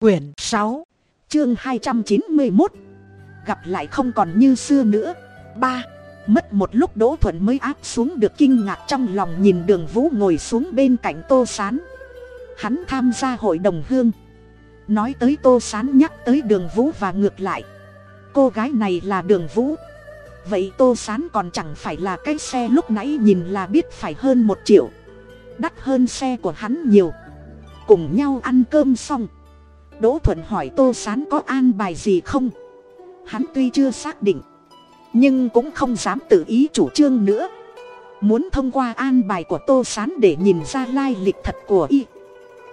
quyển sáu, chương hai trăm chín mươi một gặp lại không còn như xưa nữa. Ba, mất một lúc đỗ thuận mới áp xuống được kinh ngạc trong lòng nhìn đường vũ ngồi xuống bên cạnh tô sán. Hắn tham gia hội đồng hương. Nói tới tô sán nhắc tới đường vũ và ngược lại. Cô gái này là đường vũ. Vậy tô sán còn chẳng phải là cái xe lúc nãy nhìn là biết phải hơn một triệu. Đắt hơn xe của hắn nhiều. Cùng nhau ăn cơm xong đỗ thuận hỏi tô s á n có an bài gì không? Hắn tuy chưa xác định, nhưng cũng không dám tự ý chủ trương nữa. Muốn thông qua an bài của tô s á n để nhìn ra lai lịch thật của y.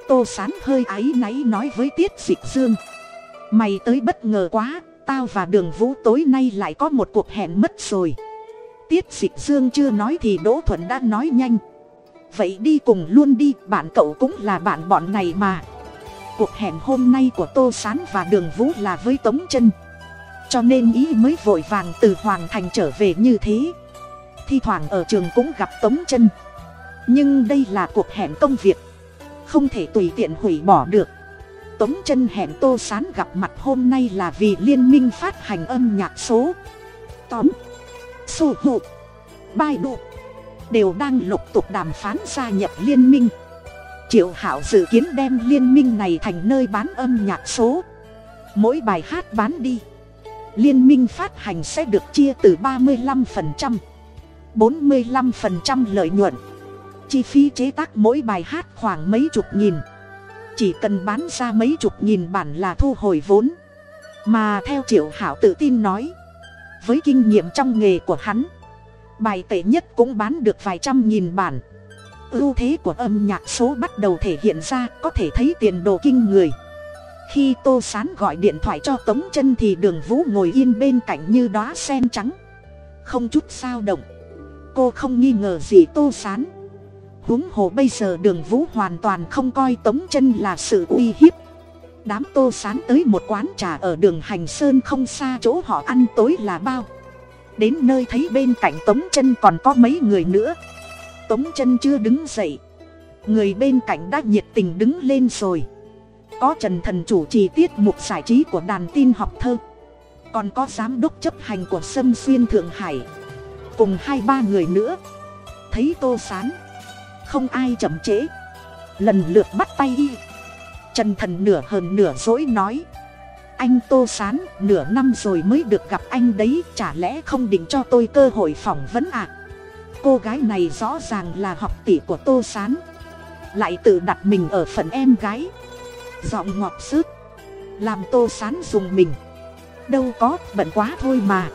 Tô s á n hơi áy náy nói với tiết dịch dương, mày tới bất ngờ quá, tao và đường vũ tối nay lại có một cuộc hẹn mất rồi. Tiết dịch dương chưa nói thì đỗ thuận đã nói nhanh, vậy đi cùng luôn đi, bạn cậu cũng là bạn bọn này mà cuộc hẹn hôm nay của tô s á n và đường vũ là với tống chân. Cho nên ý mới vội vàng từ hoàng thành trở về như thế. Thi thoảng ở trường cũng gặp tống chân. Nhưng đây là cuộc hẹn công việc. Không thể tùy tiện hủy bỏ được. Tống chân hẹn tô sán gặp mặt hôm nay là vì liên minh phát hành âm nhạc số. Tóm, su hụ bai đụ đều đang lục tục đàm phán gia nhập liên minh triệu hảo dự kiến đem liên minh này thành nơi bán âm nhạc số mỗi bài hát bán đi liên minh phát hành sẽ được chia từ ba mươi 35%, 45% lợi nhuận. Chi phí chế tác mỗi bài hát khoảng mấy chục nghìn. Chỉ cần bán ra mấy chục nghìn bản là thu hồi vốn. Mà theo Triệu Hảo tự tin nói, với kinh nghiệm trong nghề của hắn, bài tệ nhất cũng bán được vài trăm nghìn bản. Ưu thế của âm nhạc số bắt đầu thể hiện ra, có thể thấy tiền đồ kinh người. Khi tô sán gọi điện thoại cho tống chân thì đường vũ ngồi yên bên cạnh như đóa sen trắng. Không chút sao động. Cô không nghi ngờ gì tô sán. Huống hồ bây giờ đường vũ hoàn toàn không coi tống chân là sự uy hiếp. Đám tô sán tới một quán trà ở đường hành sơn không xa chỗ họ ăn tối là bao. Đến nơi thấy bên cạnh tống chân còn có mấy người nữa tống chân chưa đứng dậy. Người bên cạnh đã nhiệt tình đứng lên rồi. Có trần thần chủ trì tiết mục giải trí của đàn tin học thơ. Còn có giám đốc chấp hành của sâm xuyên thượng hải. Cùng hai ba người nữa. Thấy tô sán. Không ai chậm trễ. Lần lượt bắt tay y. Trần thần nửa hờn nửa dỗi nói. Anh tô sán, nửa năm rồi mới được gặp anh đấy, chả lẽ không định cho tôi cơ hội phỏng vấn à? Cô gái này rõ ràng là học tỷ của tô sán. Lại tự đặt mình ở phần em gái. Giọng ngọt xước làm tô sán dùng mình. Đâu có, bận quá thôi mà.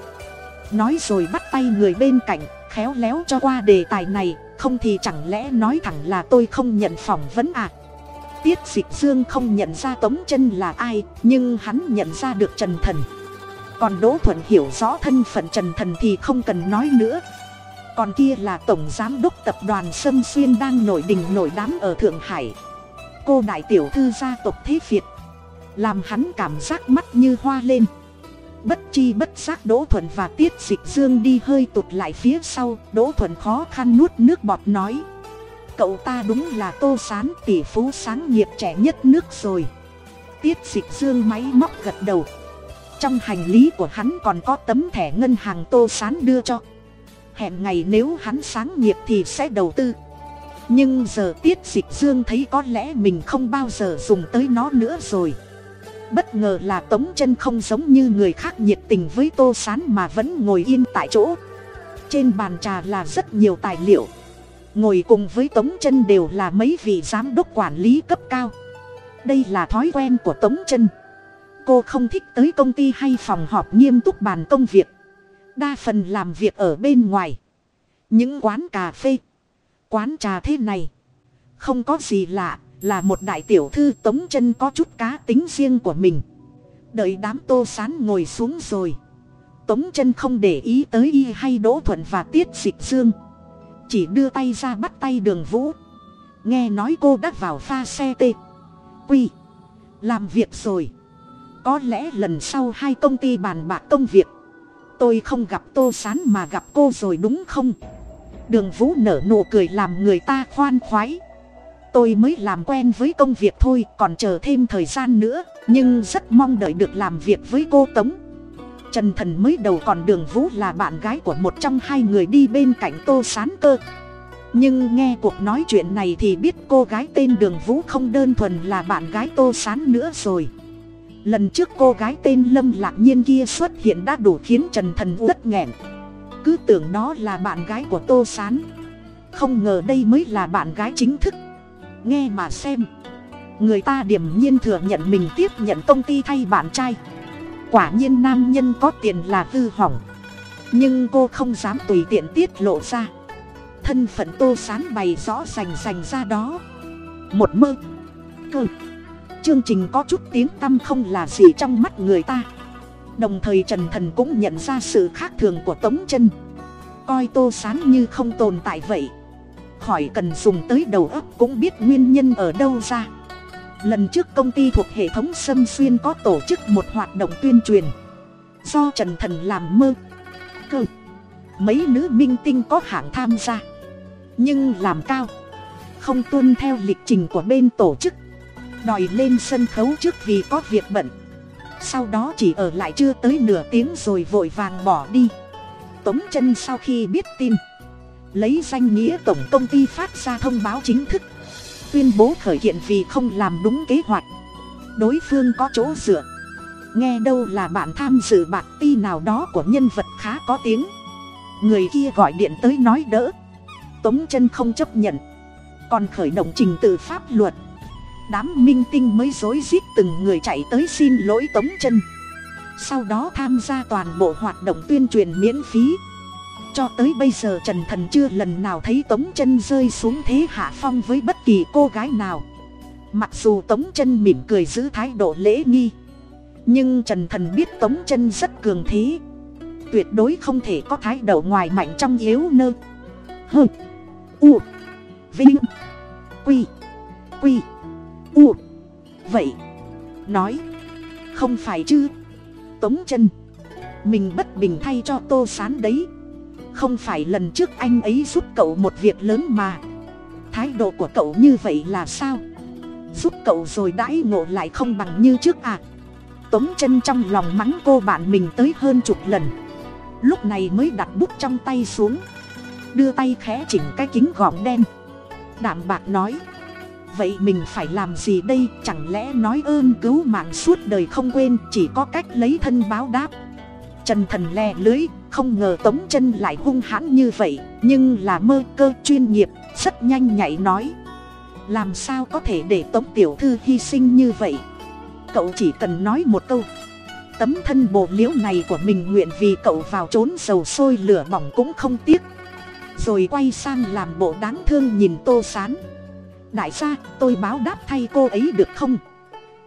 Nói rồi bắt tay người bên cạnh, khéo léo cho qua đề tài này. Không thì chẳng lẽ nói thẳng là tôi không nhận phỏng vấn à? Tiết dịch dương không nhận ra tống chân là ai, nhưng hắn nhận ra được trần thần. Còn đỗ thuận hiểu rõ thân phận trần thần thì không cần nói nữa còn kia là tổng giám đốc tập đoàn sâm xuyên đang nổi đình nổi đám ở thượng hải. Cô đại tiểu thư gia tộc thế việt. Làm hắn cảm giác mắt như hoa lên. Bất chi bất giác đỗ thuận và tiết dịch dương đi hơi tụt lại phía sau, đỗ thuận khó khăn nuốt nước bọt nói. Cậu ta đúng là tô sán tỷ phú sáng nghiệp trẻ nhất nước rồi. Tiết dịch dương máy móc gật đầu. Trong hành lý của hắn còn có tấm thẻ ngân hàng tô sán đưa cho hẹn ngày nếu hắn sáng nghiệp thì sẽ đầu tư. Nhưng giờ tiết dịch dương thấy có lẽ mình không bao giờ dùng tới nó nữa rồi. Bất ngờ là tống chân không giống như người khác nhiệt tình với tô s á n mà vẫn ngồi yên tại chỗ. Trên bàn trà là rất nhiều tài liệu. Ngồi cùng với tống chân đều là mấy vị giám đốc quản lý cấp cao. Đây là thói quen của tống chân. Cô không thích tới công ty hay phòng họp nghiêm túc bàn công việc đa phần làm việc ở bên ngoài. Những quán cà phê, quán trà thế này, không có gì lạ, là một đại tiểu thư tống chân có chút cá tính riêng của mình. Đợi đám tô sán ngồi xuống rồi, tống chân không để ý tới y hay đỗ thuận và tiết dịch dương. Chỉ đưa tay ra bắt tay đường vũ. Nghe nói cô đã vào pha xe tê. quy, làm việc rồi. Có lẽ lần sau hai công ty bàn bạc công việc tôi không gặp tô sán mà gặp cô rồi đúng không? Đường vũ nở nụ cười làm người ta khoan khoái. Tôi mới làm quen với công việc thôi, còn chờ thêm thời gian nữa, nhưng rất mong đợi được làm việc với cô tống. Trần thần mới đầu còn đường vũ là bạn gái của một trong hai người đi bên cạnh tô sán cơ. Nhưng nghe cuộc nói chuyện này thì biết cô gái tên đường vũ không đơn thuần là bạn gái tô sán nữa rồi lần trước cô gái tên lâm lạc nhiên kia xuất hiện đã đủ khiến trần thần rất nghẹn. Cứ tưởng đó là bạn gái của tô sán. Không ngờ đây mới là bạn gái chính thức. Nghe mà xem. Người ta điểm nhiên thừa nhận mình tiếp nhận công ty thay bạn trai. Quả nhiên nam nhân có tiền là hư hỏng. Nhưng cô không dám tùy tiện tiết lộ ra. Thân phận tô sán bày rõ rành rành ra đó. Một mơ. Cơ chương trình có chút tiếng tăm không là gì trong mắt người ta. Đồng thời trần thần cũng nhận ra sự khác thường của tống chân. Coi tô sán như không tồn tại vậy. Khỏi cần dùng tới đầu óc cũng biết nguyên nhân ở đâu ra. Lần trước công ty thuộc hệ thống sâm xuyên có tổ chức một hoạt động tuyên truyền. Do trần thần làm mơ. Cơ. Mấy nữ minh tinh có hạng tham gia. Nhưng làm cao. Không tuân theo lịch trình của bên tổ chức đòi lên sân khấu trước vì có việc bận. Sau đó chỉ ở lại chưa tới nửa tiếng rồi vội vàng bỏ đi. Tống chân sau khi biết tin, lấy danh nghĩa tổng công ty phát ra thông báo chính thức, tuyên bố khởi kiện vì không làm đúng kế hoạch. Đối phương có chỗ dựa. Nghe đâu là bạn tham dự bạc ti nào đó của nhân vật khá có tiếng. Người kia gọi điện tới nói đỡ. Tống chân không chấp nhận. Còn khởi động trình tự pháp luật đám minh tinh mới rối rít từng người chạy tới xin lỗi tống chân. Sau đó tham gia toàn bộ hoạt động tuyên truyền miễn phí. Cho tới bây giờ trần thần chưa lần nào thấy tống chân rơi xuống thế hạ phong với bất kỳ cô gái nào. Mặc dù tống chân mỉm cười giữ thái độ lễ nghi, nhưng trần thần biết tống chân rất cường thế. Tuyệt đối không thể có thái độ ngoài mạnh trong yếu nơ. Hơ, u, vinh, quy quy u. Vậy. Nói. Không phải chứ. Tống chân. Mình bất bình thay cho tô sán đấy. Không phải lần trước anh ấy giúp cậu một việc lớn mà. Thái độ của cậu như vậy là sao? Giúp cậu rồi đãi ngộ lại không bằng như trước à? Tống chân trong lòng mắng cô bạn mình tới hơn chục lần. Lúc này mới đặt bút trong tay xuống. Đưa tay khẽ chỉnh cái kính gọng đen. Đảm bạc nói vậy mình phải làm gì đây? Chẳng lẽ nói ơn cứu mạng suốt đời không quên, chỉ có cách lấy thân báo đáp. Trần thần le lưới, không ngờ tống chân lại hung hãn như vậy, nhưng là mơ cơ chuyên nghiệp, rất nhanh nhạy nói. Làm sao có thể để tống tiểu thư hy sinh như vậy? Cậu chỉ cần nói một câu. Tấm thân bộ liễu này của mình nguyện vì cậu vào trốn dầu sôi lửa bỏng cũng không tiếc. Rồi quay sang làm bộ đáng thương nhìn tô sán đại gia, tôi báo đáp thay cô ấy được không?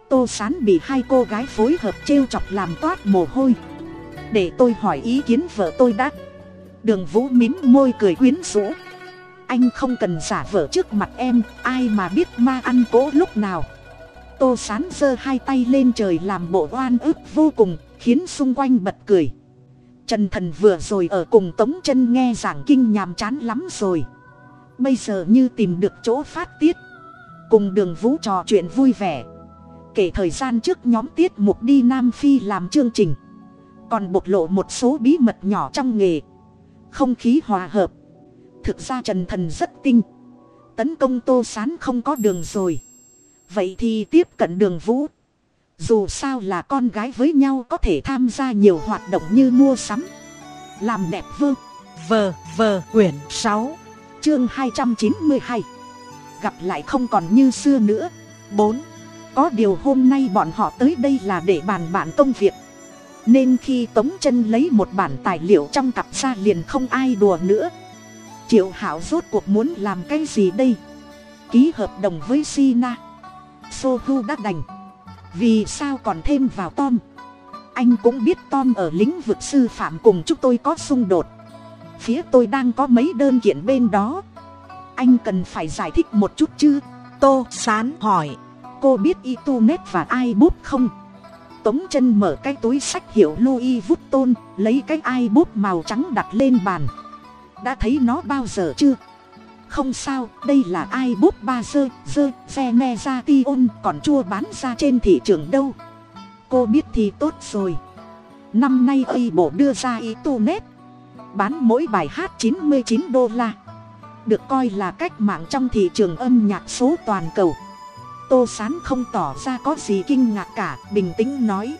Tô sán bị hai cô gái phối hợp trêu chọc làm toát mồ hôi. Để tôi hỏi ý kiến vợ tôi đã. Đường vũ mím môi cười quyến rũ. Anh không cần giả vợ trước mặt em, ai mà biết ma ăn cỗ lúc nào. Tô sán giơ hai tay lên trời làm bộ oan ức vô cùng, khiến xung quanh bật cười. Trần thần vừa rồi ở cùng tống chân nghe giảng kinh nhàm chán lắm rồi bây giờ như tìm được chỗ phát tiết. Cùng đường vũ trò chuyện vui vẻ. Kể thời gian trước nhóm tiết mục đi nam phi làm chương trình. Còn bộc lộ một số bí mật nhỏ trong nghề. Không khí hòa hợp. Thực ra trần thần rất tinh. Tấn công tô sán không có đường rồi. Vậy thì tiếp cận đường vũ. Dù sao là con gái với nhau có thể tham gia nhiều hoạt động như mua sắm. Làm đẹp vơ. Vờ vờ quyển sáu chương hai trăm chín mươi hai. Gặp lại không còn như xưa nữa. Bốn, có điều hôm nay bọn họ tới đây là để bàn bản công việc. Nên khi tống chân lấy một bản tài liệu trong cặp ra liền không ai đùa nữa. Triệu hảo rốt cuộc muốn làm cái gì đây? Ký hợp đồng với sina. Sohu đã đành. Vì sao còn thêm vào tom? Anh cũng biết tom ở lĩnh vực sư phạm cùng chúng tôi có xung đột phía tôi đang có mấy đơn kiện bên đó. Anh cần phải giải thích một chút chứ? Tô sán hỏi. Cô biết itunet và ai bút không? Tống chân mở cái túi sách hiệu louis vuitton, lấy cái ai bút màu trắng đặt lên bàn. Đã thấy nó bao giờ chưa? Không sao, đây là ai bút ba dơ dơ xe me ra ti ôn, còn chua bán ra trên thị trường đâu. Cô biết thì tốt rồi. Năm nay ây bộ đưa ra ý tu nét bán mỗi bài hát chín mươi chín đô la. Được coi là cách mạng trong thị trường âm nhạc số toàn cầu. Tô sán không tỏ ra có gì kinh ngạc cả, bình tĩnh nói.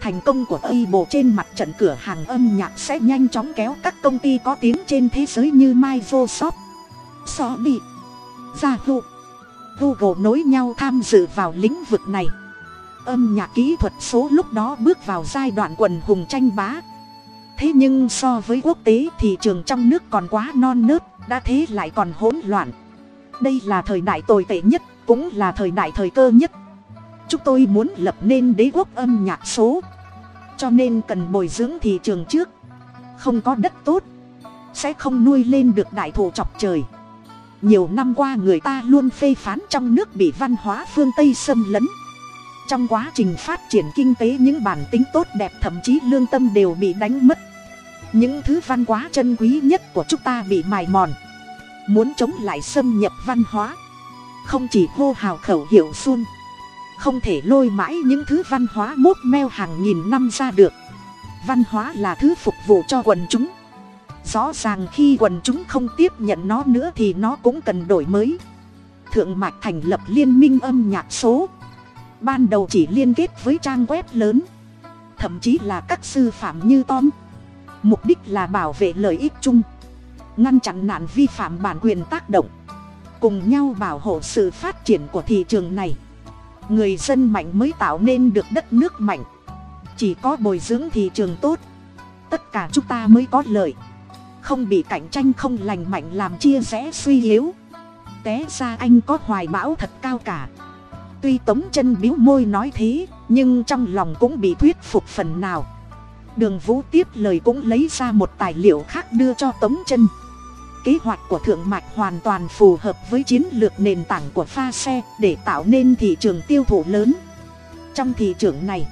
Thành công của ây bộ trên mặt trận cửa hàng âm nhạc sẽ nhanh chóng kéo các công ty có tiếng trên thế giới như microsoft, sony, yahoo. Google nối nhau tham dự vào lĩnh vực này. Âm nhạc kỹ thuật số lúc đó bước vào giai đoạn quần hùng tranh bá thế nhưng so với quốc tế thị trường trong nước còn quá non nớt, đã thế lại còn hỗn loạn. Đây là thời đại tồi tệ nhất, cũng là thời đại thời cơ nhất. Chúng tôi muốn lập nên đế quốc âm nhạc số. Cho nên cần bồi dưỡng thị trường trước. Không có đất tốt, sẽ không nuôi lên được đại thụ chọc trời. Nhiều năm qua người ta luôn phê phán trong nước bị văn hóa phương tây xâm lấn trong quá trình phát triển kinh tế những bản tính tốt đẹp thậm chí lương tâm đều bị đánh mất. Những thứ văn hóa chân quý nhất của chúng ta bị mài mòn. Muốn chống lại xâm nhập văn hóa. Không chỉ hô hào khẩu hiệu xun không thể lôi mãi những thứ văn hóa mốt meo hàng nghìn năm ra được. Văn hóa là thứ phục vụ cho quần chúng. Rõ ràng khi quần chúng không tiếp nhận nó nữa thì nó cũng cần đổi mới. Thượng mạch thành lập liên minh âm nhạc số ban đầu chỉ liên kết với trang web lớn. Thậm chí là các sư phạm như tom. Mục đích là bảo vệ lợi ích chung. Ngăn chặn nạn vi phạm bản quyền tác động. Cùng nhau bảo hộ sự phát triển của thị trường này. Người dân mạnh mới tạo nên được đất nước mạnh. Chỉ có bồi dưỡng thị trường tốt. Tất cả chúng ta mới có lợi. Không bị cạnh tranh không lành mạnh làm chia rẽ suy yếu. Té ra anh có hoài bão thật cao cả tuy tống chân biếu môi nói thế, nhưng trong lòng cũng bị thuyết phục phần nào. Đường vũ tiếp lời cũng lấy ra một tài liệu khác đưa cho tống chân. Kế hoạch của thượng mạch hoàn toàn phù hợp với chiến lược nền tảng của pha xe để tạo nên thị trường tiêu thụ lớn. Trong thị trường này,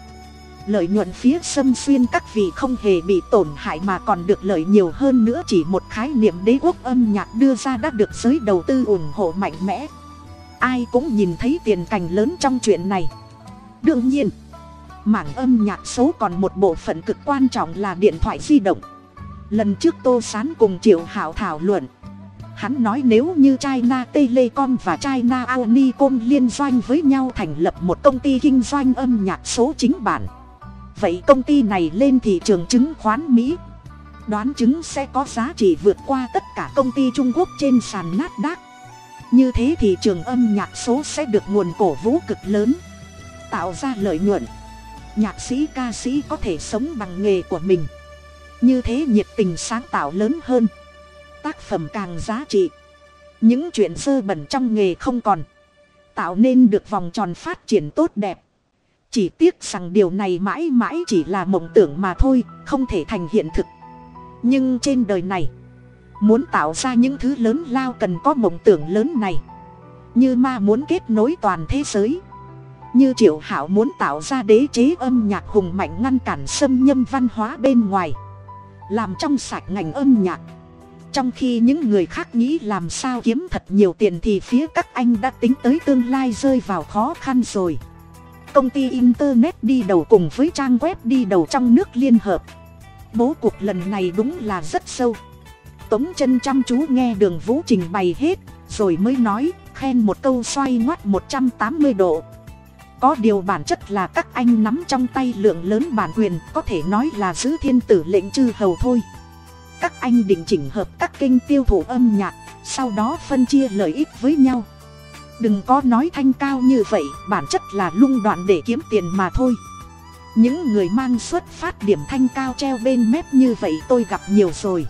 lợi nhuận phía xâm xuyên các vị không hề bị tổn hại mà còn được lợi nhiều hơn nữa chỉ một khái niệm đế quốc âm nhạc đưa ra đã được giới đầu tư ủng hộ mạnh mẽ ai cũng nhìn thấy tiền cảnh lớn trong chuyện này. Đương nhiên, mảng âm nhạc số còn một bộ phận cực quan trọng là điện thoại di động. Lần trước tô sán cùng triệu hảo thảo luận, hắn nói nếu như china telecom và china unicom liên doanh với nhau thành lập một công ty kinh doanh âm nhạc số chính bản, vậy công ty này lên thị trường chứng khoán mỹ, đoán chứng sẽ có giá trị vượt qua tất cả công ty trung quốc trên sàn nasdaq như thế thị trường âm nhạc số sẽ được nguồn cổ vũ cực lớn, tạo ra lợi nhuận. Nhạc sĩ, ca sĩ có thể sống bằng nghề của mình. Như thế nhiệt tình sáng tạo lớn hơn, tác phẩm càng giá trị. Những chuyện sơ bẩn trong nghề không còn, tạo nên được vòng tròn phát triển tốt đẹp. Chỉ tiếc rằng điều này mãi mãi chỉ là mộng tưởng mà thôi, không thể thành hiện thực. Nhưng trên đời này muốn tạo ra những thứ lớn lao cần có mộng tưởng lớn này. Như ma muốn kết nối toàn thế giới. Như triệu hảo muốn tạo ra đế chế âm nhạc hùng mạnh ngăn cản xâm nhâm văn hóa bên ngoài. Làm trong sạch ngành âm nhạc. Trong khi những người khác nghĩ làm sao kiếm thật nhiều tiền thì phía các anh đã tính tới tương lai rơi vào khó khăn rồi. Công ty internet đi đầu cùng với trang web đi đầu trong nước liên hợp. Bố cục lần này đúng là rất sâu tống chân chăm chú nghe đường vũ trình bày hết, rồi mới nói, khen một câu xoay ngoắt một trăm tám mươi độ. Có điều bản chất là các anh nắm trong tay lượng lớn bản quyền, có thể nói là giữ thiên tử lệnh chư hầu thôi. Các anh định chỉnh hợp các kênh tiêu thụ âm nhạc, sau đó phân chia lợi ích với nhau. Đừng có nói thanh cao như vậy, bản chất là lung đoạn để kiếm tiền mà thôi. Những người mang xuất phát điểm thanh cao treo bên mép như vậy tôi gặp nhiều rồi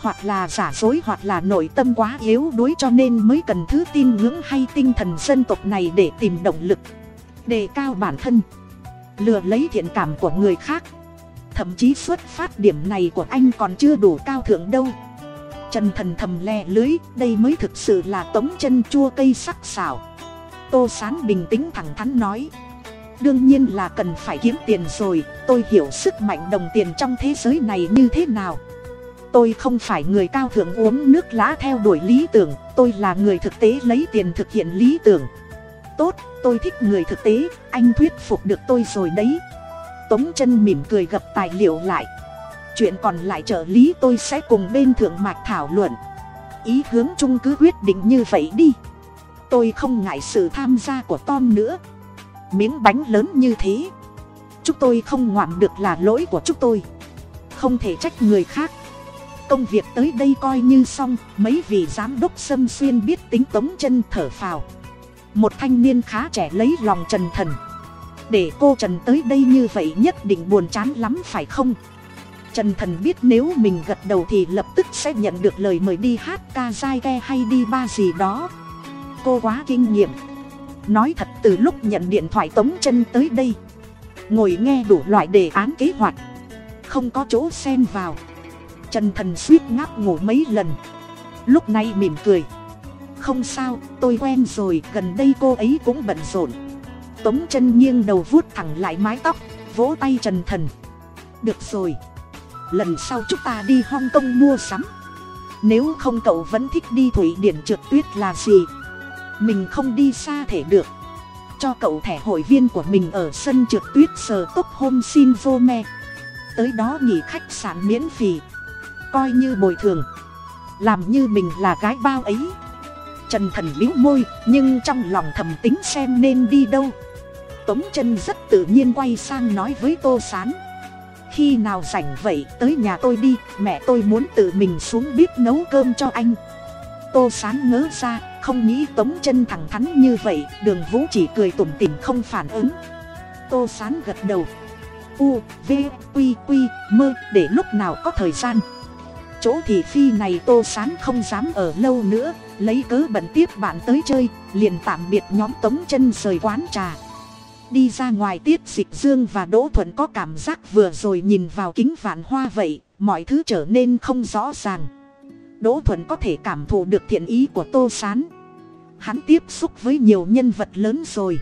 hoặc là giả dối hoặc là nội tâm quá yếu đuối cho nên mới cần thứ tin ngưỡng hay tinh thần dân tộc này để tìm động lực, đề cao bản thân, lừa lấy thiện cảm của người khác. Thậm chí xuất phát điểm này của anh còn chưa đủ cao thượng đâu. Trần thần thầm le lưới, đây mới thực sự là tống chân chua cây sắc xảo tô sán bình tĩnh thẳng thắn nói, đương nhiên là cần phải kiếm tiền rồi, tôi hiểu sức mạnh đồng tiền trong thế giới này như thế nào tôi không phải người cao thượng uống nước lá theo đuổi lý tưởng, tôi là người thực tế lấy tiền thực hiện lý tưởng. Tốt, tôi thích người thực tế, anh thuyết phục được tôi rồi đấy. Tống chân mỉm cười gập tài liệu lại. Chuyện còn lại trợ lý tôi sẽ cùng bên thượng mạch thảo luận. Ý hướng chung cứ quyết định như vậy đi. Tôi không ngại sự tham gia của tom nữa. Miếng bánh lớn như thế. Chúng tôi không ngoạm được là lỗi của chúng tôi. Không thể trách người khác công việc tới đây coi như xong, mấy vị giám đốc xâm xuyên biết tính tống chân thở phào. Một thanh niên khá trẻ lấy lòng trần thần. Để cô trần tới đây như vậy nhất định buồn chán lắm phải không? Trần thần biết nếu mình gật đầu thì lập tức sẽ nhận được lời mời đi hát ca dai ke hay đi ba gì đó. Cô quá kinh nghiệm. Nói thật từ lúc nhận điện thoại tống chân tới đây, ngồi nghe đủ loại đề án kế hoạch, không có chỗ xen vào trần thần suýt ngáp ngủ mấy lần. Lúc này mỉm cười. Không sao, tôi quen rồi, gần đây cô ấy cũng bận rộn. Tống chân nghiêng đầu vuốt thẳng lại mái tóc, vỗ tay trần thần. Được rồi. Lần sau chúng ta đi hong kong mua sắm. Nếu không cậu vẫn thích đi thủy điển trượt tuyết là gì? Mình không đi xa thể được. Cho cậu thẻ hội viên của mình ở sân trượt tuyết sờ tốc hôm xin vô me. Tới đó nghỉ khách sạn miễn phí coi như bồi thường. Làm như mình là gái bao ấy. Trần thần biếu môi, nhưng trong lòng thầm tính xem nên đi đâu. Tống chân rất tự nhiên quay sang nói với tô s á n khi nào rảnh vậy, tới nhà tôi đi, mẹ tôi muốn tự mình xuống bếp nấu cơm cho anh. Tô s á n ngớ ra, không nghĩ tống chân thẳng thắn như vậy, đường vũ chỉ cười tủm tỉm không phản ứng. Tô s á n gật đầu. U, v q q mơ, để lúc nào có thời gian chỗ thị phi này tô s á n không dám ở lâu nữa, lấy cớ bận tiếp bạn tới chơi, liền tạm biệt nhóm tống chân rời quán trà. Đi ra ngoài tiết dịch dương và đỗ thuận có cảm giác vừa rồi nhìn vào kính vạn hoa vậy, mọi thứ trở nên không rõ ràng. Đỗ thuận có thể cảm thụ được thiện ý của tô s á n hắn tiếp xúc với nhiều nhân vật lớn rồi.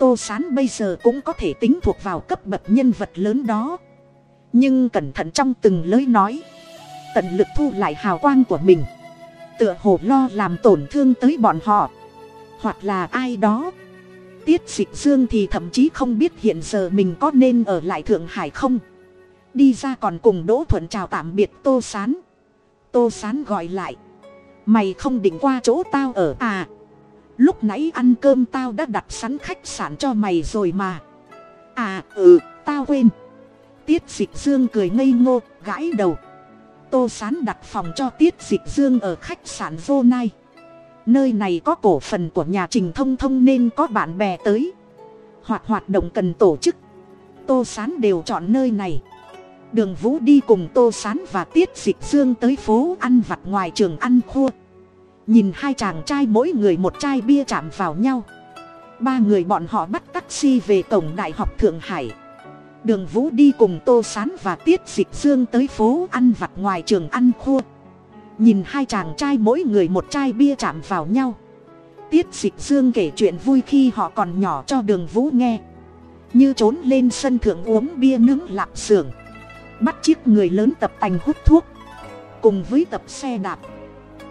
Tô s á n bây giờ cũng có thể tính thuộc vào cấp bậc nhân vật lớn đó. Nhưng cẩn thận trong từng lời nói tận lực thu lại hào quang của mình. Tựa hồ lo làm tổn thương tới bọn họ. Hoặc là ai đó. Tiết dịch dương thì thậm chí không biết hiện giờ mình có nên ở lại thượng hải không. Đi ra còn cùng đỗ thuận chào tạm biệt tô s á n tô s á n gọi lại. Mày không định qua chỗ tao ở à? Lúc nãy ăn cơm tao đã đặt sẵn khách sạn cho mày rồi mà. À ừ tao quên. Tiết dịch dương cười ngây ngô, gãi đầu tô Sán đặt phòng cho tiết dịch dương ở khách sạn vô nai. Nơi này có cổ phần của nhà trình thông thông nên có bạn bè tới. Hoặc hoạt động cần tổ chức. Tô sán đều chọn nơi này. Đường vũ đi cùng tô sán và tiết dịch dương tới phố ăn vặt ngoài trường ăn khua. Nhìn hai chàng trai mỗi người một chai bia chạm vào nhau. Ba người bọn họ bắt taxi về cổng đại học thượng hải đường vũ đi cùng tô sán và tiết dịch dương tới phố ăn vặt ngoài trường ăn khua. Nhìn hai chàng trai mỗi người một chai bia chạm vào nhau. Tiết dịch dương kể chuyện vui khi họ còn nhỏ cho đường vũ nghe. Như trốn lên sân thượng uống bia nướng lạp xưởng. Bắt chiếc người lớn tập tành hút thuốc. Cùng với tập xe đạp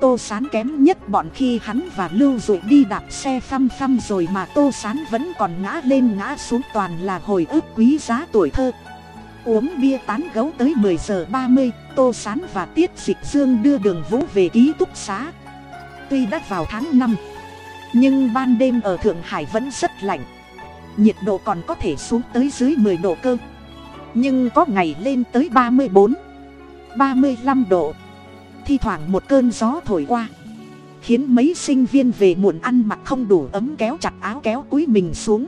tô sán kém nhất bọn khi hắn và lưu dụ đi đạp xe phăm phăm rồi mà tô sán vẫn còn ngã lên ngã xuống toàn là hồi ức quý giá tuổi thơ. Uống bia tán gấu tới mười giờ ba mươi, tô sán và tiết dịch dương đưa đường vũ về ký túc xá. Tuy đã vào tháng năm, nhưng ban đêm ở thượng hải vẫn rất lạnh. Nhiệt độ còn có thể xuống tới dưới mười độ cơ. Nhưng có ngày lên tới ba mươi bốn, ba mươi năm độ thi thoảng một cơn gió thổi qua, khiến mấy sinh viên về muộn ăn mặc không đủ ấm kéo chặt áo kéo cúi mình xuống.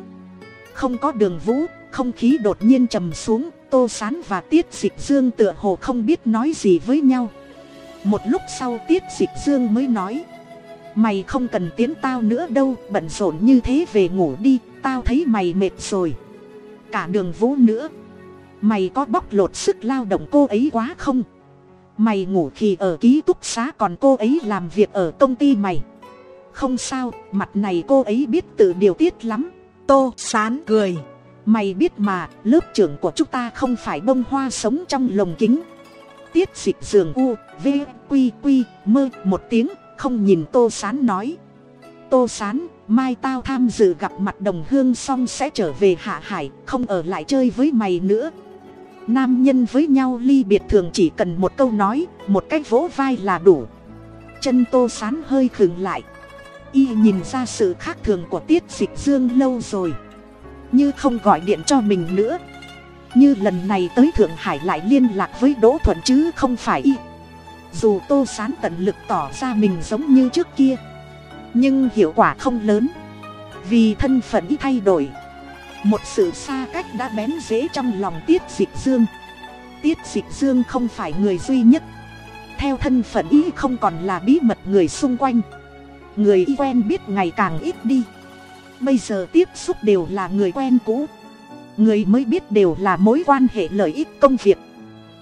Không có đường vũ, không khí đột nhiên trầm xuống, tô sán và tiết dịch dương tựa hồ không biết nói gì với nhau. Một lúc sau tiết dịch dương mới nói, mày không cần tiến tao nữa đâu, bận rộn như thế về ngủ đi, tao thấy mày mệt rồi. Cả đường vũ nữa. Mày có bóc lột sức lao động cô ấy quá không? Mày ngủ thì ở ký túc xá còn cô ấy làm việc ở công ty mày. Không sao, mặt này cô ấy biết tự điều tiết lắm. Tô sán cười. Mày biết mà, lớp trưởng của chúng ta không phải bông hoa sống trong lồng kính. Tiết dịch giường u, v, q q, mơ, một tiếng, không nhìn tô sán nói. Tô sán, mai tao tham dự gặp mặt đồng hương xong sẽ trở về hạ hải, không ở lại chơi với mày nữa nam nhân với nhau ly biệt thường chỉ cần một câu nói, một cái vỗ vai là đủ. Chân tô sán hơi khừng lại. Y nhìn ra sự khác thường của tiết dịch dương lâu rồi. Như không gọi điện cho mình nữa. Như lần này tới thượng hải lại liên lạc với đỗ thuận chứ không phải y. Dù tô sán tận lực tỏ ra mình giống như trước kia. Nhưng hiệu quả không lớn. Vì thân phận y thay đổi một sự xa cách đã bén dễ trong lòng tiết dịch dương. Tiết dịch dương không phải người duy nhất. Theo thân phận y không còn là bí mật người xung quanh. Người y quen biết ngày càng ít đi. Bây giờ tiếp xúc đều là người quen cũ. Người mới biết đều là mối quan hệ lợi ích công việc.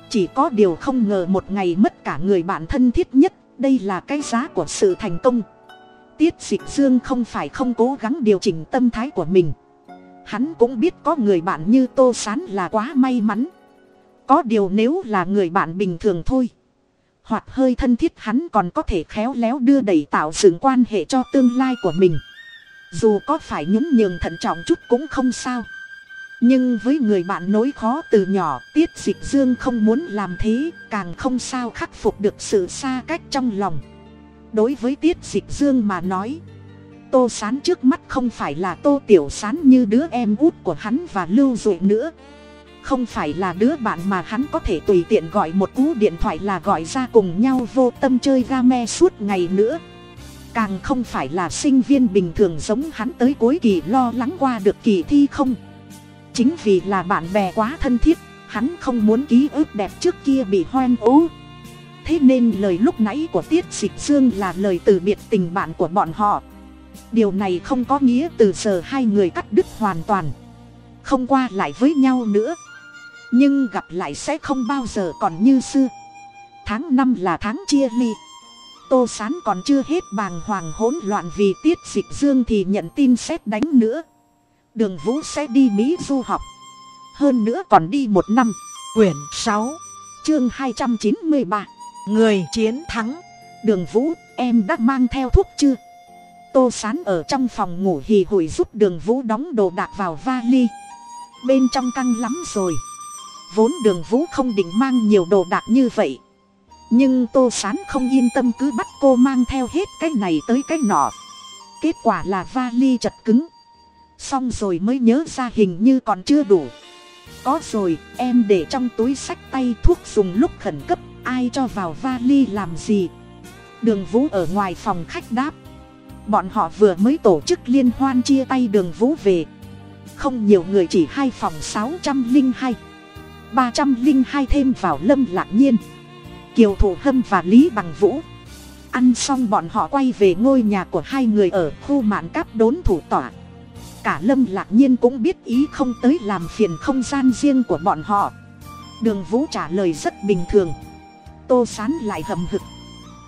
Chỉ có điều không ngờ một ngày mất cả người bạn thân thiết nhất, đây là cái giá của sự thành công. Tiết dịch dương không phải không cố gắng điều chỉnh tâm thái của mình hắn cũng biết có người bạn như tô s á n là quá may mắn. Có điều nếu là người bạn bình thường thôi, hoặc hơi thân thiết hắn còn có thể khéo léo đưa đẩy tạo dựng quan hệ cho tương lai của mình. Dù có phải nhún nhường thận trọng chút cũng không sao. Nhưng với người bạn nối khó từ nhỏ, tiết dịch dương không muốn làm thế, càng không sao khắc phục được sự xa cách trong lòng. Đối với tiết dịch dương mà nói tô sán trước mắt không phải là tô tiểu sán như đứa em út của hắn và lưu dụ nữa. Không phải là đứa bạn mà hắn có thể tùy tiện gọi một cú điện thoại là gọi ra cùng nhau vô tâm chơi ga me suốt ngày nữa. Càng không phải là sinh viên bình thường giống hắn tới cuối kỳ lo lắng qua được kỳ thi không. Chính vì là bạn bè quá thân thiết, hắn không muốn ký ức đẹp trước kia bị hoen ố. Thế nên lời lúc nãy của tiết dịch dương là lời từ biệt tình bạn của bọn họ điều này không có nghĩa từ giờ hai người cắt đứt hoàn toàn. Không qua lại với nhau nữa. Nhưng gặp lại sẽ không bao giờ còn như xưa. Tháng năm là tháng chia ly. Tô sán còn chưa hết bàng hoàng hỗn loạn vì tiết dịch dương thì nhận tin xét đánh nữa. Đường vũ sẽ đi mỹ du học. Hơn nữa còn đi một năm. Quyển sáu, chương hai trăm chín mươi ba. Người chiến thắng. Đường vũ, em đã mang theo thuốc chưa? Tô sán ở trong phòng ngủ hì hụi giúp đường vũ đóng đồ đạc vào vali. Bên trong căng lắm rồi. Vốn đường vũ không định mang nhiều đồ đạc như vậy. Nhưng tô sán không yên tâm cứ bắt cô mang theo hết cái này tới cái nọ. Kết quả là vali chật cứng. Xong rồi mới nhớ ra hình như còn chưa đủ. Có rồi, em để trong túi sách tay thuốc dùng lúc khẩn cấp, ai cho vào vali làm gì? Đường vũ ở ngoài phòng khách đáp bọn họ vừa mới tổ chức liên hoan chia tay đường vũ về. Không nhiều người chỉ hai phòng sáu trăm linh hai. ba trăm linh hai thêm vào lâm lạc nhiên. Kiều thủ hâm và lý bằng vũ. Ăn xong bọn họ quay về ngôi nhà của hai người ở khu mạn cáp đốn thủ tỏa cả lâm lạc nhiên cũng biết ý không tới làm phiền không gian riêng của bọn họ. Đường vũ trả lời rất bình thường. Tô sán lại hầm hực.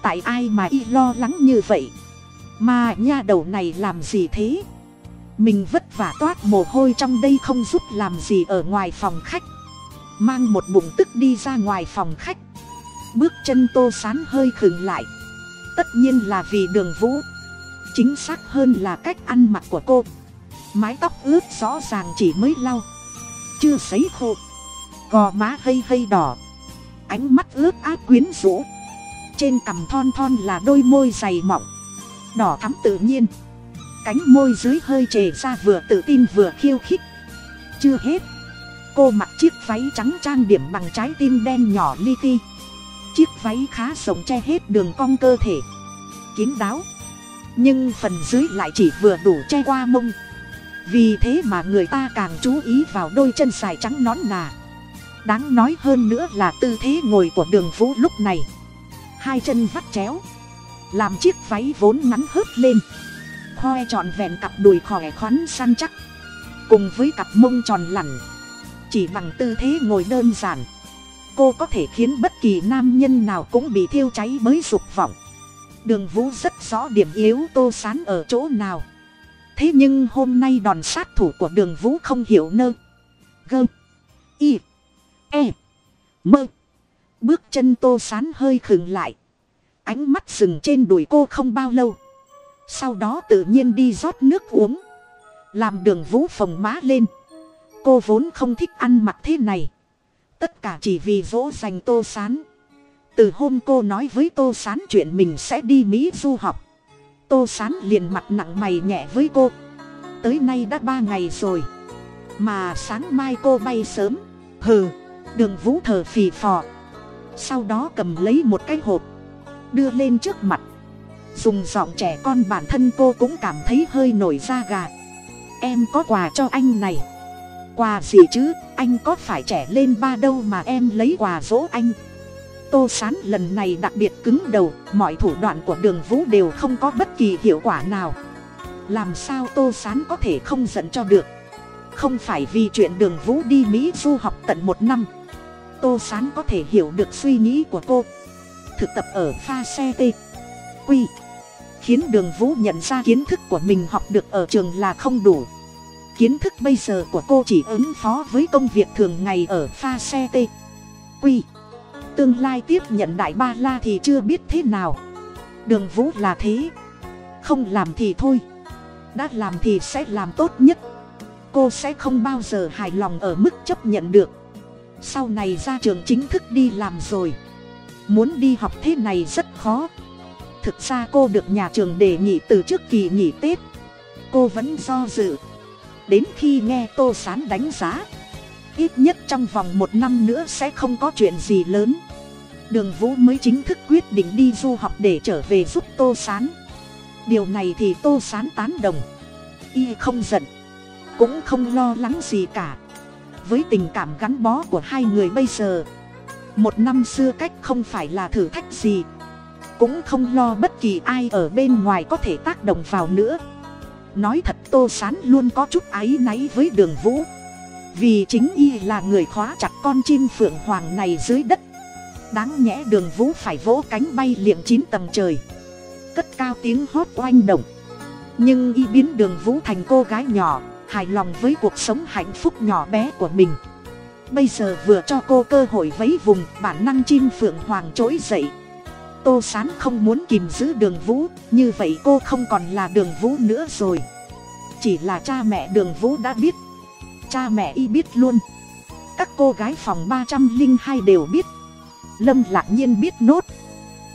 Tại ai mà y lo lắng như vậy? Mà nha đầu này làm gì thế? Mình vất vả toát mồ hôi trong đây không giúp làm gì ở ngoài phòng khách. Mang một bụng tức đi ra ngoài phòng khách. Bước chân tô sán hơi khừng lại. Tất nhiên là vì đường vũ. Chính xác hơn là cách ăn mặc của cô. Mái tóc ướt rõ ràng chỉ mới lau. Chưa sấy khô. Gò má hây hây đỏ. Ánh mắt ướt át quyến rũ. Trên cằm thon thon là đôi môi dày mỏng đỏ thắm tự nhiên. Cánh môi dưới hơi trề ra vừa tự tin vừa khiêu khích. Chưa hết, cô mặc chiếc váy trắng trang điểm bằng trái tim đen nhỏ li ti. Chiếc váy khá rộng che hết đường cong cơ thể. Kín đáo, nhưng phần dưới lại chỉ vừa đủ che qua mông. Vì thế mà người ta càng chú ý vào đôi chân dài trắng nón nà. Đáng nói hơn nữa là tư thế ngồi của đường vũ lúc này. Hai chân vắt chéo làm chiếc váy vốn ngắn hớt lên. Khoe trọn vẹn cặp đùi khỏe khoắn săn chắc. Cùng với cặp mông tròn lẳn chỉ bằng tư thế ngồi đơn giản. Cô có thể khiến bất kỳ nam nhân nào cũng bị thiêu cháy mới dục vọng. Đường vũ rất rõ điểm yếu tô sán ở chỗ nào. Thế nhưng hôm nay đòn sát thủ của đường vũ không hiểu nơ. Gơ. Y. E. Mơ bước chân tô sán hơi khừng lại ánh mắt dừng trên đùi cô không bao lâu. Sau đó tự nhiên đi rót nước uống. Làm đường vũ phồng má lên. Cô vốn không thích ăn mặc thế này. Tất cả chỉ vì dỗ dành tô sán. Từ hôm cô nói với tô sán chuyện mình sẽ đi mỹ du học, tô sán liền mặt nặng mày nhẹ với cô. Tới nay đã ba ngày rồi, mà sáng mai cô bay sớm. Hừ, đường vũ thở phì phò. Sau đó cầm lấy một cái hộp đưa lên trước mặt. Dùng giọng trẻ con bản thân cô cũng cảm thấy hơi nổi da gà. Em có quà cho anh này. Quà gì chứ? Anh có phải trẻ lên ba đâu mà em lấy quà dỗ anh. Tô sán lần này đặc biệt cứng đầu, mọi thủ đoạn của đường vũ đều không có bất kỳ hiệu quả nào. Làm sao tô sán có thể không giận cho được? Không phải vì chuyện đường vũ đi mỹ du học tận một năm. Tô sán có thể hiểu được suy nghĩ của cô thực tập ở pha xe t quy. Khiến đường vũ nhận ra kiến thức của mình học được ở trường là không đủ. Kiến thức bây giờ của cô chỉ ứng phó với công việc thường ngày ở pha xe t quy. Tương lai tiếp nhận đại ba la thì chưa biết thế nào. Đường vũ là thế. Không làm thì thôi. Đã làm thì sẽ làm tốt nhất. Cô sẽ không bao giờ hài lòng ở mức chấp nhận được. Sau này ra trường chính thức đi làm rồi muốn đi học thế này rất khó. Thực ra cô được nhà trường đề nghị từ trước kỳ nghỉ tết. Cô vẫn do dự. Đến khi nghe tô sán đánh giá, ít nhất trong vòng một năm nữa sẽ không có chuyện gì lớn. Đường vũ mới chính thức quyết định đi du học để trở về giúp tô sán. Điều này thì tô sán tán đồng. Y không giận, cũng không lo lắng gì cả. Với tình cảm gắn bó của hai người bây giờ một năm xưa cách không phải là thử thách gì. Cũng không lo bất kỳ ai ở bên ngoài có thể tác động vào nữa. Nói thật tô sán luôn có chút áy náy với đường vũ. Vì chính y là người khóa chặt con chim phượng hoàng này dưới đất. Đáng nhẽ đường vũ phải vỗ cánh bay liệng chín tầng trời. Cất cao tiếng hót oanh động. Nhưng y biến đường vũ thành cô gái nhỏ, hài lòng với cuộc sống hạnh phúc nhỏ bé của mình bây giờ vừa cho cô cơ hội vấy vùng, bản năng chim phượng hoàng trỗi dậy. Tô sán không muốn kìm giữ đường vũ, như vậy cô không còn là đường vũ nữa rồi. Chỉ là cha mẹ đường vũ đã biết. Cha mẹ y biết luôn. Các cô gái phòng ba trăm linh hai đều biết. Lâm lạc nhiên biết nốt.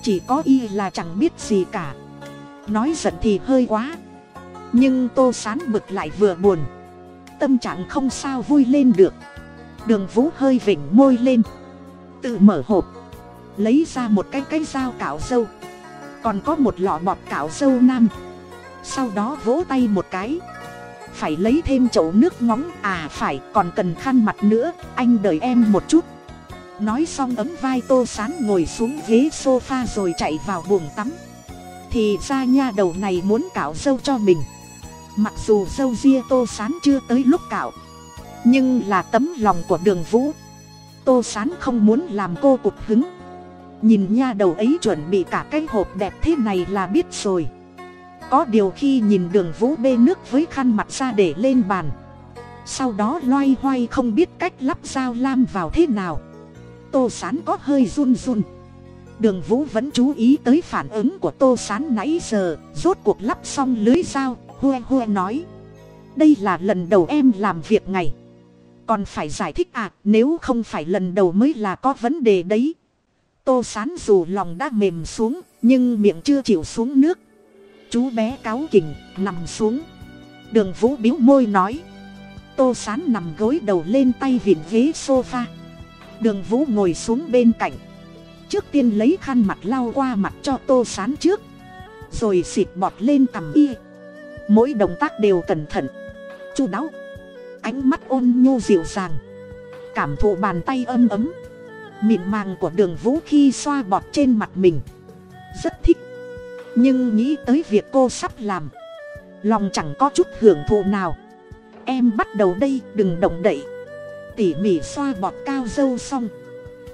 Chỉ có y là chẳng biết gì cả. Nói giận thì hơi quá. Nhưng tô sán bực lại vừa buồn. Tâm trạng không sao vui lên được đường vũ hơi vỉnh môi lên. Tự mở hộp. Lấy ra một cái cái dao cạo dâu còn có một lọ bọt cạo dâu nam. Sau đó vỗ tay một cái. Phải lấy thêm chậu nước ngóng. À phải, còn cần khăn mặt nữa. Anh đợi em một chút. Nói xong ấm vai tô sán ngồi xuống ghế s o f a rồi chạy vào buồng tắm. Thì ra nha đầu này muốn cạo dâu cho mình. Mặc dù dâu ria tô sán chưa tới lúc cạo nhưng là tấm lòng của đường vũ. Tô sán không muốn làm cô cục hứng. Nhìn nha đầu ấy chuẩn bị cả cái hộp đẹp thế này là biết rồi. Có điều khi nhìn đường vũ bê nước với khăn mặt ra để lên bàn. Sau đó loay hoay không biết cách lắp dao lam vào thế nào. Tô sán có hơi run run. Đường vũ vẫn chú ý tới phản ứng của tô sán nãy giờ, rốt cuộc lắp xong lưới dao, hue hue nói. Đây là lần đầu em làm việc ngày còn phải giải thích à nếu không phải lần đầu mới là có vấn đề đấy. Tô sán dù lòng đã mềm xuống, nhưng miệng chưa chịu xuống nước. Chú bé cáu kỉnh, nằm xuống. Đường vũ biếu môi nói. Tô sán nằm gối đầu lên tay vịn ghế sofa. Đường vũ ngồi xuống bên cạnh. Trước tiên lấy khăn mặt lau qua mặt cho tô sán trước. Rồi xịt bọt lên cằm y. Mỗi động tác đều cẩn thận. Chu đáo ánh mắt ôn nhu dịu dàng. Cảm thụ bàn tay âm ấm. Mịn màng của đường vũ khi xoa bọt trên mặt mình. Rất thích. Nhưng nghĩ tới việc cô sắp làm. Lòng chẳng có chút hưởng thụ nào. Em bắt đầu đây, đừng động đậy. Tỉ mỉ xoa bọt cao dâu xong.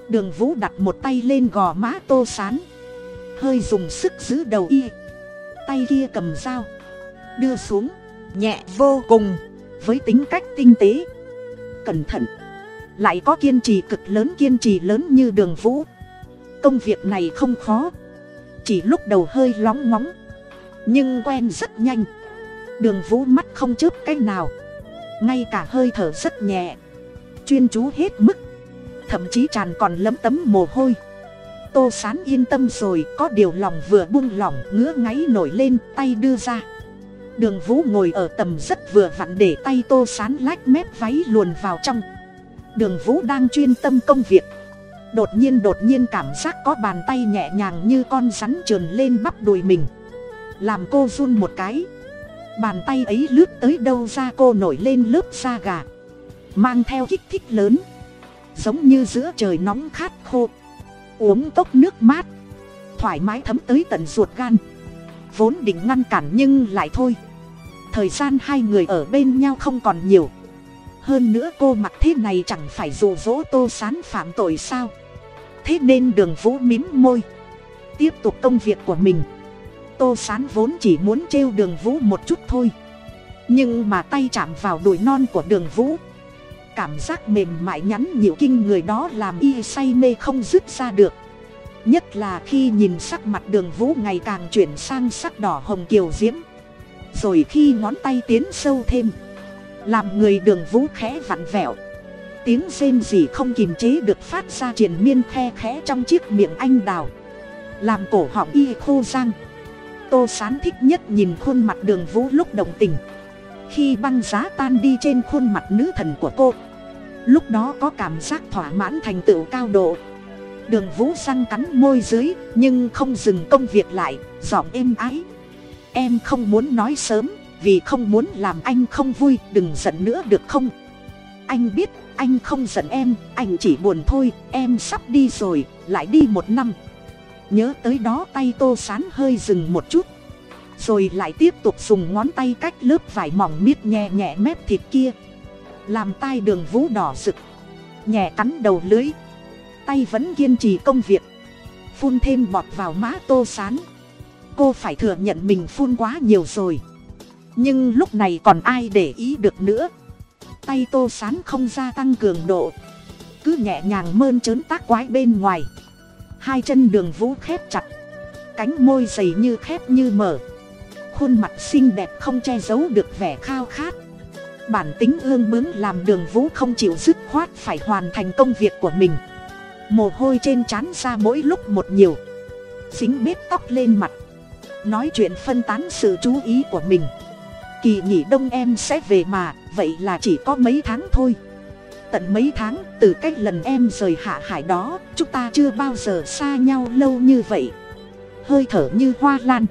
Đường vũ đặt một tay lên gò má tô sán. Hơi dùng sức giữ đầu y. Tay kia cầm dao. Đưa xuống. Nhẹ vô cùng với tính cách tinh tế. Cẩn thận. Lại có kiên trì cực lớn, kiên trì lớn như đường vũ. Công việc này không khó. Chỉ lúc đầu hơi lóng ngóng. Nhưng quen rất nhanh. Đường vũ mắt không chớp cách nào. Ngay cả hơi thở rất nhẹ. Chuyên chú hết mức. Thậm chí tràn còn lấm tấm mồ hôi. Tô sán yên tâm rồi, có điều lòng vừa buông lỏng, ngứa ngáy nổi lên, tay đưa ra đường vũ ngồi ở tầm rất vừa vặn để tay tô sán lách mép váy luồn vào trong. Đường vũ đang chuyên tâm công việc. Đột nhiên đột nhiên cảm giác có bàn tay nhẹ nhàng như con rắn trườn lên bắp đùi mình. Làm cô run một cái. Bàn tay ấy lướt tới đâu ra cô nổi lên lớp da gà. Mang theo kích thích lớn. Giống như giữa trời nóng khát khô. Uống cốc nước mát. Thoải mái thấm tới tận ruột gan. Vốn định ngăn cản nhưng lại thôi thời gian hai người ở bên nhau không còn nhiều. Hơn nữa cô mặc thế này chẳng phải dụ dỗ tô sán phạm tội sao? Thế nên đường vũ mím môi. Tiếp tục công việc của mình. Tô sán vốn chỉ muốn trêu đường vũ một chút thôi. Nhưng mà tay chạm vào đùi non của đường vũ. Cảm giác mềm mại nhắn nhịu kinh người đó làm y say mê không dứt ra được. Nhất là khi nhìn sắc mặt đường vũ ngày càng chuyển sang sắc đỏ hồng kiều diễm rồi khi ngón tay tiến sâu thêm, làm người đường vũ khẽ vặn vẹo. Tiếng rên rỉ không kìm chế được phát ra triền miên khe khẽ trong chiếc miệng anh đào. Làm cổ họng y khô răng. Tô sán thích nhất nhìn khuôn mặt đường vũ lúc đồng tình. Khi băng giá tan đi trên khuôn mặt nữ thần của cô, lúc đó có cảm giác thỏa mãn thành tựu cao độ. Đường vũ răng cắn môi dưới, nhưng không dừng công việc lại, giọng êm ái em không muốn nói sớm, vì không muốn làm anh không vui, đừng giận nữa được không? Anh biết, anh không giận em, anh chỉ buồn thôi, em sắp đi rồi, lại đi một năm. Nhớ tới đó tay tô sán hơi dừng một chút, rồi lại tiếp tục dùng ngón tay cách lớp vải mỏng miết nhẹ nhẹ mép thịt kia. Làm tai đường vũ đỏ rực, nhẹ cắn đầu lưới. Tay vẫn kiên trì công việc, phun thêm bọt vào má tô sán cô phải thừa nhận mình phun quá nhiều rồi. Nhưng lúc này còn ai để ý được nữa? Tay tô sán không gia tăng cường độ. Cứ nhẹ nhàng mơn trớn tác quái bên ngoài. Hai chân đường vũ khép chặt. Cánh môi dày như khép như mở. Khuôn mặt xinh đẹp không che giấu được vẻ khao khát. Bản tính ương bướng làm đường vũ không chịu dứt khoát phải hoàn thành công việc của mình. Mồ hôi trên trán ra mỗi lúc một nhiều. Dính bếp tóc lên mặt nói chuyện phân tán sự chú ý của mình. Kỳ nghỉ đông em sẽ về mà, vậy là chỉ có mấy tháng thôi. Tận mấy tháng, từ cái lần em rời hạ hải đó, chúng ta chưa bao giờ xa nhau lâu như vậy. Hơi thở như hoa lan.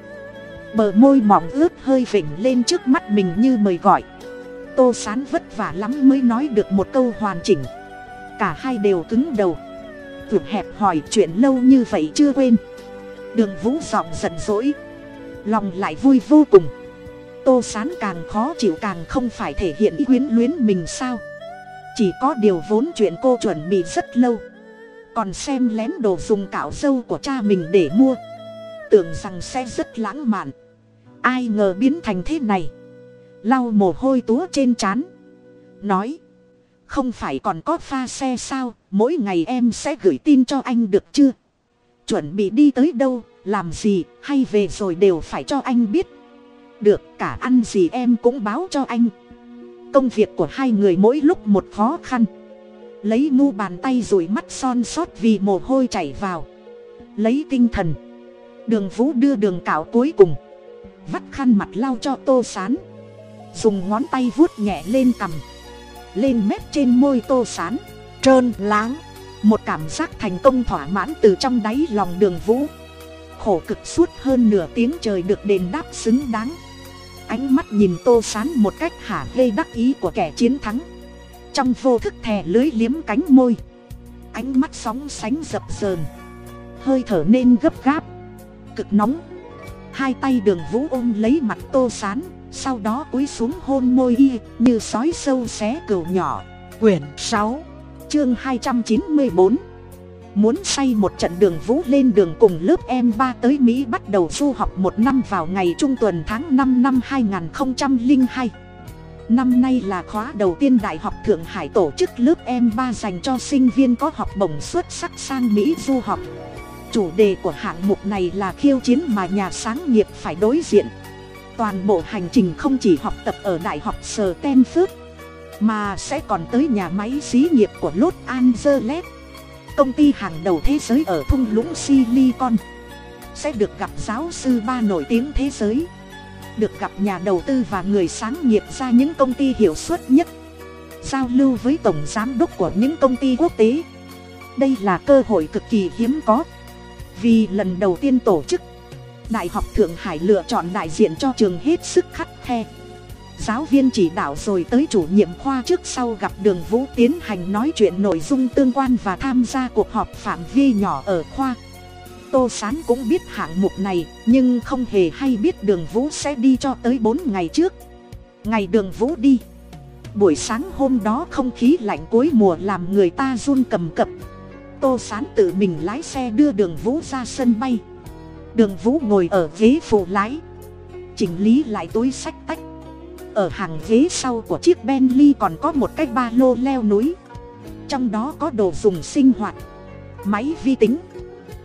Bờ môi mỏng ướt hơi vểnh lên trước mắt mình như mời gọi. Tô sán vất vả lắm mới nói được một câu hoàn chỉnh. Cả hai đều cứng đầu. Vượt hẹp hỏi chuyện lâu như vậy chưa quên. Đường vũ giọng giận dỗi lòng lại vui vô cùng. Tô sán càng khó chịu càng không phải thể hiện ý quyến luyến mình sao? Chỉ có điều vốn chuyện cô chuẩn bị rất lâu. Còn xem lén đồ dùng cạo dâu của cha mình để mua. Tưởng rằng sẽ rất lãng mạn. Ai ngờ biến thành thế này. Lau mồ hôi túa trên trán. Nói, không phải còn có pha xe sao? Mỗi ngày em sẽ gửi tin cho anh được chưa? Chuẩn bị đi tới đâu, làm gì, hay về rồi đều phải cho anh biết. Được, cả ăn gì em cũng báo cho anh. Công việc của hai người mỗi lúc một khó khăn. Lấy ngu bàn tay rồi mắt son sót vì mồ hôi chảy vào. Lấy tinh thần. Đường vũ đưa đường cạo cuối cùng. Vắt khăn mặt lau cho tô sán. Dùng ngón tay vuốt nhẹ lên cằm. Lên mép trên môi tô sán. Trơn láng một cảm giác thành công thỏa mãn từ trong đáy lòng đường vũ. Khổ cực suốt hơn nửa tiếng trời được đền đáp xứng đáng. Ánh mắt nhìn tô sán một cách hả hê đắc ý của kẻ chiến thắng. Trong vô thức thè lưới liếm cánh môi. Ánh mắt sóng sánh dập dờn. Hơi thở nên gấp gáp. Cực nóng. Hai tay đường vũ ôm lấy mặt tô sán, sau đó cúi xuống hôn môi y, như sói sâu xé cừu nhỏ. Quyển sáu chương hai trăm chín mươi bốn. Muốn say một trận đường vũ lên đường cùng lớp em ba tới mỹ bắt đầu du học một năm vào ngày trung tuần tháng năm năm hai nghìn hai. Năm nay là khóa đầu tiên đại học thượng hải tổ chức lớp em ba dành cho sinh viên có học bổng xuất sắc sang mỹ du học. Chủ đề của hạng mục này là khiêu chiến mà nhà sáng nghiệp phải đối diện. Toàn bộ hành trình không chỉ học tập ở đại học sở Stanford mà sẽ còn tới nhà máy xí nghiệp của Los Angeles. Công ty hàng đầu thế giới ở thung lũng silicon. Sẽ được gặp giáo sư ba nổi tiếng thế giới. Được gặp nhà đầu tư và người sáng nghiệp ra những công ty hiệu suất nhất. Giao lưu với tổng giám đốc của những công ty quốc tế. Đây là cơ hội cực kỳ hiếm có. Vì lần đầu tiên tổ chức, đại học thượng hải lựa chọn đại diện cho trường hết sức khắt khe giáo viên chỉ đạo rồi tới chủ nhiệm khoa trước sau gặp đường vũ tiến hành nói chuyện nội dung tương quan và tham gia cuộc họp phạm vi nhỏ ở khoa. Tô sán cũng biết hạng mục này, nhưng không hề hay biết đường vũ sẽ đi cho tới bốn ngày trước. Ngày đường vũ đi. Buổi sáng hôm đó không khí lạnh cuối mùa làm người ta run cầm cập. Tô sán tự mình lái xe đưa đường vũ ra sân bay. Đường vũ ngồi ở ghế phụ lái. Chỉnh lý lại túi sách tách ở hàng ghế sau của chiếc bentley còn có một cái ba lô leo núi. Trong đó có đồ dùng sinh hoạt, máy vi tính.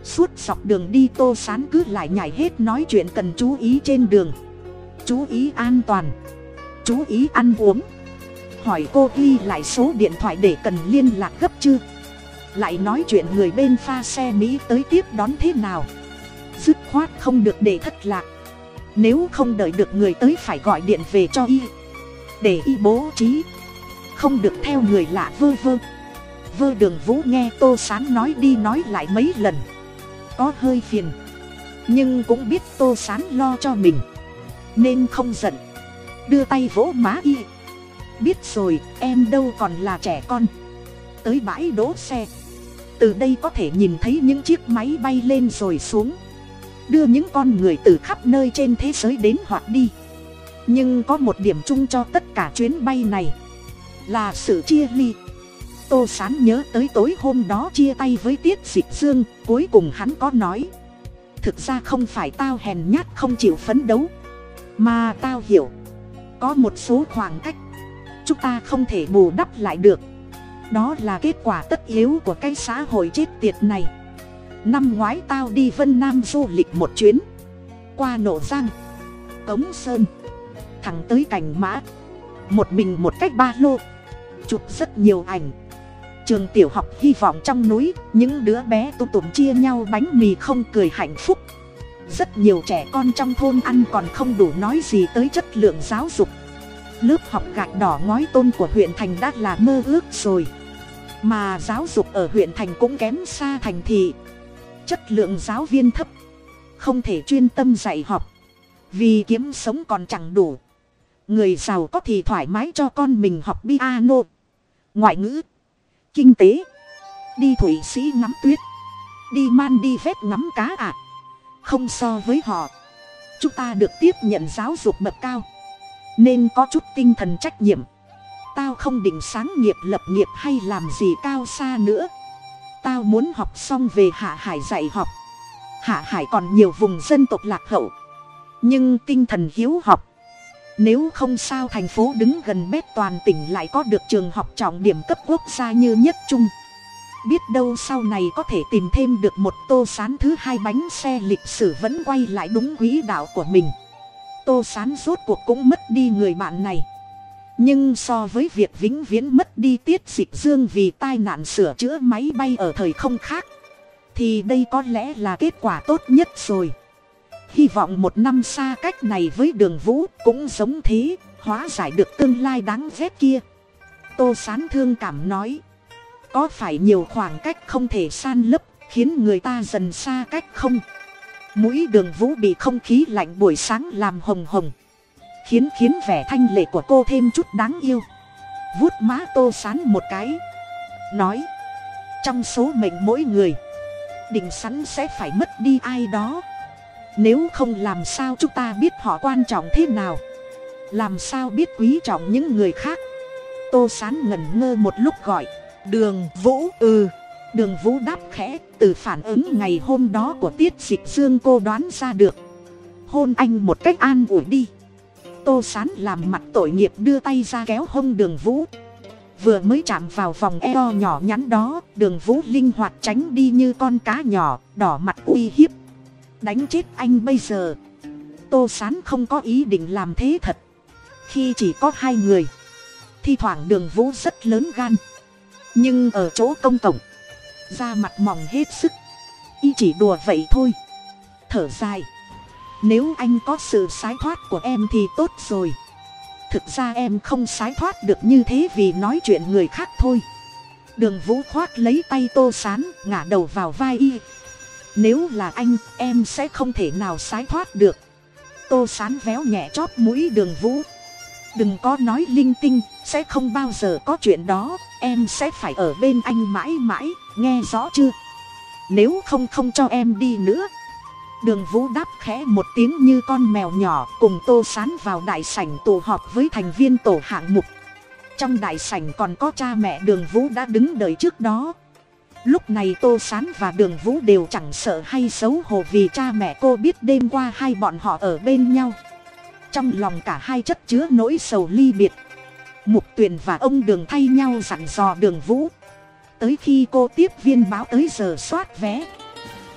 Suốt dọc đường đi tô sán cứ lại nhảy hết nói chuyện cần chú ý trên đường. Chú ý an toàn, chú ý ăn uống. Hỏi cô ghi lại số điện thoại để cần liên lạc gấp chưa? Lại nói chuyện người bên pha xe mỹ tới tiếp đón thế nào? Dứt khoát không được để thất lạc nếu không đợi được người tới phải gọi điện về cho y. Để y bố trí. Không được theo người lạ vơ vơ. Vơ đường vũ nghe tô sán nói đi nói lại mấy lần. Có hơi phiền. Nhưng cũng biết tô sán lo cho mình. Nên không giận. Đưa tay vỗ má y. Biết rồi, em đâu còn là trẻ con. Tới bãi đỗ xe. Từ đây có thể nhìn thấy những chiếc máy bay lên rồi xuống đưa những con người từ khắp nơi trên thế giới đến hoặc đi. Nhưng có một điểm chung cho tất cả chuyến bay này, là sự chia ly. Tô sán nhớ tới tối hôm đó chia tay với tiết dịch dương, cuối cùng hắn có nói, thực ra không phải tao hèn nhát không chịu phấn đấu, mà tao hiểu, có một số khoảng cách, chúng ta không thể bù đắp lại được. Đó là kết quả tất yếu của cái xã hội chết tiệt này năm ngoái tao đi vân nam du lịch một chuyến. Qua nổ giang, cống sơn, thẳng tới cành mã. Một mình một cách ba lô, chụp rất nhiều ảnh. Trường tiểu học hy vọng trong núi, những đứa bé tụ tụm chia nhau bánh mì không cười hạnh phúc. Rất nhiều trẻ con trong thôn ăn còn không đủ nói gì tới chất lượng giáo dục. Lớp học gạch đỏ ngói tôn của huyện thành đã là mơ ước rồi. Mà giáo dục ở huyện thành cũng kém xa thành thị chất lượng giáo viên thấp, không thể chuyên tâm dạy học. Vì kiếm sống còn chẳng đủ, người giàu có thì thoải mái cho con mình học piano, ngoại ngữ, kinh tế, đi thủy sĩ ngắm tuyết, đi man đi vét ngắm cá ạ. À. không so với họ, chúng ta được tiếp nhận giáo dục bậc cao, nên có chút tinh thần trách nhiệm. Tao không định sáng nghiệp lập nghiệp hay làm gì cao xa nữa tao muốn học xong về hạ hải dạy học. Hạ hải còn nhiều vùng dân tộc lạc hậu. Nhưng tinh thần hiếu học. Nếu không sao thành phố đứng gần bếp toàn tỉnh lại có được trường học trọng điểm cấp quốc gia như nhất trung. Biết đâu sau này có thể tìm thêm được một tô sán thứ hai bánh xe lịch sử vẫn quay lại đúng quỹ đạo của mình. Tô sán rốt cuộc cũng mất đi người bạn này nhưng so với việc vĩnh viễn mất đi tiết dịch dương vì tai nạn sửa chữa máy bay ở thời không khác, thì đây có lẽ là kết quả tốt nhất rồi. Hy vọng một năm xa cách này với đường vũ cũng giống thế, hóa giải được tương lai đáng ghét kia. Tô sán thương cảm nói, có phải nhiều khoảng cách không thể san lấp, khiến người ta dần xa cách không? Mũi đường vũ bị không khí lạnh buổi sáng làm hồng hồng khiến khiến vẻ thanh lệ của cô thêm chút đáng yêu. Vuốt má tô sán một cái. Nói, trong số mệnh mỗi người, định sẵn sẽ phải mất đi ai đó. Nếu không làm sao chúng ta biết họ quan trọng thế nào? Làm sao biết quý trọng những người khác? Tô sán ngẩn ngơ một lúc gọi, đường vũ ừ. Đường vũ đáp khẽ, từ phản ứng ngày hôm đó của tiết dịch dương cô đoán ra được. Hôn anh một cách an ủi đi tô sán làm mặt tội nghiệp đưa tay ra kéo hông đường vũ. Vừa mới chạm vào vòng eo nhỏ nhắn đó, đường vũ linh hoạt tránh đi như con cá nhỏ, đỏ mặt uy hiếp. Đánh chết anh bây giờ. Tô sán không có ý định làm thế thật. Khi chỉ có hai người, thi thoảng đường vũ rất lớn gan. Nhưng ở chỗ công cộng, da mặt mỏng hết sức. Y chỉ đùa vậy thôi. Thở dài nếu anh có sự sái thoát của em thì tốt rồi. Thực ra em không sái thoát được như thế vì nói chuyện người khác thôi. Đường vũ khoác lấy tay tô sán, ngả đầu vào vai y. Nếu là anh, em sẽ không thể nào sái thoát được. Tô sán véo nhẹ chót mũi đường vũ. Đừng có nói linh tinh, sẽ không bao giờ có chuyện đó. Em sẽ phải ở bên anh mãi mãi, nghe rõ chưa? Nếu không không cho em đi nữa đường vũ đáp khẽ một tiếng như con mèo nhỏ cùng tô sán vào đại sảnh tụ họp với thành viên tổ hạng mục. Trong đại sảnh còn có cha mẹ đường vũ đã đứng đợi trước đó. Lúc này tô sán và đường vũ đều chẳng sợ hay xấu hổ vì cha mẹ cô biết đêm qua hai bọn họ ở bên nhau. Trong lòng cả hai chất chứa nỗi sầu ly biệt. Mục tuyền và ông đường thay nhau dặn dò đường vũ. Tới khi cô tiếp viên báo tới giờ soát vé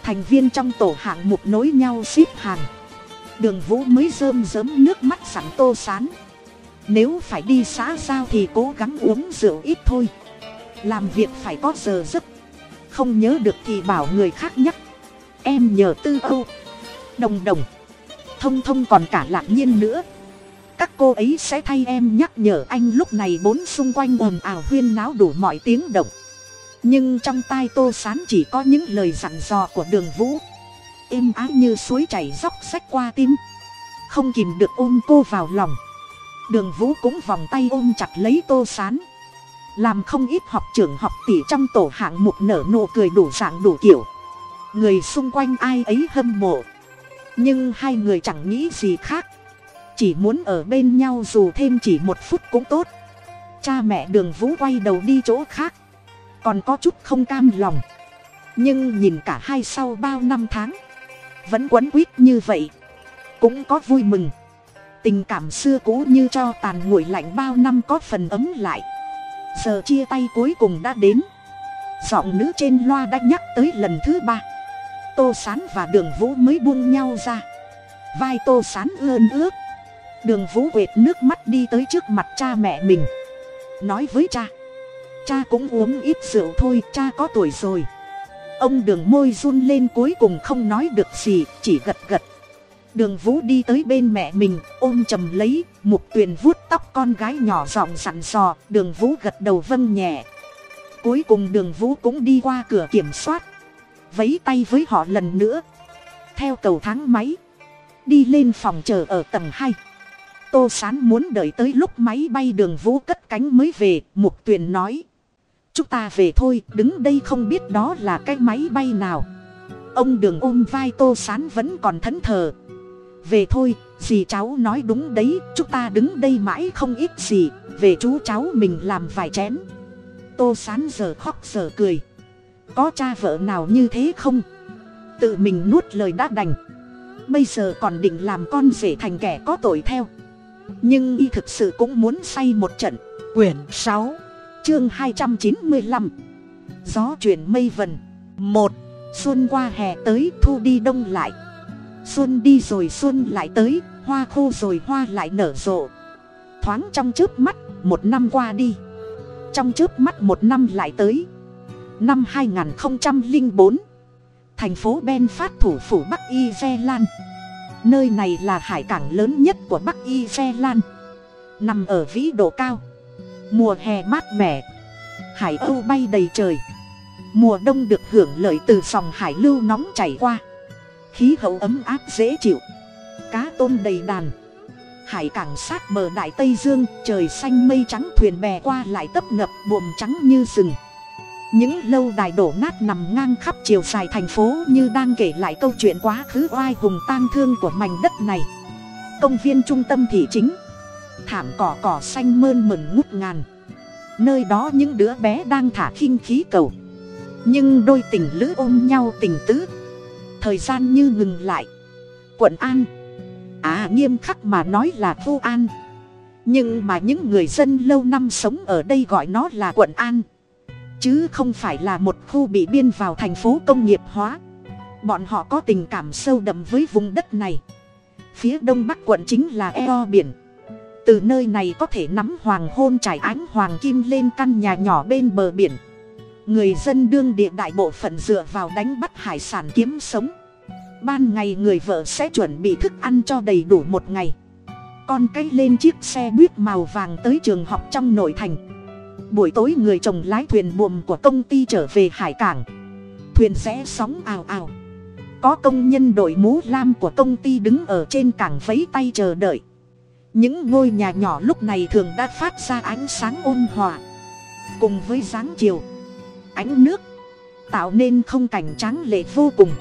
thành viên trong tổ hạng mục nối nhau xếp hàng. Đường vũ mới rơm rớm nước mắt sẵn tô sán. Nếu phải đi xã giao thì cố gắng uống rượu ít thôi. Làm việc phải có giờ giấc. Không nhớ được thì bảo người khác nhắc. Em nhờ tư âu. Đồng đồng. Thông thông còn cả lạc nhiên nữa. Các cô ấy sẽ thay em nhắc nhở anh lúc này bốn xung quanh ồn ào huyên náo đủ mọi tiếng động nhưng trong tai tô sán chỉ có những lời dặn dò của đường vũ. Êm ái như suối chảy róc rách qua tim. Không kìm được ôm cô vào lòng. Đường vũ cũng vòng tay ôm chặt lấy tô sán. Làm không ít học trưởng học tỷ trong tổ hạng mục nở nụ cười đủ dạng đủ kiểu. Người xung quanh ai ấy hâm mộ. Nhưng hai người chẳng nghĩ gì khác. Chỉ muốn ở bên nhau dù thêm chỉ một phút cũng tốt. Cha mẹ đường vũ quay đầu đi chỗ khác còn có chút không cam lòng. Nhưng nhìn cả hai sau bao năm tháng, vẫn quấn quýt như vậy, cũng có vui mừng. Tình cảm xưa cũ như cho tàn nguội lạnh bao năm có phần ấm lại. Giờ chia tay cuối cùng đã đến. Giọng nữ trên loa đã nhắc tới lần thứ ba. Tô sán và đường vũ mới buông nhau ra. Vai tô sán ơn ướt. Đường vũ quệt nước mắt đi tới trước mặt cha mẹ mình. Nói với cha cha cũng uống ít rượu thôi, cha có tuổi rồi. Ông đường môi run lên cuối cùng không nói được gì, chỉ gật gật. Đường vũ đi tới bên mẹ mình, ôm chầm lấy, mục tuyền vuốt tóc con gái nhỏ giọng sẵn sò đường vũ gật đầu vâng nhẹ. Cuối cùng đường vũ cũng đi qua cửa kiểm soát. Vấy tay với họ lần nữa. Theo cầu thang máy, đi lên phòng chờ ở tầng hai. Tô sán muốn đợi tới lúc máy bay đường vũ cất cánh mới về, mục tuyền nói chúng ta về thôi, đứng đây không biết đó là cái máy bay nào. Ông đường ôm vai tô sán vẫn còn thẫn thờ. Về thôi, dì cháu nói đúng đấy, chúng ta đứng đây mãi không ít gì, về chú cháu mình làm vài chén. Tô sán giờ khóc giờ cười. Có cha vợ nào như thế không? Tự mình nuốt lời đã đành. Bây giờ còn định làm con rể thành kẻ có tội theo. Nhưng y thực sự cũng muốn say một trận. Quyển sáu chương hai trăm chín mươi lăm. Gió chuyển mây vần. Một, xuân qua hè tới, thu đi đông lại. Xuân đi rồi xuân lại tới, hoa khô rồi hoa lại nở rộ. Thoáng trong chớp mắt, một năm qua đi. Trong chớp mắt một năm lại tới. Năm hai nghìn bốn, thành phố ben phát thủ phủ bắc y lan. Nơi này là hải cảng lớn nhất của bắc y lan. Nằm ở vĩ độ cao mùa hè mát mẻ. Hải âu bay đầy trời. Mùa đông được hưởng lợi từ dòng hải lưu nóng chảy qua. Khí hậu ấm áp dễ chịu. Cá tôm đầy đàn. Hải cảng sát bờ đại tây dương, trời xanh mây trắng thuyền bè qua lại tấp nập buồm trắng như rừng. Những lâu đài đổ nát nằm ngang khắp chiều dài thành phố như đang kể lại câu chuyện quá khứ oai hùng tang thương của mảnh đất này. Công viên trung tâm thị chính thảm cỏ cỏ xanh mơn mởn ngút ngàn. Nơi đó những đứa bé đang thả khinh khí cầu. Nhưng đôi tình lữ ôm nhau tình tứ. Thời gian như ngừng lại. Quận an. À nghiêm khắc mà nói là vô an. Nhưng mà những người dân lâu năm sống ở đây gọi nó là quận an. Chứ không phải là một khu bị biên vào thành phố công nghiệp hóa. Bọn họ có tình cảm sâu đậm với vùng đất này. Phía đông bắc quận chính là eo biển từ nơi này có thể nắm hoàng hôn trải ánh hoàng kim lên căn nhà nhỏ bên bờ biển. Người dân đương địa đại bộ phận dựa vào đánh bắt hải sản kiếm sống. Ban ngày người vợ sẽ chuẩn bị thức ăn cho đầy đủ một ngày. Con cái lên chiếc xe buýt màu vàng tới trường học trong nội thành. Buổi tối người chồng lái thuyền buồm của công ty trở về hải cảng. Thuyền sẽ sóng ào ào. Có công nhân đội mũ lam của công ty đứng ở trên cảng vấy tay chờ đợi những ngôi nhà nhỏ lúc này thường đã phát ra ánh sáng ôn hòa. Cùng với dáng chiều, ánh nước, tạo nên không cảnh tráng lệ vô cùng.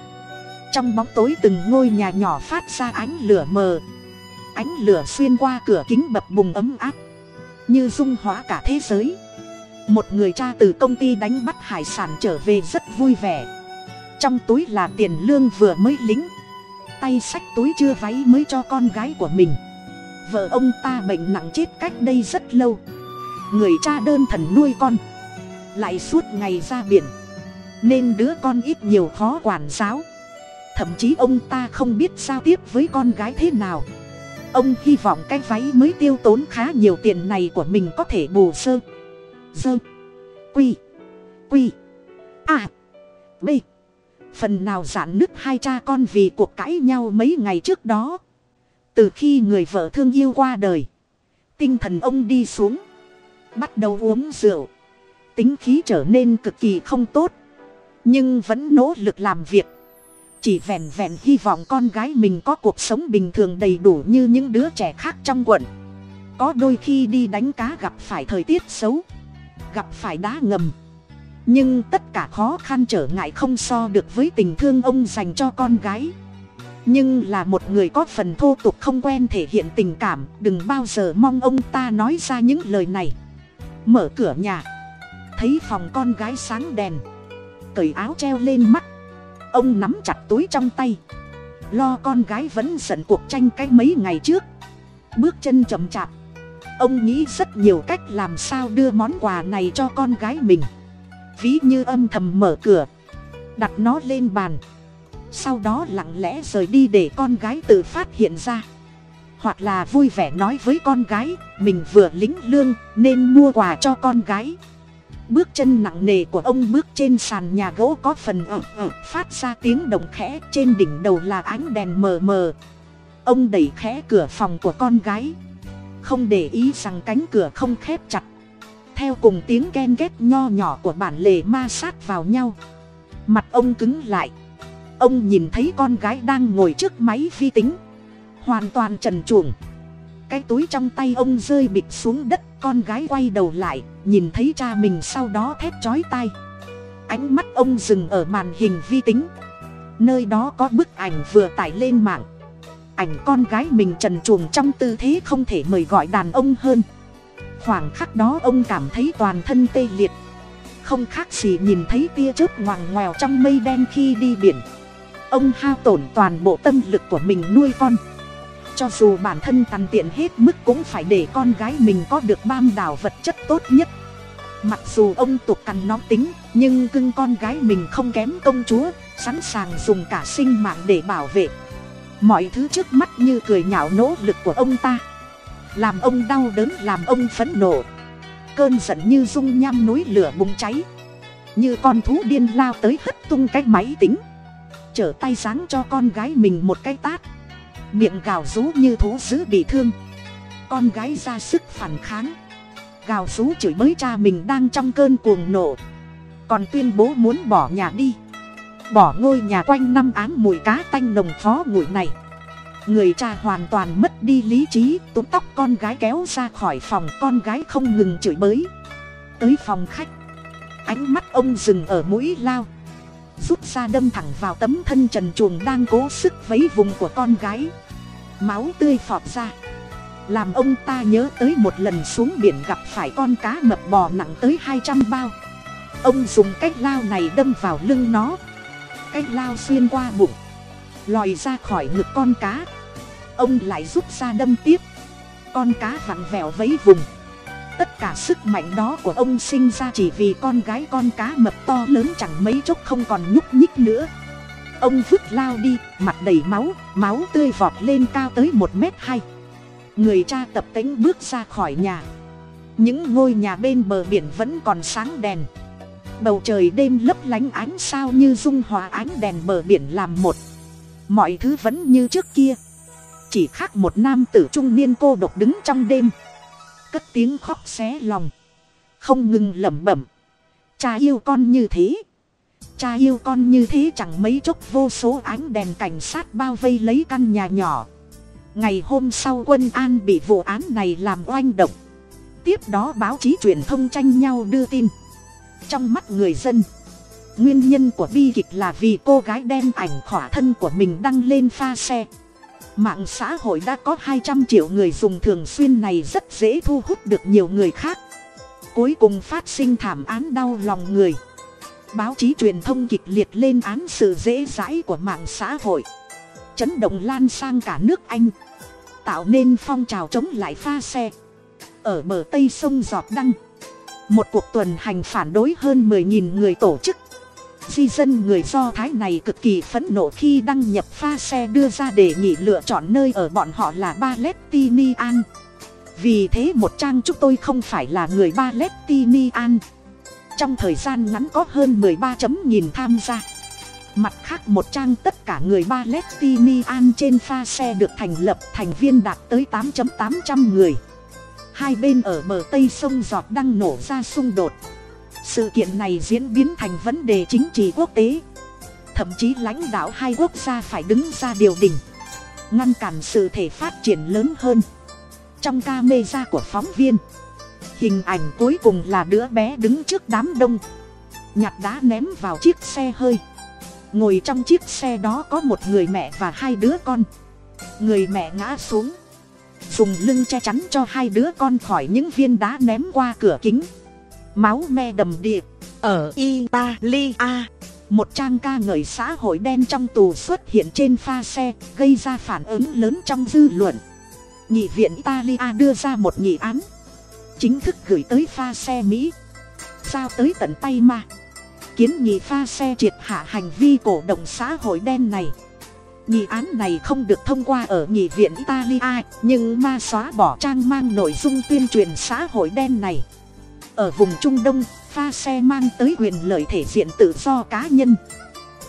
Trong bóng tối từng ngôi nhà nhỏ phát ra ánh lửa mờ, ánh lửa xuyên qua cửa kính bập bùng ấm áp, như dung hóa cả thế giới. Một người cha từ công ty đánh bắt hải sản trở về rất vui vẻ. Trong túi là tiền lương vừa mới lính, tay xách túi chưa váy mới cho con gái của mình vợ ông ta bệnh nặng chết cách đây rất lâu. Người cha đơn thần nuôi con. Lại suốt ngày ra biển. Nên đứa con ít nhiều khó quản giáo. Thậm chí ông ta không biết giao tiếp với con gái thế nào. Ông hy vọng cái váy mới tiêu tốn khá nhiều tiền này của mình có thể bù sơ. Sơ. Quy. Quy. A. B. Phần nào giãn nứt hai cha con vì cuộc cãi nhau mấy ngày trước đó từ khi người vợ thương yêu qua đời, tinh thần ông đi xuống, bắt đầu uống rượu. Tính khí trở nên cực kỳ không tốt, nhưng vẫn nỗ lực làm việc. Chỉ vẹn vẹn hy vọng con gái mình có cuộc sống bình thường đầy đủ như những đứa trẻ khác trong quận. Có đôi khi đi đánh cá gặp phải thời tiết xấu, gặp phải đá ngầm. Nhưng tất cả khó khăn trở ngại không so được với tình thương ông dành cho con gái nhưng là một người có phần thô tục không quen thể hiện tình cảm, đừng bao giờ mong ông ta nói ra những lời này. Mở cửa nhà, thấy phòng con gái sáng đèn. Cởi áo treo lên mắt. Ông nắm chặt túi trong tay. Lo con gái vẫn giận cuộc tranh cái mấy ngày trước. Bước chân chậm chạp. Ông nghĩ rất nhiều cách làm sao đưa món quà này cho con gái mình. Ví như âm thầm mở cửa. Đặt nó lên bàn sau đó lặng lẽ rời đi để con gái tự phát hiện ra. Hoặc là vui vẻ nói với con gái, mình vừa lính lương, nên mua quà cho con gái. Bước chân nặng nề của ông bước trên sàn nhà gỗ có phần ợ ợ phát ra tiếng động khẽ, trên đỉnh đầu là ánh đèn mờ mờ. Ông đẩy khẽ cửa phòng của con gái. Không để ý rằng cánh cửa không khép chặt. Theo cùng tiếng ken ghét nho nhỏ của bản lề ma sát vào nhau. Mặt ông cứng lại ông nhìn thấy con gái đang ngồi trước máy vi tính. Hoàn toàn trần truồng cái túi trong tay ông rơi bịch xuống đất, con gái quay đầu lại, nhìn thấy cha mình sau đó thét chói tai. Ánh mắt ông dừng ở màn hình vi tính. Nơi đó có bức ảnh vừa tải lên mạng. Ảnh con gái mình trần truồng trong tư thế không thể mời gọi đàn ông hơn. Khoảng khắc đó ông cảm thấy toàn thân tê liệt. Không khác gì nhìn thấy tia chớp ngoằn ngoèo trong mây đen khi đi biển ông hao tổn toàn bộ tâm lực của mình nuôi con. Cho dù bản thân tàn tiện hết mức cũng phải để con gái mình có được bam đảo vật chất tốt nhất. Mặc dù ông tục cằn nó tính, nhưng cưng con gái mình không kém công chúa, sẵn sàng dùng cả sinh mạng để bảo vệ. Mọi thứ trước mắt như cười nhạo nỗ lực của ông ta. Làm ông đau đớn, làm ông phẫn nộ. Cơn giận như dung nham núi lửa bùng cháy. Như con thú điên lao tới hất tung cái máy tính trở tay sáng cho con gái mình một cái tát. Miệng gào rú như thú dữ bị thương. Con gái ra sức phản kháng. Gào rú chửi bới cha mình đang trong cơn cuồng nộ. Còn tuyên bố muốn bỏ nhà đi. Bỏ ngôi nhà quanh năm áng mùi cá tanh nồng phó ngủi này. Người cha hoàn toàn mất đi lý trí, túm tóc con gái kéo ra khỏi phòng, con gái không ngừng chửi bới. Tới phòng khách, ánh mắt ông dừng ở mũi lao rút ra đâm thẳng vào tấm thân trần chuồng đang cố sức vấy vùng của con gái. Máu tươi phọt ra. Làm ông ta nhớ tới một lần xuống biển gặp phải con cá mập bò nặng tới hai trăm bao. Ông dùng cách lao này đâm vào lưng nó. Cách lao xuyên qua bụng. Lòi ra khỏi ngực con cá. Ông lại rút ra đâm tiếp. Con cá vặn vẹo vấy vùng tất cả sức mạnh đó của ông sinh ra chỉ vì con gái con cá mập to lớn chẳng mấy chốc không còn nhúc nhích nữa. Ông vứt lao đi, mặt đầy máu máu tươi vọt lên cao tới một m hai. Người cha tập tính bước ra khỏi nhà. Những ngôi nhà bên bờ biển vẫn còn sáng đèn. Bầu trời đêm lấp lánh ánh sao như dung hòa ánh đèn bờ biển làm một. Mọi thứ vẫn như trước kia. Chỉ khác một nam tử trung niên cô độc đứng trong đêm cất tiếng khóc xé lòng. Không ngừng lẩm bẩm. Cha yêu con như thế. Cha yêu con như thế chẳng mấy chốc vô số ánh đèn cảnh sát bao vây lấy căn nhà nhỏ. Ngày hôm sau quân an bị vụ án này làm oanh động. Tiếp đó báo chí truyền thông tranh nhau đưa tin. Trong mắt người dân, nguyên nhân của bi kịch là vì cô gái đem ảnh khỏa thân của mình đăng lên pha xe mạng xã hội đã có hai trăm triệu người dùng thường xuyên này rất dễ thu hút được nhiều người khác. Cuối cùng phát sinh thảm án đau lòng người. Báo chí truyền thông kịch liệt lên án sự dễ dãi của mạng xã hội. Chấn động lan sang cả nước anh. Tạo nên phong trào chống lại pha xe. Ở bờ tây sông giọt đăng, một cuộc tuần hành phản đối hơn 10.000 người tổ chức di dân người do thái này cực kỳ phẫn nộ khi đăng nhập pha xe đưa ra đề nghị lựa chọn nơi ở bọn họ là palestinian. Vì thế một trang chúng tôi không phải là người palestinian. Trong thời gian ngắn có hơn 13 chấm nghìn tham gia. Mặt khác một trang tất cả người palestinian trên pha xe được thành lập, thành viên đạt tới 8.800 người. Hai bên ở bờ tây sông giọt đang nổ ra xung đột sự kiện này diễn biến thành vấn đề chính trị quốc tế. Thậm chí lãnh đạo hai quốc gia phải đứng ra điều đình ngăn cản sự thể phát triển lớn hơn. Trong ca mê ra của phóng viên, hình ảnh cuối cùng là đứa bé đứng trước đám đông. Nhặt đá ném vào chiếc xe hơi. Ngồi trong chiếc xe đó có một người mẹ và hai đứa con. Người mẹ ngã xuống, dùng lưng che chắn cho hai đứa con khỏi những viên đá ném qua cửa kính máu me đầm địa, ở italia. Một trang ca ngợi xã hội đen trong tù xuất hiện trên pha xe, gây ra phản ứng lớn trong dư luận. Nghị viện italia đưa ra một nghị án, chính thức gửi tới pha xe mỹ, giao tới tận tay mà kiến nghị pha xe triệt hạ hành vi cổ động xã hội đen này. Nghị án này không được thông qua ở nghị viện italia, nhưng ma xóa bỏ trang mang nội dung tuyên truyền xã hội đen này ở vùng trung đông, pha xe mang tới quyền lợi thể diện tự do cá nhân.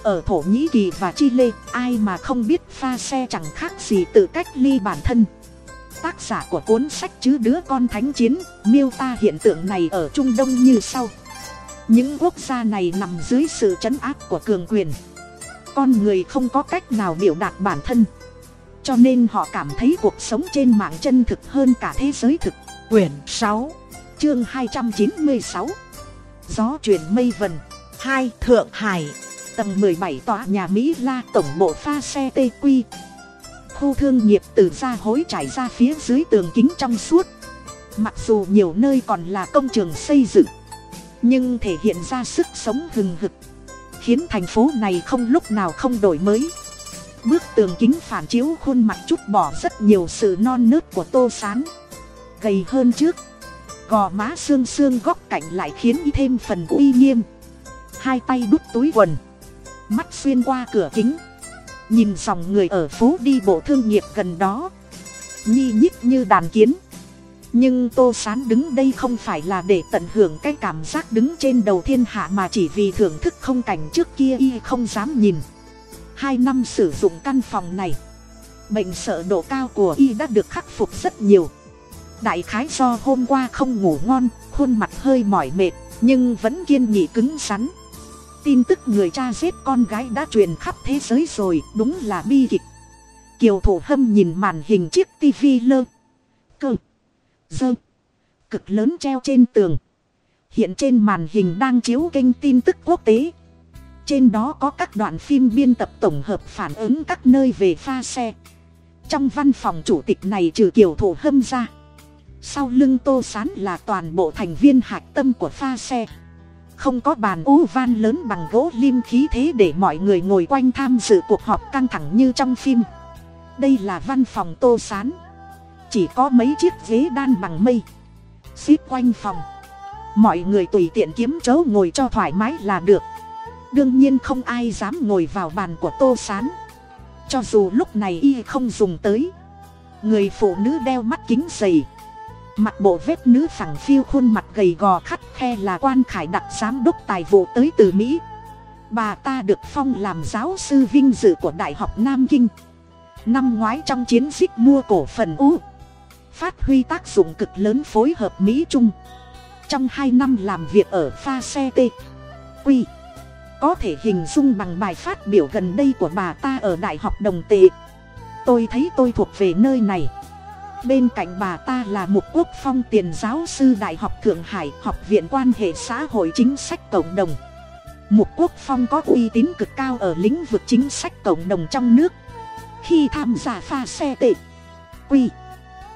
Ở thổ nhĩ kỳ và chile, ai mà không biết pha xe chẳng khác gì tự cách ly bản thân. Tác giả của cuốn sách chứ đứa con thánh chiến, miêu tả hiện tượng này ở trung đông như sau. Những quốc gia này nằm dưới sự trấn áp của cường quyền. Con người không có cách nào biểu đạt bản thân. Cho nên họ cảm thấy cuộc sống trên mạng chân thực hơn cả thế giới thực. Quyển sáu chương hai trăm chín mươi sáu. Gió chuyển mây vần, hai thượng hải, tầng mười bảy tòa nhà mỹ la tổng bộ pha xe tê quy khu thương nghiệp từ ra hối trải ra phía dưới tường kính trong suốt. Mặc dù nhiều nơi còn là công trường xây dựng, nhưng thể hiện ra sức sống hừng hực, khiến thành phố này không lúc nào không đổi mới. Bức tường kính phản chiếu khuôn mặt chút bỏ rất nhiều sự non nớt của tô sán. Gầy hơn trước gò má xương xương góc cạnh lại khiến y thêm phần uy nghiêm. Hai tay đút túi quần. Mắt xuyên qua cửa kính. Nhìn dòng người ở phố đi bộ thương nghiệp gần đó. Nhi nhích như đàn kiến. Nhưng tô sán đứng đây không phải là để tận hưởng cái cảm giác đứng trên đầu thiên hạ mà chỉ vì thưởng thức không cảnh trước kia y không dám nhìn. Hai năm sử dụng căn phòng này bệnh sợ độ cao của y đã được khắc phục rất nhiều đại khái do hôm qua không ngủ ngon, khuôn mặt hơi mỏi mệt, nhưng vẫn kiên nhị cứng rắn. Tin tức người cha giết con gái đã truyền khắp thế giới rồi, đúng là bi kịch. Kiều thủ hâm nhìn màn hình chiếc tivi lơ, cơ, dơ, cực lớn treo trên tường. Hiện trên màn hình đang chiếu kênh tin tức quốc tế. Trên đó có các đoạn phim biên tập tổng hợp phản ứng các nơi về pha xe. Trong văn phòng chủ tịch này trừ kiều thủ hâm ra sau lưng tô sán là toàn bộ thành viên hạch tâm của pha xe. Không có bàn u van lớn bằng gỗ lim khí thế để mọi người ngồi quanh tham dự cuộc họp căng thẳng như trong phim. Đây là văn phòng tô sán. Chỉ có mấy chiếc ghế đan bằng mây. Xếp quanh phòng. Mọi người tùy tiện kiếm chỗ ngồi cho thoải mái là được. Đương nhiên không ai dám ngồi vào bàn của tô s á n cho dù lúc này y không dùng tới. Người phụ nữ đeo mắt kính dày mặt bộ vết nữ phẳng phiêu khuôn mặt gầy gò khắt khe là quan khải đặc giám đốc tài vụ tới từ mỹ. Bà ta được phong làm giáo sư vinh dự của đại học nam kinh. Năm ngoái trong chiến dịch mua cổ phần u, phát huy tác dụng cực lớn phối hợp mỹ trung. Trong hai năm làm việc ở pha xe t quy có thể hình dung bằng bài phát biểu gần đây của bà ta ở đại học đồng tệ tôi thấy tôi thuộc về nơi này bên cạnh bà ta là mục quốc phong tiền giáo sư đại học thượng hải, học viện quan hệ xã hội chính sách cộng đồng. Mục quốc phong có uy tín cực cao ở lĩnh vực chính sách cộng đồng trong nước. Khi tham gia pha xe tệ, quy,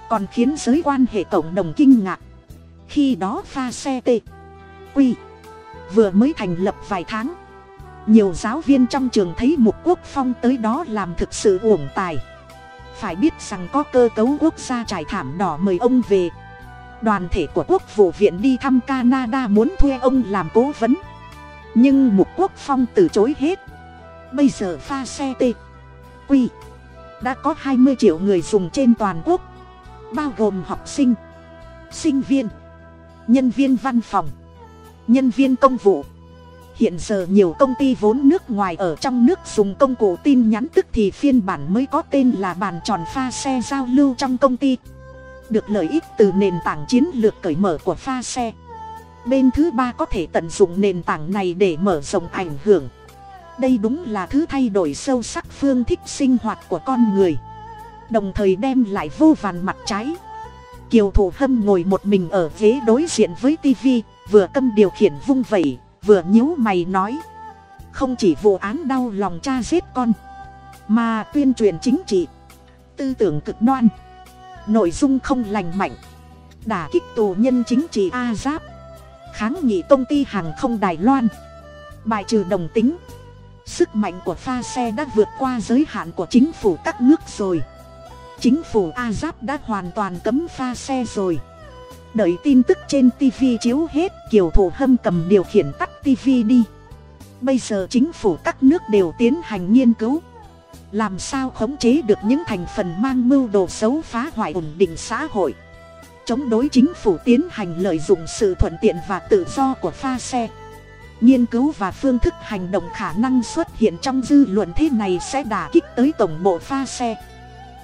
còn khiến giới quan hệ cộng đồng kinh ngạc. Khi đó pha xe tệ, quy, vừa mới thành lập vài tháng. Nhiều giáo viên trong trường thấy mục quốc phong tới đó làm thực sự uổng tài phải biết rằng có cơ cấu quốc gia trải thảm đỏ mời ông về. Đoàn thể của quốc vụ viện đi thăm canada muốn thuê ông làm cố vấn. Nhưng mục quốc phong từ chối hết. Bây giờ pha xe t quy đã có hai mươi triệu người dùng trên toàn quốc. Bao gồm học sinh sinh viên, nhân viên văn phòng, nhân viên công vụ hiện giờ nhiều công ty vốn nước ngoài ở trong nước dùng công cụ tin nhắn tức thì phiên bản mới có tên là bàn tròn pha xe giao lưu trong công ty. Được lợi ích từ nền tảng chiến lược cởi mở của pha xe. Bên thứ ba có thể tận dụng nền tảng này để mở rộng ảnh hưởng. Đây đúng là thứ thay đổi sâu sắc phương thức sinh hoạt của con người. Đồng thời đem lại vô vàn mặt trái. Kiều thủ hâm ngồi một mình ở ghế đối diện với tivi vừa câm điều khiển vung vẩy vừa nhíu mày nói. Không chỉ vụ án đau lòng cha giết con, mà tuyên truyền chính trị, tư tưởng cực đoan. Nội dung không lành mạnh, đả kích tù nhân chính trị a giáp, kháng nghị công ty hàng không đài loan. Bài trừ đồng tính, sức mạnh của pha xe đã vượt qua giới hạn của chính phủ các nước rồi. Chính phủ a giáp đã hoàn toàn cấm pha xe rồi đợi tin tức trên tv chiếu hết, kiều thủ hâm cầm điều khiển tắt tv đi. Bây giờ chính phủ các nước đều tiến hành nghiên cứu. Làm sao khống chế được những thành phần mang mưu đồ xấu phá hoại ổn định xã hội? Chống đối chính phủ tiến hành lợi dụng sự thuận tiện và tự do của pha xe. Nghiên cứu và phương thức hành động khả năng xuất hiện trong dư luận thế này sẽ đả kích tới tổng bộ pha xe.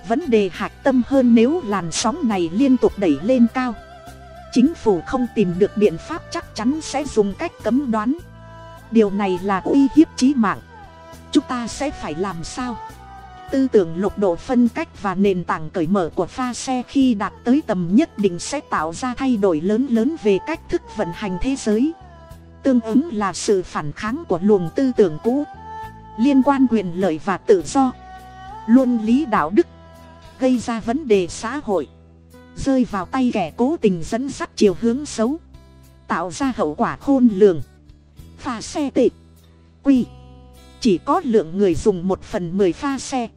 Vấn đề hạt tâm hơn nếu làn sóng này liên tục đẩy lên cao chính phủ không tìm được biện pháp chắc chắn sẽ dùng cách cấm đoán. Điều này là uy hiếp chí mạng. Chúng ta sẽ phải làm sao? Tư tưởng lục độ phân cách và nền tảng cởi mở của pha xe khi đạt tới tầm nhất định sẽ tạo ra thay đổi lớn lớn về cách thức vận hành thế giới. Tương ứng là sự phản kháng của luồng tư tưởng cũ, liên quan quyền lợi và tự do, luân lý đạo đức, gây ra vấn đề xã hội rơi vào tay kẻ cố tình dẫn dắt chiều hướng xấu, tạo ra hậu quả khôn lường. Pha xe tệ. Quy. Chỉ có lượng người dùng một phần mười pha xe.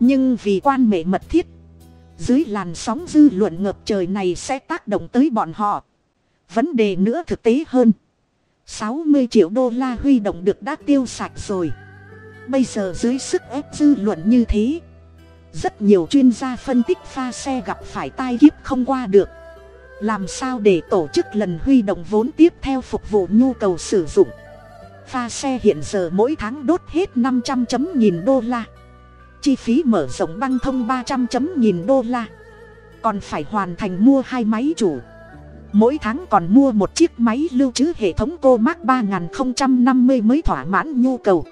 Nhưng vì quan mệ mật thiết, dưới làn sóng dư luận ngập trời này sẽ tác động tới bọn họ. Vấn đề nữa thực tế hơn. Sáu mươi triệu đô la huy động được đã tiêu sạch rồi. Bây giờ dưới sức ép dư luận như thế rất nhiều chuyên gia phân tích pha xe gặp phải tai kiếp không qua được. Làm sao để tổ chức lần huy động vốn tiếp theo phục vụ nhu cầu sử dụng? Pha xe hiện giờ mỗi tháng đốt hết năm trăm chấm nghìn đô la. Chi phí mở rộng băng thông ba trăm chấm nghìn đô la. Còn phải hoàn thành mua hai máy chủ. Mỗi tháng còn mua một chiếc máy lưu trữ hệ thống cô mark ba nghìn năm mươi mới thỏa mãn nhu cầu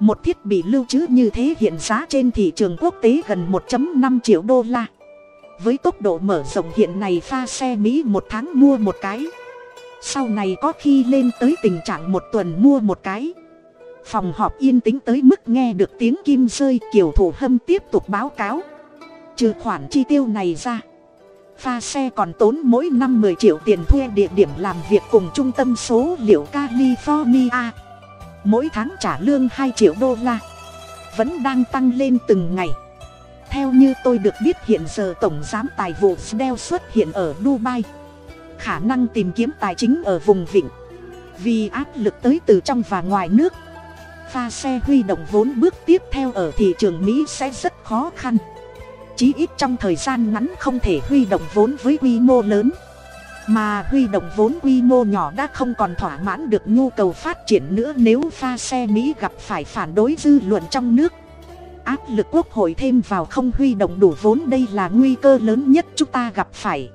một thiết bị lưu trữ như thế hiện giá trên thị trường quốc tế gần 1 năm triệu đô la. Với tốc độ mở rộng hiện này pha xe mỹ một tháng mua một cái. Sau này có khi lên tới tình trạng một tuần mua một cái. Phòng họp yên tĩnh tới mức nghe được tiếng kim rơi kiểu thủ hâm tiếp tục báo cáo. Trừ khoản chi tiêu này ra, pha xe còn tốn mỗi năm 10 triệu tiền thuê địa điểm làm việc cùng trung tâm số liệu california mỗi tháng trả lương hai triệu đô la, vẫn đang tăng lên từng ngày. Theo như tôi được biết hiện giờ tổng giám tài vụ Snell xuất hiện ở dubai, khả năng tìm kiếm tài chính ở vùng vịnh. Vì áp lực tới từ trong và ngoài nước, pha xe huy động vốn bước tiếp theo ở thị trường mỹ sẽ rất khó khăn. Chí ít trong thời gian ngắn không thể huy động vốn với quy mô lớn mà huy động vốn quy mô nhỏ đã không còn thỏa mãn được nhu cầu phát triển nữa nếu pha xe mỹ gặp phải phản đối dư luận trong nước. Áp lực quốc hội thêm vào không huy động đủ vốn đây là nguy cơ lớn nhất chúng ta gặp phải.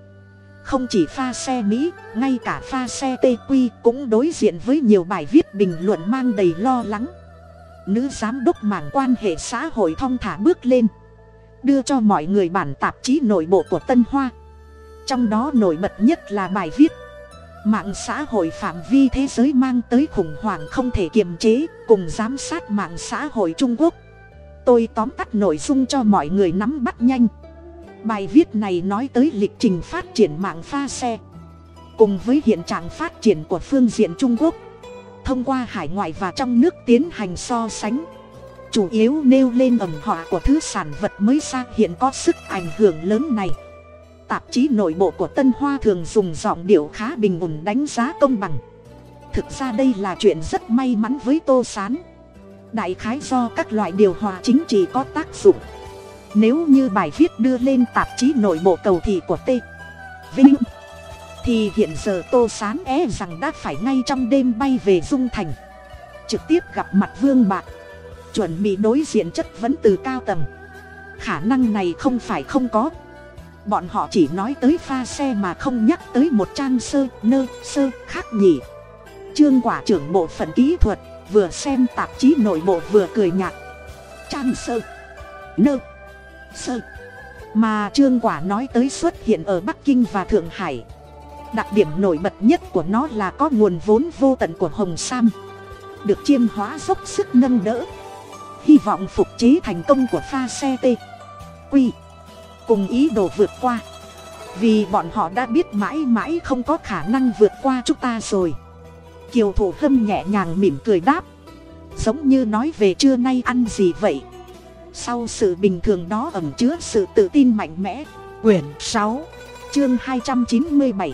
Không chỉ pha xe mỹ, ngay cả pha xe tq cũng đối diện với nhiều bài viết bình luận mang đầy lo lắng. Nữ giám đốc mảng quan hệ xã hội thong thả bước lên, đưa cho mọi người bản tạp chí nội bộ của tân hoa trong đó nổi bật nhất là bài viết. Mạng xã hội phạm vi thế giới mang tới khủng hoảng không thể kiềm chế, cùng giám sát mạng xã hội trung quốc. Tôi tóm tắt nội dung cho mọi người nắm bắt nhanh. Bài viết này nói tới lịch trình phát triển mạng pha xe. Cùng với hiện trạng phát triển của phương diện trung quốc, thông qua hải ngoại và trong nước tiến hành so sánh. Chủ yếu nêu lên ẩm họa của thứ sản vật mới ra hiện có sức ảnh hưởng lớn này tạp chí nội bộ của tân hoa thường dùng giọng điệu khá bình ổn đánh giá công bằng. Thực ra đây là chuyện rất may mắn với tô s á n đại khái do các loại điều hòa chính trị có tác dụng. Nếu như bài viết đưa lên tạp chí nội bộ cầu thị của t. Vinh, thì hiện giờ tô s á n é e rằng đã phải ngay trong đêm bay về dung thành. Trực tiếp gặp mặt vương bạc. Chuẩn bị đối diện chất vấn từ cao tầng. Khả năng này không phải không có bọn họ chỉ nói tới pha xe mà không nhắc tới một trang sơ, nơ, sơ khác nhỉ. Trương quả trưởng bộ phận kỹ thuật, vừa xem tạp chí nội bộ vừa cười nhạt. Trang sơ, nơ, sơ. Mà trương quả nói tới xuất hiện ở bắc kinh và thượng hải. Đặc điểm nổi bật nhất của nó là có nguồn vốn vô tận của hồng sam. Được chiêm hóa dốc sức nâng đỡ. Hy vọng phục chế thành công của pha xe t quy cùng ý đồ vượt qua. Vì bọn họ đã biết mãi mãi không có khả năng vượt qua chúng ta rồi. Kiều thủ hâm nhẹ nhàng mỉm cười đáp. Giống như nói về trưa nay ăn gì vậy? Sau sự bình thường đó ẩm chứa sự tự tin mạnh mẽ. Quyển sáu, chương hai trăm chín mươi bảy.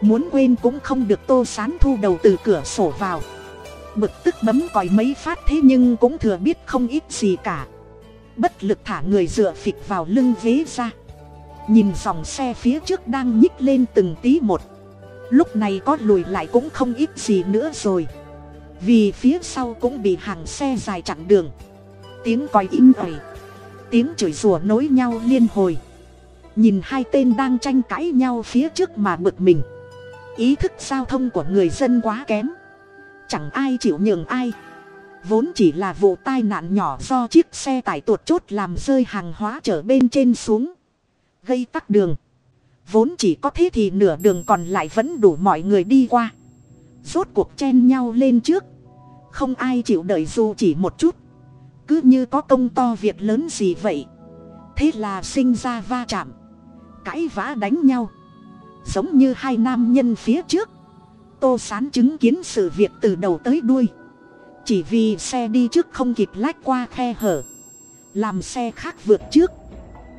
Muốn quên cũng không được tô sán thu đầu từ cửa sổ vào. Bực tức bấm còi mấy phát thế nhưng cũng thừa biết không ít gì cả bất lực thả người dựa phịch vào lưng ghế ra. Nhìn dòng xe phía trước đang nhích lên từng tí một. Lúc này có lùi lại cũng không ít gì nữa rồi. Vì phía sau cũng bị hàng xe dài chặn đường. Tiếng còi in ỏi tiếng chửi rủa nối nhau liên hồi. Nhìn hai tên đang tranh cãi nhau phía trước mà bực mình. Ý thức giao thông của người dân quá kém. Chẳng ai chịu nhường ai vốn chỉ là vụ tai nạn nhỏ do chiếc xe tải tuột chốt làm rơi hàng hóa chở bên trên xuống, gây tắc đường. Vốn chỉ có thế thì nửa đường còn lại vẫn đủ mọi người đi qua. Rốt cuộc chen nhau lên trước. Không ai chịu đợi dù chỉ một chút. Cứ như có công to việc lớn gì vậy? Thế là sinh ra va chạm. Cãi vã đánh nhau. Giống như hai nam nhân phía trước. Tô sán chứng kiến sự việc từ đầu tới đuôi chỉ vì xe đi trước không kịp lách qua khe hở. Làm xe khác vượt trước.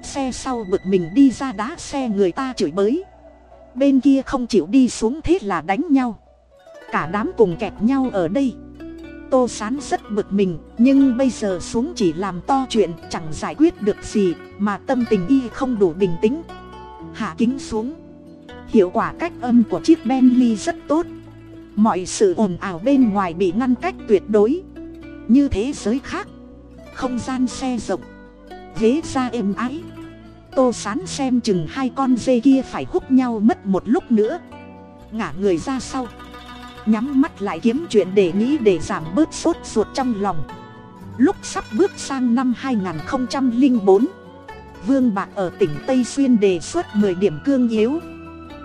Xe sau bực mình đi ra đá xe người ta chửi bới. Bên kia không chịu đi xuống thế là đánh nhau. Cả đám cùng kẹt nhau ở đây. Tô sán rất bực mình, nhưng bây giờ xuống chỉ làm to chuyện, chẳng giải quyết được gì, mà tâm tình y không đủ bình tĩnh. Hạ kính xuống. Hiệu quả cách âm của chiếc bentley rất tốt mọi sự ồn ào bên ngoài bị ngăn cách tuyệt đối. Như thế giới khác, không gian xe rộng, ghế ra êm ái. Tô sán xem chừng hai con dê kia phải hút nhau mất một lúc nữa. Ngả người ra sau, nhắm mắt lại kiếm chuyện để nghĩ để giảm bớt sốt ruột trong lòng. Lúc sắp bước sang năm 2004 vương bạc ở tỉnh tây xuyên đề xuất 10 điểm cương yếu.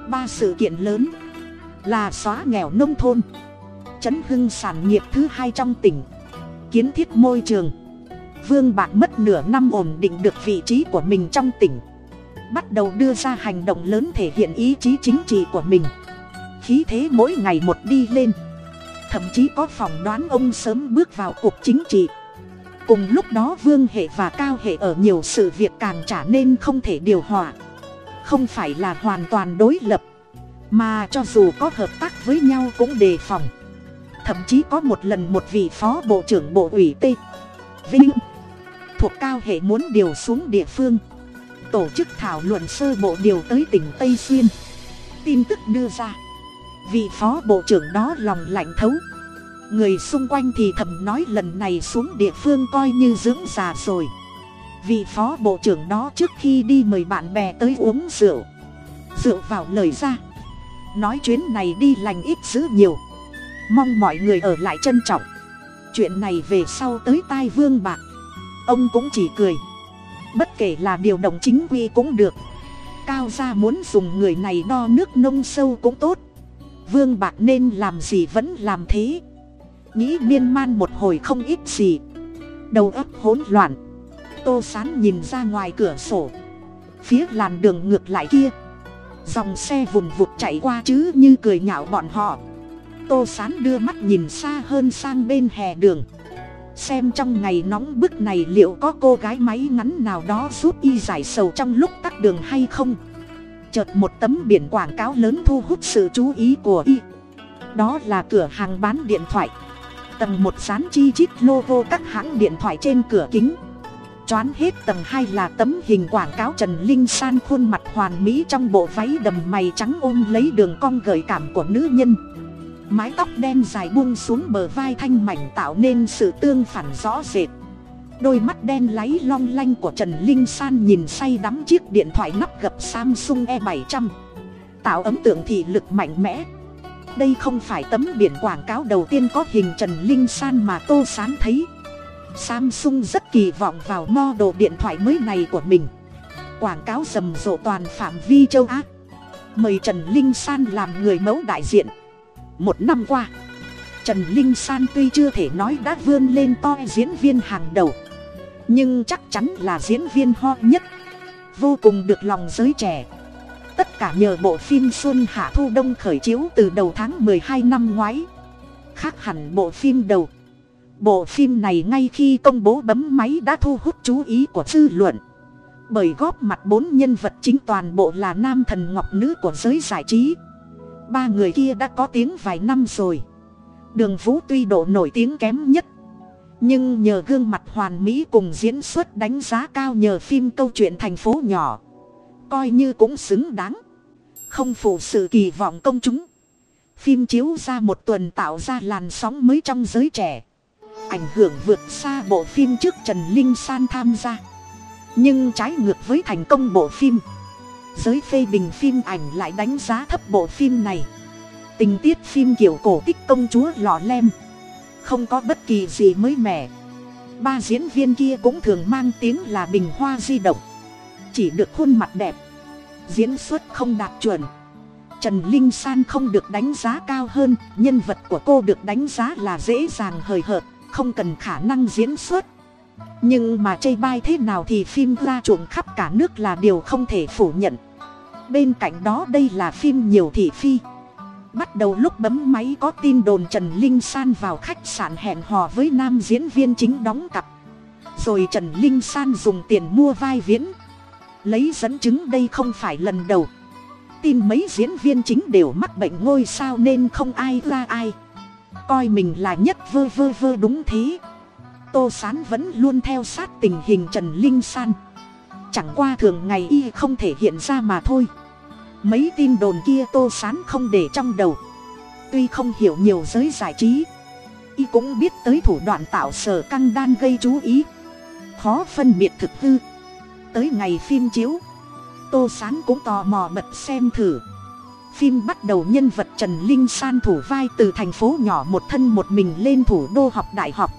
Ba sự kiện lớn là xóa nghèo nông thôn. Chấn hưng sản nghiệp thứ hai trong tỉnh. Kiến thiết môi trường. Vương bạc mất nửa năm ổn định được vị trí của mình trong tỉnh. Bắt đầu đưa ra hành động lớn thể hiện ý chí chính trị của mình. Khí thế mỗi ngày một đi lên. Thậm chí có phỏng đoán ông sớm bước vào cuộc chính trị. Cùng lúc đó vương hệ và cao hệ ở nhiều sự việc càng trả nên không thể điều hòa. Không phải là hoàn toàn đối lập mà cho dù có hợp tác với nhau cũng đề phòng. Thậm chí có một lần một vị phó bộ trưởng bộ ủy t. Vinh thuộc cao hệ muốn điều xuống địa phương. Tổ chức thảo luận sơ bộ điều tới tỉnh tây xuyên. Tin tức đưa ra. Vị phó bộ trưởng đó lòng lạnh thấu. Người xung quanh thì thầm nói lần này xuống địa phương coi như dưỡng già rồi. Vị phó bộ trưởng đó trước khi đi mời bạn bè tới uống rượu. Rượu vào lời ra nói chuyến này đi lành ít dữ nhiều. Mong mọi người ở lại trân trọng. Chuyện này về sau tới tai vương bạc. Ông cũng chỉ cười. Bất kể là điều động chính quy cũng được. Cao gia muốn dùng người này đo nước nông sâu cũng tốt. Vương bạc nên làm gì vẫn làm thế. Nghĩ miên man một hồi không ít gì. Đầu óc hỗn loạn. Tô sán nhìn ra ngoài cửa sổ. Phía làn đường ngược lại kia dòng xe vùn vụt chạy qua chứ như cười nhạo bọn họ. Tô sán đưa mắt nhìn xa hơn sang bên hè đường. Xem trong ngày nóng bức này liệu có cô gái máy ngắn nào đó giúp y giải sầu trong lúc tắt đường hay không. Chợt một tấm biển quảng cáo lớn thu hút sự chú ý của y. Đó là cửa hàng bán điện thoại. Tầng một dán chi chít logo các hãng điện thoại trên cửa kính choán hết tầng hai là tấm hình quảng cáo trần linh san khuôn mặt hoàn mỹ trong bộ váy đầm mày trắng ôm lấy đường cong gợi cảm của nữ nhân. Mái tóc đen dài buông xuống bờ vai thanh mảnh tạo nên sự tương phản rõ rệt. Đôi mắt đen láy long lanh của trần linh san nhìn say đắm chiếc điện thoại nắp gập samsung e 700 tạo ấn tượng thị lực mạnh mẽ. Đây không phải tấm biển quảng cáo đầu tiên có hình trần linh san mà tô sán thấy samsung rất kỳ vọng vào mo đồ điện thoại mới này của mình. Quảng cáo rầm rộ toàn phạm vi châu á. Mời trần linh san làm người mẫu đại diện. Một năm qua, trần linh san tuy chưa thể nói đã vươn lên to diễn viên hàng đầu, nhưng chắc chắn là diễn viên ho nhất. Vô cùng được lòng giới trẻ. Tất cả nhờ bộ phim xuân hạ thu đông khởi chiếu từ đầu tháng m ộ ư ơ i hai năm ngoái. Khác hẳn bộ phim đầu bộ phim này ngay khi công bố bấm máy đã thu hút chú ý của dư luận. Bởi góp mặt bốn nhân vật chính toàn bộ là nam thần ngọc nữ của giới giải trí. Ba người kia đã có tiếng vài năm rồi. Đường vũ tuy độ nổi tiếng kém nhất, nhưng nhờ gương mặt hoàn mỹ cùng diễn xuất đánh giá cao nhờ phim câu chuyện thành phố nhỏ, coi như cũng xứng đáng. Không phụ sự kỳ vọng công chúng, phim chiếu ra một tuần tạo ra làn sóng mới trong giới trẻ ảnh hưởng vượt xa bộ phim trước trần linh san tham gia. Nhưng trái ngược với thành công bộ phim, giới phê bình phim ảnh lại đánh giá thấp bộ phim này. Tình tiết phim kiểu cổ tích công chúa lọ lem, không có bất kỳ gì mới mẻ. Ba diễn viên kia cũng thường mang tiếng là bình hoa di động. Chỉ được khuôn mặt đẹp, diễn xuất không đạt chuẩn. Trần linh san không được đánh giá cao hơn, nhân vật của cô được đánh giá là dễ dàng hời hợt không cần khả năng diễn xuất. Nhưng mà chê bai thế nào thì phim ra chuộng khắp cả nước là điều không thể phủ nhận. Bên cạnh đó đây là phim nhiều thị phi. Bắt đầu lúc bấm máy có tin đồn trần linh san vào khách sạn hẹn hò với nam diễn viên chính đóng cặp. Rồi trần linh san dùng tiền mua vai viễn. Lấy dẫn chứng đây không phải lần đầu. Tin mấy diễn viên chính đều mắc bệnh ngôi sao nên không ai ra ai coi mình là nhất vơ vơ vơ đúng thế. Tô sán vẫn luôn theo sát tình hình trần linh san. Chẳng qua thường ngày y không thể hiện ra mà thôi. Mấy tin đồn kia tô sán không để trong đầu. Tuy không hiểu nhiều giới giải trí, y cũng biết tới thủ đoạn tạo sở căng đan gây chú ý. Khó phân biệt thực hư. Tới ngày phim chiếu, tô sán cũng tò mò bật xem thử phim bắt đầu nhân vật trần linh san thủ vai từ thành phố nhỏ một thân một mình lên thủ đô học đại học.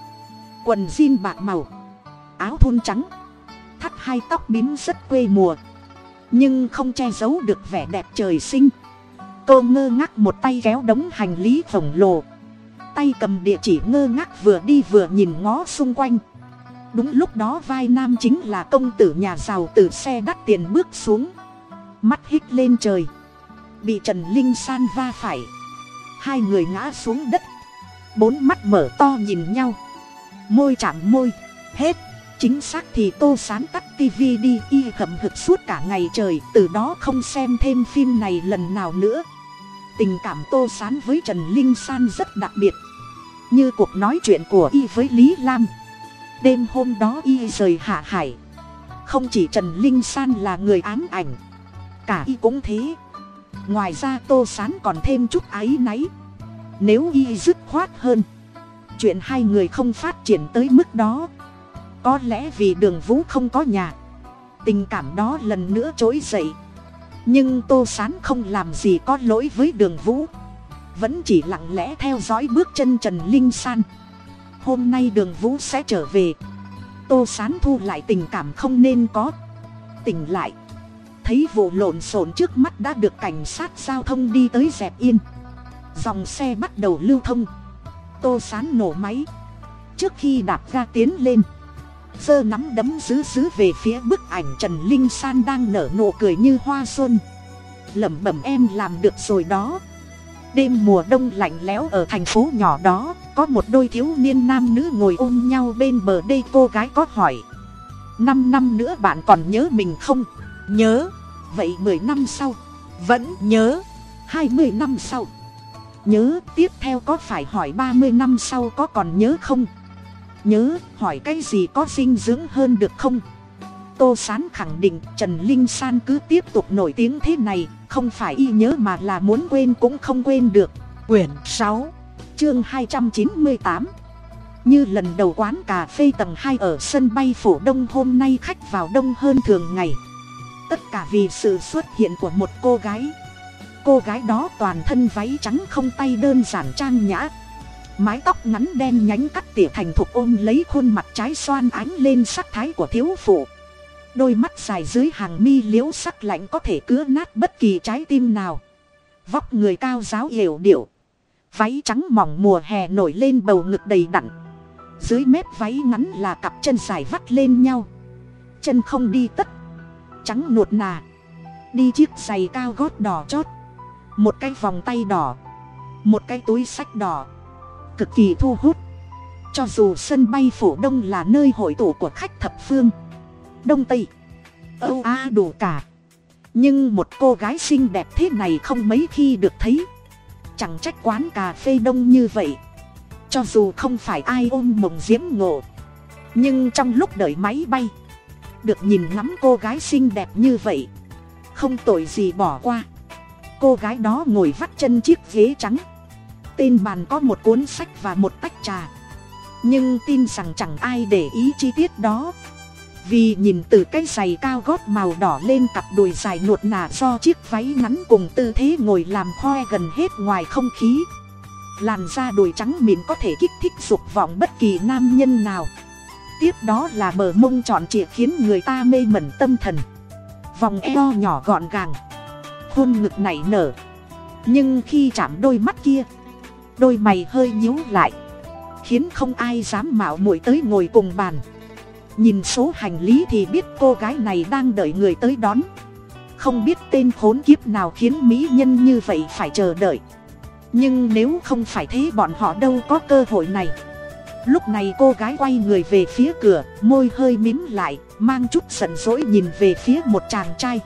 Quần jean bạc màu, áo thun trắng, thắt hai tóc bím rất quê mùa, nhưng không che giấu được vẻ đẹp trời sinh. Cô ngơ ngác một tay kéo đống hành lý khổng lồ, tay cầm địa chỉ ngơ ngác vừa đi vừa nhìn ngó xung quanh. Đúng lúc đó vai nam chính là công tử nhà giàu từ xe đắt tiền bước xuống. Mắt hít lên trời bị trần linh san va phải. Hai người ngã xuống đất. Bốn mắt mở to nhìn nhau. Môi chạm môi. Hết. Chính xác thì tô sán tắt TV đi, y hậm hực suốt cả ngày trời, từ đó không xem thêm phim này lần nào nữa. Tình cảm tô sán với trần linh san rất đặc biệt. Như cuộc nói chuyện của y với lý lam. Đêm hôm đó y rời hạ hải. Không chỉ trần linh san là người ám ảnh. Cả y cũng thế ngoài ra tô sán còn thêm chút áy náy. Nếu y dứt khoát hơn, chuyện hai người không phát triển tới mức đó. Có lẽ vì đường vũ không có nhà, tình cảm đó lần nữa trỗi dậy. Nhưng tô sán không làm gì có lỗi với đường vũ. Vẫn chỉ lặng lẽ theo dõi bước chân trần linh san. Hôm nay đường vũ sẽ trở về. Tô sán thu lại tình cảm không nên có. Tỉnh lại thấy vụ lộn xộn trước mắt đã được cảnh sát giao thông đi tới dẹp yên. Dòng xe bắt đầu lưu thông. Tô sán nổ máy. Trước khi đạp ga tiến lên, giơ nắm đấm dứ dứ về phía bức ảnh trần linh san đang nở nụ cười như hoa xuân. Lẩm bẩm em làm được rồi đó. Đêm mùa đông lạnh lẽo ở thành phố nhỏ đó, có một đôi thiếu niên nam nữ ngồi ôm nhau bên bờ đây cô gái có hỏi, năm năm nữa bạn còn nhớ mình không? Nhớ vậy mười năm sau, vẫn nhớ, hai mươi năm sau. Nhớ tiếp theo có phải hỏi ba mươi năm sau có còn nhớ không? Nhớ hỏi cái gì có dinh dưỡng hơn được không? Tô sán khẳng định trần linh san cứ tiếp tục nổi tiếng thế này, không phải y nhớ mà là muốn quên cũng không quên được. Quyển sáu, chương hai trăm chín mươi tám. Như lần đầu quán cà phê tầng hai ở sân bay phổ đông hôm nay, khách vào đông hơn thường ngày tất cả vì sự xuất hiện của một cô gái. Cô gái đó toàn thân váy trắng không tay đơn giản trang nhã. Mái tóc ngắn đen nhánh cắt tỉa thành thục ôm lấy khuôn mặt trái xoan ánh lên sắc thái của thiếu phụ. Đôi mắt dài dưới hàng mi liếu sắc lạnh có thể cứa nát bất kỳ trái tim nào. Vóc người cao giáo yểu điệu. Váy trắng mỏng mùa hè nổi lên bầu ngực đầy đặn. Dưới mép váy ngắn là cặp chân dài vắt lên nhau. Chân không đi tất trắng nuột nà. Đi chiếc giày cao gót đỏ chót. Một cái vòng tay đỏ. Một cái túi sách đỏ. Cực kỳ thu hút. Cho dù sân bay phủ đông là nơi hội tụ của khách thập phương. Đông tây. Âu a đủ cả. Nhưng một cô gái xinh đẹp thế này không mấy khi được thấy. Chẳng trách quán cà phê đông như vậy. Cho dù không phải ai ôm mộng diễm ngộ. Nhưng trong lúc đợi máy bay được nhìn ngắm cô gái xinh đẹp như vậy. Không tội gì bỏ qua. Cô gái đó ngồi vắt chân chiếc ghế trắng. Tên bàn có một cuốn sách và một tách trà. Nhưng tin rằng chẳng ai để ý chi tiết đó. Vì nhìn từ cái giày cao gót màu đỏ lên cặp đùi dài nuột nà do chiếc váy ngắn cùng tư thế ngồi làm khoe gần hết ngoài không khí. Làn da đùi trắng mịn có thể kích thích dục vọng bất kỳ nam nhân nào tiếp đó là bờ mông tròn trịa khiến người ta mê mẩn tâm thần. Vòng eo nhỏ gọn gàng. Khuôn ngực nảy nở. Nhưng khi chạm đôi mắt kia, đôi mày hơi nhíu lại, khiến không ai dám mạo muội tới ngồi cùng bàn. Nhìn số hành lý thì biết cô gái này đang đợi người tới đón. Không biết tên khốn kiếp nào khiến mỹ nhân như vậy phải chờ đợi. Nhưng nếu không phải thế bọn họ đâu có cơ hội này lúc này cô gái quay người về phía cửa, môi hơi mím lại, mang chút giận dỗi nhìn về phía một chàng trai.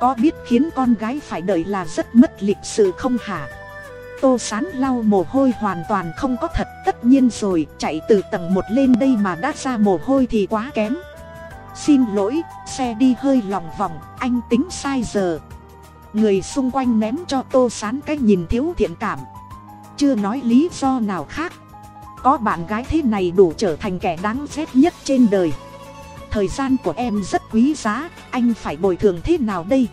Có biết khiến con gái phải đợi là rất mất lịch sự không hả? Tô sán lau mồ hôi hoàn toàn không có thật, tất nhiên rồi, chạy từ tầng một lên đây mà đã ra mồ hôi thì quá kém. Xin lỗi, xe đi hơi lòng vòng, anh tính sai giờ. Người xung quanh ném cho tô sán cái nhìn thiếu thiện cảm. Chưa nói lý do nào khác có bạn gái thế này đủ trở thành kẻ đáng ghét nhất trên đời. Thời gian của em rất quý giá, anh phải bồi thường thế nào đây?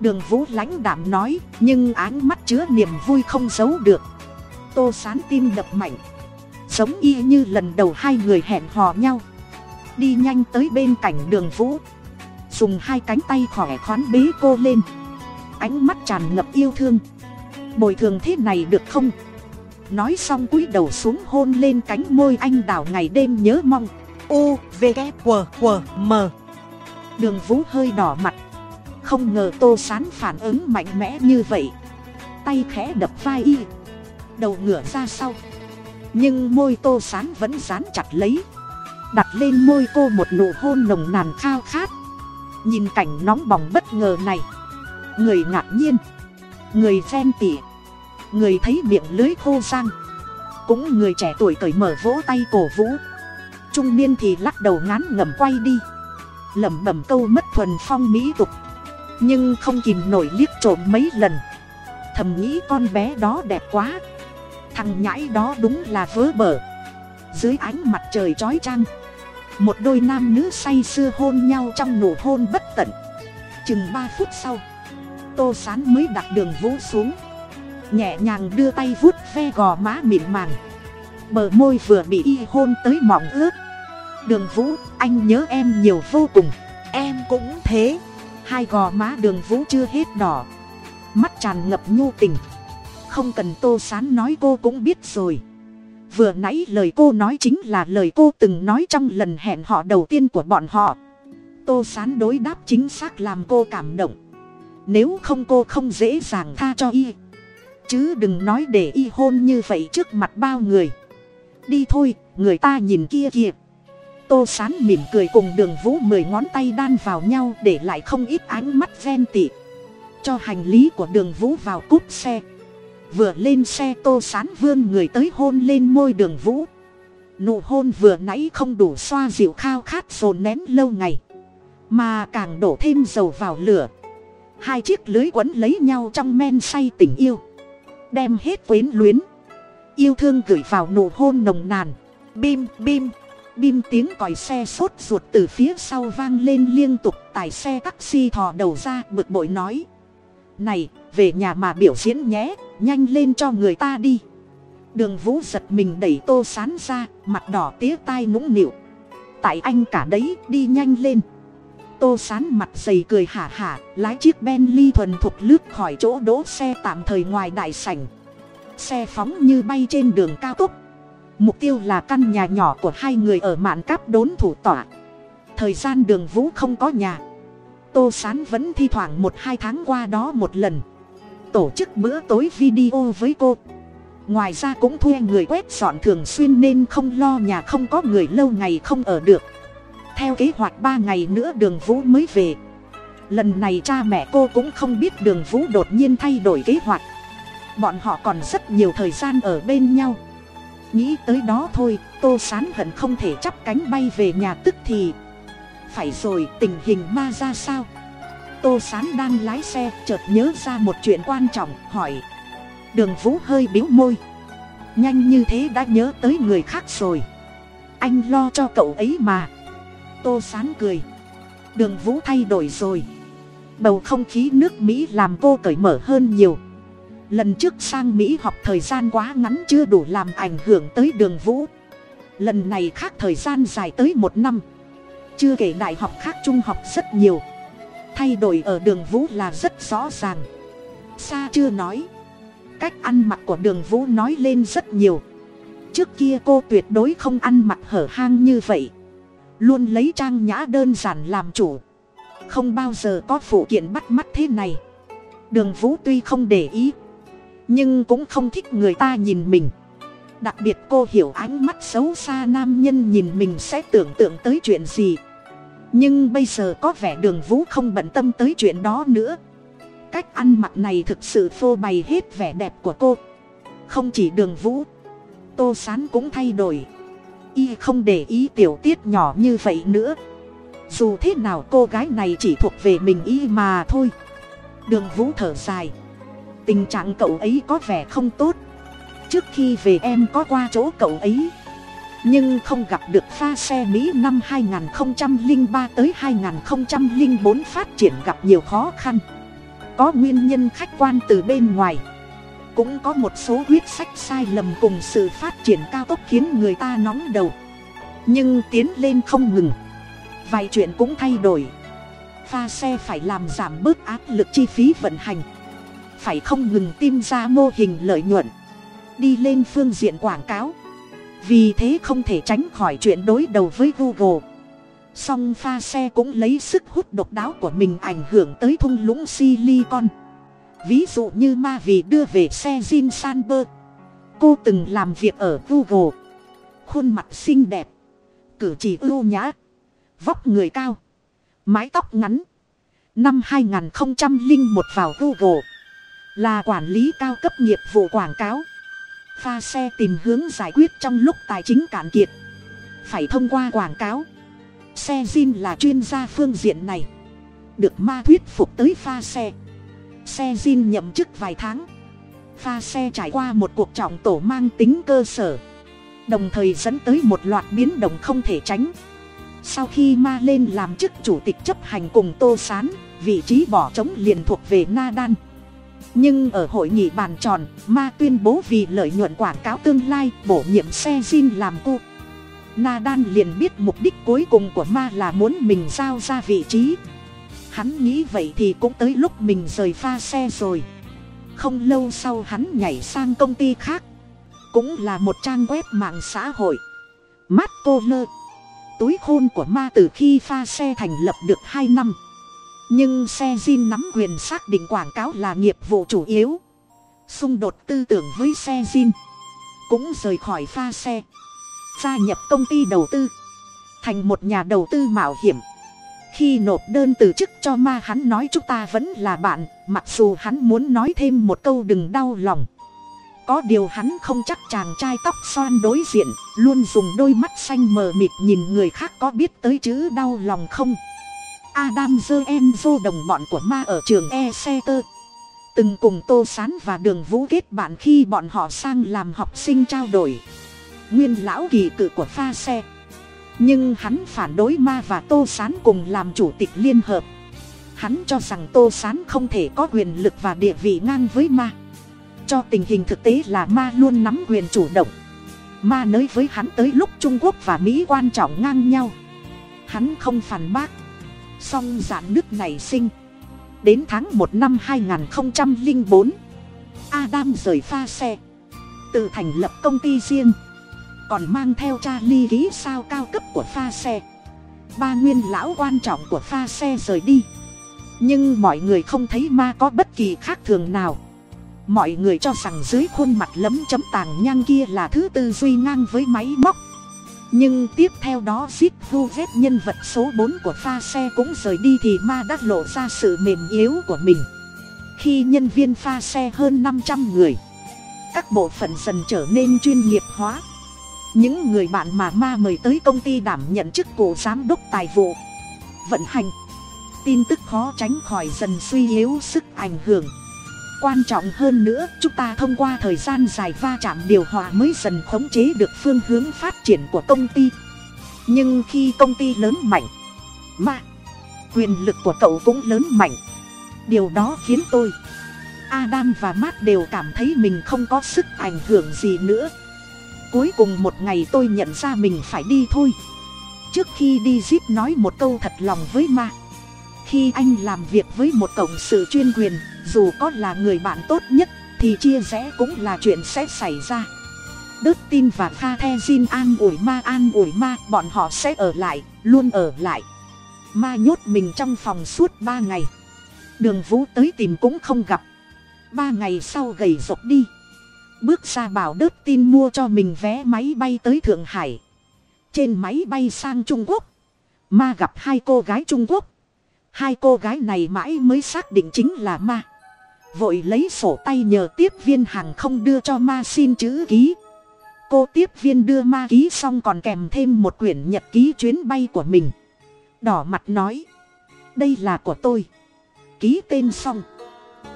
Đường vũ lãnh đạm nói, nhưng áng mắt chứa niềm vui không giấu được. Tô sán tim đập mạnh. Giống y như lần đầu hai người hẹn hò nhau. Đi nhanh tới bên cạnh đường vũ. Dùng hai cánh tay khỏe khoán bế cô lên. Ánh mắt tràn ngập yêu thương. Bồi thường thế này được không? Nói xong cúi đầu xuống hôn lên cánh môi anh đào ngày đêm nhớ mong. U, v, g q q m. Đường vũ hơi đỏ mặt. Không ngờ tô sán phản ứng mạnh mẽ như vậy. Tay khẽ đập vai y. Đầu ngửa ra sau. Nhưng môi tô sán vẫn dán chặt lấy. Đặt lên môi cô một nụ hôn nồng nàn khao khát. Nhìn cảnh nóng bỏng bất ngờ này. Người ngạc nhiên. Người ghen tỉ người thấy miệng lưới khô sang cũng người trẻ tuổi cởi mở vỗ tay cổ vũ. Trung niên thì lắc đầu ngán ngẩm quay đi. Lẩm bẩm câu mất thuần phong mỹ tục. Nhưng không kìm nổi liếc trộm mấy lần. Thầm nghĩ con bé đó đẹp quá. Thằng nhãi đó đúng là vớ bở. Dưới ánh mặt trời trói trăng một đôi nam nữ say sưa hôn nhau trong nụ hôn bất tận. Chừng ba phút sau, tô sán mới đặt đường vũ xuống nhẹ nhàng đưa tay vuốt ve gò má mịn màng. Bờ môi vừa bị y hôn tới mọng ướt. Đường vũ anh nhớ em nhiều vô cùng. Em cũng thế. Hai gò má đường vũ chưa hết đỏ. Mắt tràn ngập nhu tình. Không cần tô sán nói cô cũng biết rồi. Vừa nãy lời cô nói chính là lời cô từng nói trong lần hẹn họ đầu tiên của bọn họ. Tô sán đối đáp chính xác làm cô cảm động. Nếu không cô không dễ dàng tha cho y chứ đừng nói để y hôn như vậy trước mặt bao người. Đi thôi, người ta nhìn kia kìa. Tô sán mỉm cười cùng đường vũ mười ngón tay đan vào nhau để lại không ít ánh mắt ven tị. Cho hành lý của đường vũ vào cúp xe. Vừa lên xe tô sán vươn người tới hôn lên môi đường vũ. Nụ hôn vừa nãy không đủ xoa dịu khao khát dồn nén lâu ngày. Mà càng đổ thêm dầu vào lửa. Hai chiếc lưới quấn lấy nhau trong men say tình yêu đem hết quyến luyến. Yêu thương gửi vào nụ hôn nồng nàn. Bim bim. Bim tiếng còi xe sốt ruột từ phía sau vang lên liên tục. Tài xe taxi thò đầu ra, bực bội nói. Này, về nhà mà biểu diễn nhé, nhanh lên cho người ta đi. Đường vũ giật mình đẩy tô sán ra, mặt đỏ tía tai nũng nịu. Tại anh cả đấy, đi nhanh lên tô sán mặt dày cười hả hả, lái chiếc ben ly thuần thục lướt khỏi chỗ đỗ xe tạm thời ngoài đại sảnh. Xe phóng như bay trên đường cao tốc. Mục tiêu là căn nhà nhỏ của hai người ở mạn cáp đốn thủ tọa. thời gian đường vũ không có nhà. Tô sán vẫn thi thoảng một hai tháng qua đó một lần. Tổ chức bữa tối video với cô. Ngoài ra cũng thuê người quét dọn thường xuyên nên không lo nhà không có người lâu ngày không ở được theo kế hoạch ba ngày nữa đường vũ mới về. Lần này cha mẹ cô cũng không biết đường vũ đột nhiên thay đổi kế hoạch. Bọn họ còn rất nhiều thời gian ở bên nhau. Nghĩ tới đó thôi, tô sán hận không thể chắp cánh bay về nhà tức thì. Phải rồi, tình hình ma ra sao? Tô sán đang lái xe, chợt nhớ ra một chuyện quan trọng, hỏi. Đường vũ hơi biếu môi. Nhanh như thế đã nhớ tới người khác rồi. Anh lo cho cậu ấy mà tô sán cười. Đường vũ thay đổi rồi. Bầu không khí nước mỹ làm cô cởi mở hơn nhiều. Lần trước sang mỹ học thời gian quá ngắn chưa đủ làm ảnh hưởng tới đường vũ. Lần này khác thời gian dài tới một năm. Chưa kể đại học khác trung học rất nhiều. Thay đổi ở đường vũ là rất rõ ràng. Xa chưa nói. Cách ăn mặc của đường vũ nói lên rất nhiều. Trước kia cô tuyệt đối không ăn mặc hở hang như vậy luôn lấy trang nhã đơn giản làm chủ. Không bao giờ có phụ kiện bắt mắt thế này. Đường vũ tuy không để ý, nhưng cũng không thích người ta nhìn mình. Đặc biệt cô hiểu ánh mắt xấu xa nam nhân nhìn mình sẽ tưởng tượng tới chuyện gì. Nhưng bây giờ có vẻ đường vũ không bận tâm tới chuyện đó nữa. Cách ăn mặc này thực sự phô bày hết vẻ đẹp của cô. Không chỉ đường vũ, tô sán cũng thay đổi y không để ý tiểu tiết nhỏ như vậy nữa. Dù thế nào cô gái này chỉ thuộc về mình y mà thôi. Đường vũ thở dài. Tình trạng cậu ấy có vẻ không tốt. Trước khi về em có qua chỗ cậu ấy. Nhưng không gặp được pha xe mỹ năm 2003 tới 2004 phát triển gặp nhiều khó khăn. Có nguyên nhân khách quan từ bên ngoài cũng có một số quyết sách sai lầm cùng sự phát triển cao tốc khiến người ta nóng đầu. Nhưng tiến lên không ngừng. Vài chuyện cũng thay đổi. Pha xe phải làm giảm bớt áp lực chi phí vận hành. Phải không ngừng tìm ra mô hình lợi nhuận. Đi lên phương diện quảng cáo. Vì thế không thể tránh khỏi chuyện đối đầu với google. Song pha xe cũng lấy sức hút độc đáo của mình ảnh hưởng tới thung lũng silicon ví dụ như ma vì đưa về xe jin sanber cô từng làm việc ở google. Khuôn mặt xinh đẹp. Cử chỉ ưu nhã. Vóc người cao. Mái tóc ngắn. Năm 2001 vào google. Là quản lý cao cấp nghiệp vụ quảng cáo. Pha xe tìm hướng giải quyết trong lúc tài chính cạn kiệt. Phải thông qua quảng cáo. Xe Jin là chuyên gia phương diện này. Được ma thuyết phục tới pha xe xe zin nhậm chức vài tháng. Pha xe trải qua một cuộc trọng tổ mang tính cơ sở, đồng thời dẫn tới một loạt biến động không thể tránh. Sau khi ma lên làm chức chủ tịch chấp hành cùng tô s á n vị trí bỏ trống liền thuộc về na đan. Nhưng ở hội nghị bàn tròn, ma tuyên bố vì lợi nhuận quảng cáo tương lai, bổ nhiệm xe zin làm cô. na đan liền biết mục đích cuối cùng của ma là muốn mình giao ra vị trí hắn nghĩ vậy thì cũng tới lúc mình rời pha xe rồi. Không lâu sau hắn nhảy sang công ty khác. Cũng là một trang web mạng xã hội. Mát cô lơ túi khôn của ma từ khi pha xe thành lập được hai năm. Nhưng xe zin nắm quyền xác định quảng cáo là nghiệp vụ chủ yếu. Xung đột tư tưởng với xe zin cũng rời khỏi pha xe. Gia nhập công ty đầu tư. Thành một nhà đầu tư mạo hiểm khi nộp đơn từ chức cho ma hắn nói chúng ta vẫn là bạn, mặc dù hắn muốn nói thêm một câu đừng đau lòng. Có điều hắn không chắc chàng trai tóc xoan đối diện, luôn dùng đôi mắt xanh mờ mịt nhìn người khác có biết tới chữ đau lòng không? Adam dơ em dô đồng bọn của ma ở trường e xe tơ. Từng cùng tô sán và đường vũ kết bạn khi bọn họ sang làm học sinh trao đổi. Nguyên lão kỳ cự của pha xe nhưng hắn phản đối ma và tô sán cùng làm chủ tịch liên hợp. Hắn cho rằng tô sán không thể có quyền lực và địa vị ngang với ma. Cho tình hình thực tế là ma luôn nắm quyền chủ động. Ma nới với hắn tới lúc trung quốc và mỹ quan trọng ngang nhau. Hắn không phản bác. Song dạn nước này sinh. Đến tháng một năm hai nghìn bốn, adam rời pha xe. Tự thành lập công ty riêng còn mang theo cha ly ký sao cao cấp của pha xe. Ba nguyên lão quan trọng của pha xe rời đi. Nhưng mọi người không thấy ma có bất kỳ khác thường nào. Mọi người cho rằng dưới khuôn mặt lấm chấm tàng nhang kia là thứ tư duy ngang với máy móc. Nhưng tiếp theo đó zip vu vét nhân vật số bốn của pha xe cũng rời đi thì ma đã lộ ra sự mềm yếu của mình. Khi nhân viên pha xe hơn năm trăm người, các bộ phận dần trở nên chuyên nghiệp hóa những người bạn mà ma mời tới công ty đảm nhận chức vụ giám đốc tài vụ. Vận hành. Tin tức khó tránh khỏi dần suy yếu sức ảnh hưởng. Quan trọng hơn nữa, chúng ta thông qua thời gian dài va chạm điều hòa mới dần khống chế được phương hướng phát triển của công ty. Nhưng khi công ty lớn mạnh mà quyền lực của cậu cũng lớn mạnh. Điều đó khiến tôi, adam và matt đều cảm thấy mình không có sức ảnh hưởng gì nữa cuối cùng một ngày tôi nhận ra mình phải đi thôi. Trước khi đi zip nói một câu thật lòng với ma. Khi anh làm việc với một cộng sự chuyên quyền, dù có là người bạn tốt nhất, thì chia rẽ cũng là chuyện sẽ xảy ra. Đức tin và pha the jin an ủi ma, an ủi ma, bọn họ sẽ ở lại, luôn ở lại. Ma nhốt mình trong phòng suốt ba ngày. Đường vũ tới tìm cũng không gặp. Ba ngày sau gầy rộc đi bước ra bảo đớt tin mua cho mình vé máy bay tới thượng hải. Trên máy bay sang trung quốc. Ma gặp hai cô gái trung quốc. Hai cô gái này mãi mới xác định chính là ma. Vội lấy sổ tay nhờ tiếp viên hàng không đưa cho ma xin chữ ký. Cô tiếp viên đưa ma ký xong còn kèm thêm một quyển nhật ký chuyến bay của mình. Đỏ mặt nói, đây là của tôi. Ký tên xong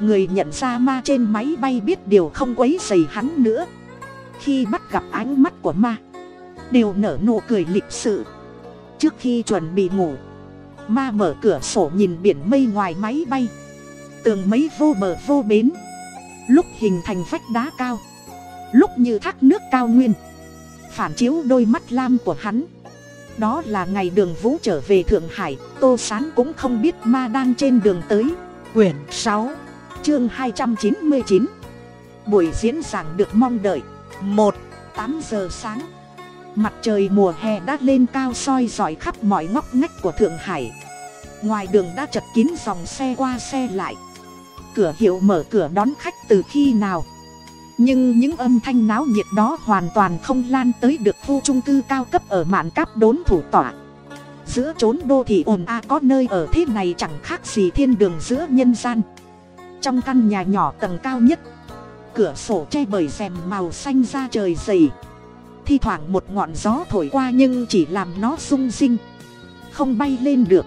người nhận ra ma trên máy bay biết điều không quấy dày hắn nữa. Khi bắt gặp ánh mắt của ma, đều nở nụ cười lịch sự. Trước khi chuẩn bị ngủ, ma mở cửa sổ nhìn biển mây ngoài máy bay. Tường mấy vô bờ vô bến. Lúc hình thành vách đá cao, lúc như thác nước cao nguyên, phản chiếu đôi mắt lam của hắn. Đó là ngày đường vũ trở về thượng hải, tô sán cũng không biết ma đang trên đường tới. Quyển sáu chương hai trăm chín mươi chín. Buổi diễn giảng được mong đợi. Một, tám giờ sáng. Mặt trời mùa hè đã lên cao soi dọi khắp mọi ngóc ngách của thượng hải. Ngoài đường đã chật kín dòng xe qua xe lại. Cửa hiệu mở cửa đón khách từ khi nào? Nhưng những âm thanh náo nhiệt đó hoàn toàn không lan tới được khu trung cư cao cấp ở mạn cáp đốn thủ tỏa giữa chốn đô thị ồn a có nơi ở thế này chẳng khác gì thiên đường giữa nhân gian trong căn nhà nhỏ tầng cao nhất. Cửa sổ che bởi rèm màu xanh ra trời dày. Thi thoảng một ngọn gió thổi qua nhưng chỉ làm nó rung rinh, không bay lên được.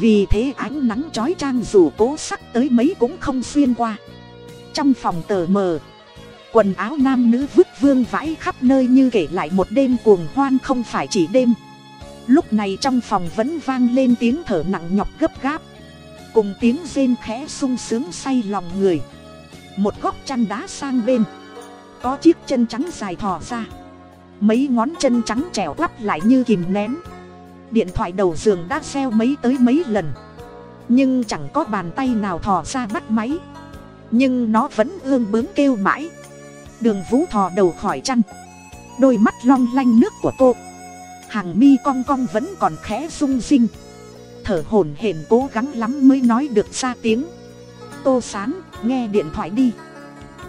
Vì thế ánh nắng trói trang dù cố sắc tới mấy cũng không xuyên qua. Trong phòng tờ mờ, quần áo nam nữ vứt vương vãi khắp nơi như kể lại một đêm cuồng hoan không phải chỉ đêm. Lúc này trong phòng vẫn vang lên tiếng thở nặng nhọc gấp gáp cùng tiếng rên khẽ sung sướng say lòng người. Một góc chăn đá sang bên. Có chiếc chân trắng dài thò ra. Mấy ngón chân trắng trèo quắp lại như kìm nén. Điện thoại đầu giường đã xeo mấy tới mấy lần. Nhưng chẳng có bàn tay nào thò ra bắt máy. Nhưng nó vẫn ương bướng kêu mãi. Đường vũ thò đầu khỏi chăn. Đôi mắt long lanh nước của cô. Hàng mi cong cong vẫn còn khẽ rung rinh thở hổn hển cố gắng lắm mới nói được ra tiếng. Tô sán, nghe điện thoại đi.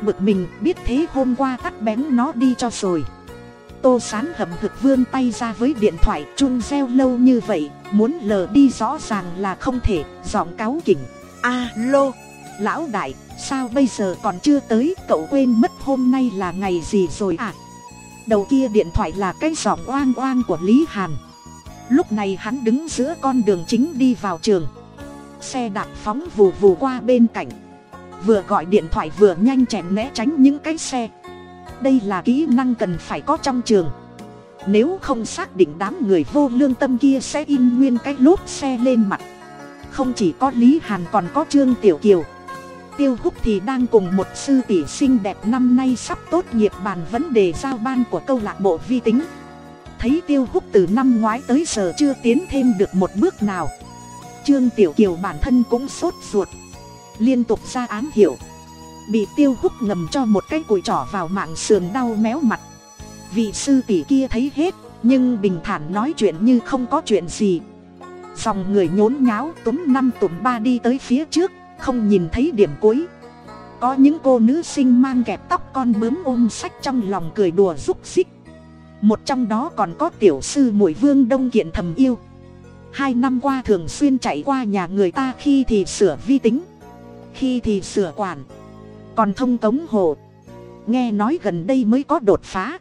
Bực mình, biết thế hôm qua tắt bén nó đi cho rồi. Tô sán hầm hực vươn tay ra với điện thoại chung reo lâu như vậy, muốn lờ đi rõ ràng là không thể, giọng cáu kỉnh. Alo lão đại, sao bây giờ còn chưa tới, cậu quên mất hôm nay là ngày gì rồi à đầu kia điện thoại là cái giọng oang oang của lý hàn lúc này hắn đứng giữa con đường chính đi vào trường. Xe đạp phóng vù vù qua bên cạnh. Vừa gọi điện thoại vừa nhanh chèn né tránh những cái xe. Đây là kỹ năng cần phải có trong trường. Nếu không xác định đám người vô lương tâm kia sẽ in nguyên cái lốp xe lên mặt. Không chỉ có lý hàn còn có trương tiểu kiều. Tiêu húc thì đang cùng một sư tỷ xinh đẹp năm nay sắp tốt nghiệp bàn vấn đề giao ban của câu lạc bộ vi tính thấy tiêu húc từ năm ngoái tới giờ chưa tiến thêm được một bước nào. Trương tiểu kiều bản thân cũng sốt ruột. Liên tục ra ám hiệu. Bị tiêu húc ngầm cho một cái cùi trỏ vào mạng sườn đau méo mặt. Vị sư tỷ kia thấy hết, nhưng bình thản nói chuyện như không có chuyện gì. Dòng người nhốn nháo túm năm tụm ba đi tới phía trước, không nhìn thấy điểm cuối. Có những cô nữ sinh mang kẹp tóc con bướm ôm sách trong lòng cười đùa rúc xích một trong đó còn có tiểu sư mùi vương đông kiện thầm yêu. Hai năm qua thường xuyên chạy qua nhà người ta khi thì sửa vi tính, khi thì sửa quản, còn thông cống hồ. Nghe nói gần đây mới có đột phá.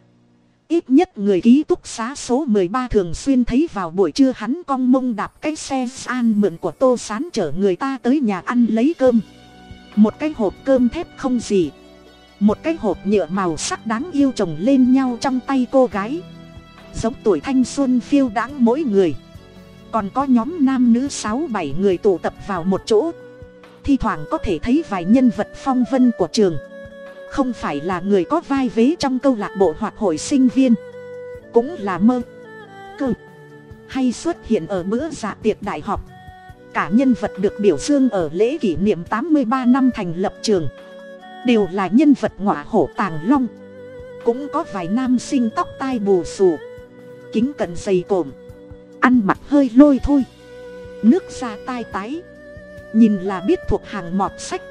Ít nhất người ký túc xá số mười ba thường xuyên thấy vào buổi trưa hắn cong mông đạp cái xe an mượn của tô sán chở người ta tới nhà ăn lấy cơm. Một cái hộp cơm thép không gì một cái hộp nhựa màu sắc đáng yêu chồng lên nhau trong tay cô gái. Giống tuổi thanh xuân phiêu đãng mỗi người. Còn có nhóm nam nữ sáu bảy người tụ tập vào một chỗ. Thi thoảng có thể thấy vài nhân vật phong vân của trường. Không phải là người có vai vế trong câu lạc bộ hoặc hội sinh viên. Cũng là mơ, cơ, hay xuất hiện ở bữa dạ tiệc đại học. Cả nhân vật được biểu dương ở lễ kỷ niệm tám mươi ba năm thành lập trường đều là nhân vật ngọa hổ tàng long. Cũng có vài nam sinh tóc tai bù xù, kính cận dày cồm ăn mặc hơi lôi thôi. Nước da tai tái, nhìn là biết thuộc hàng mọt sách,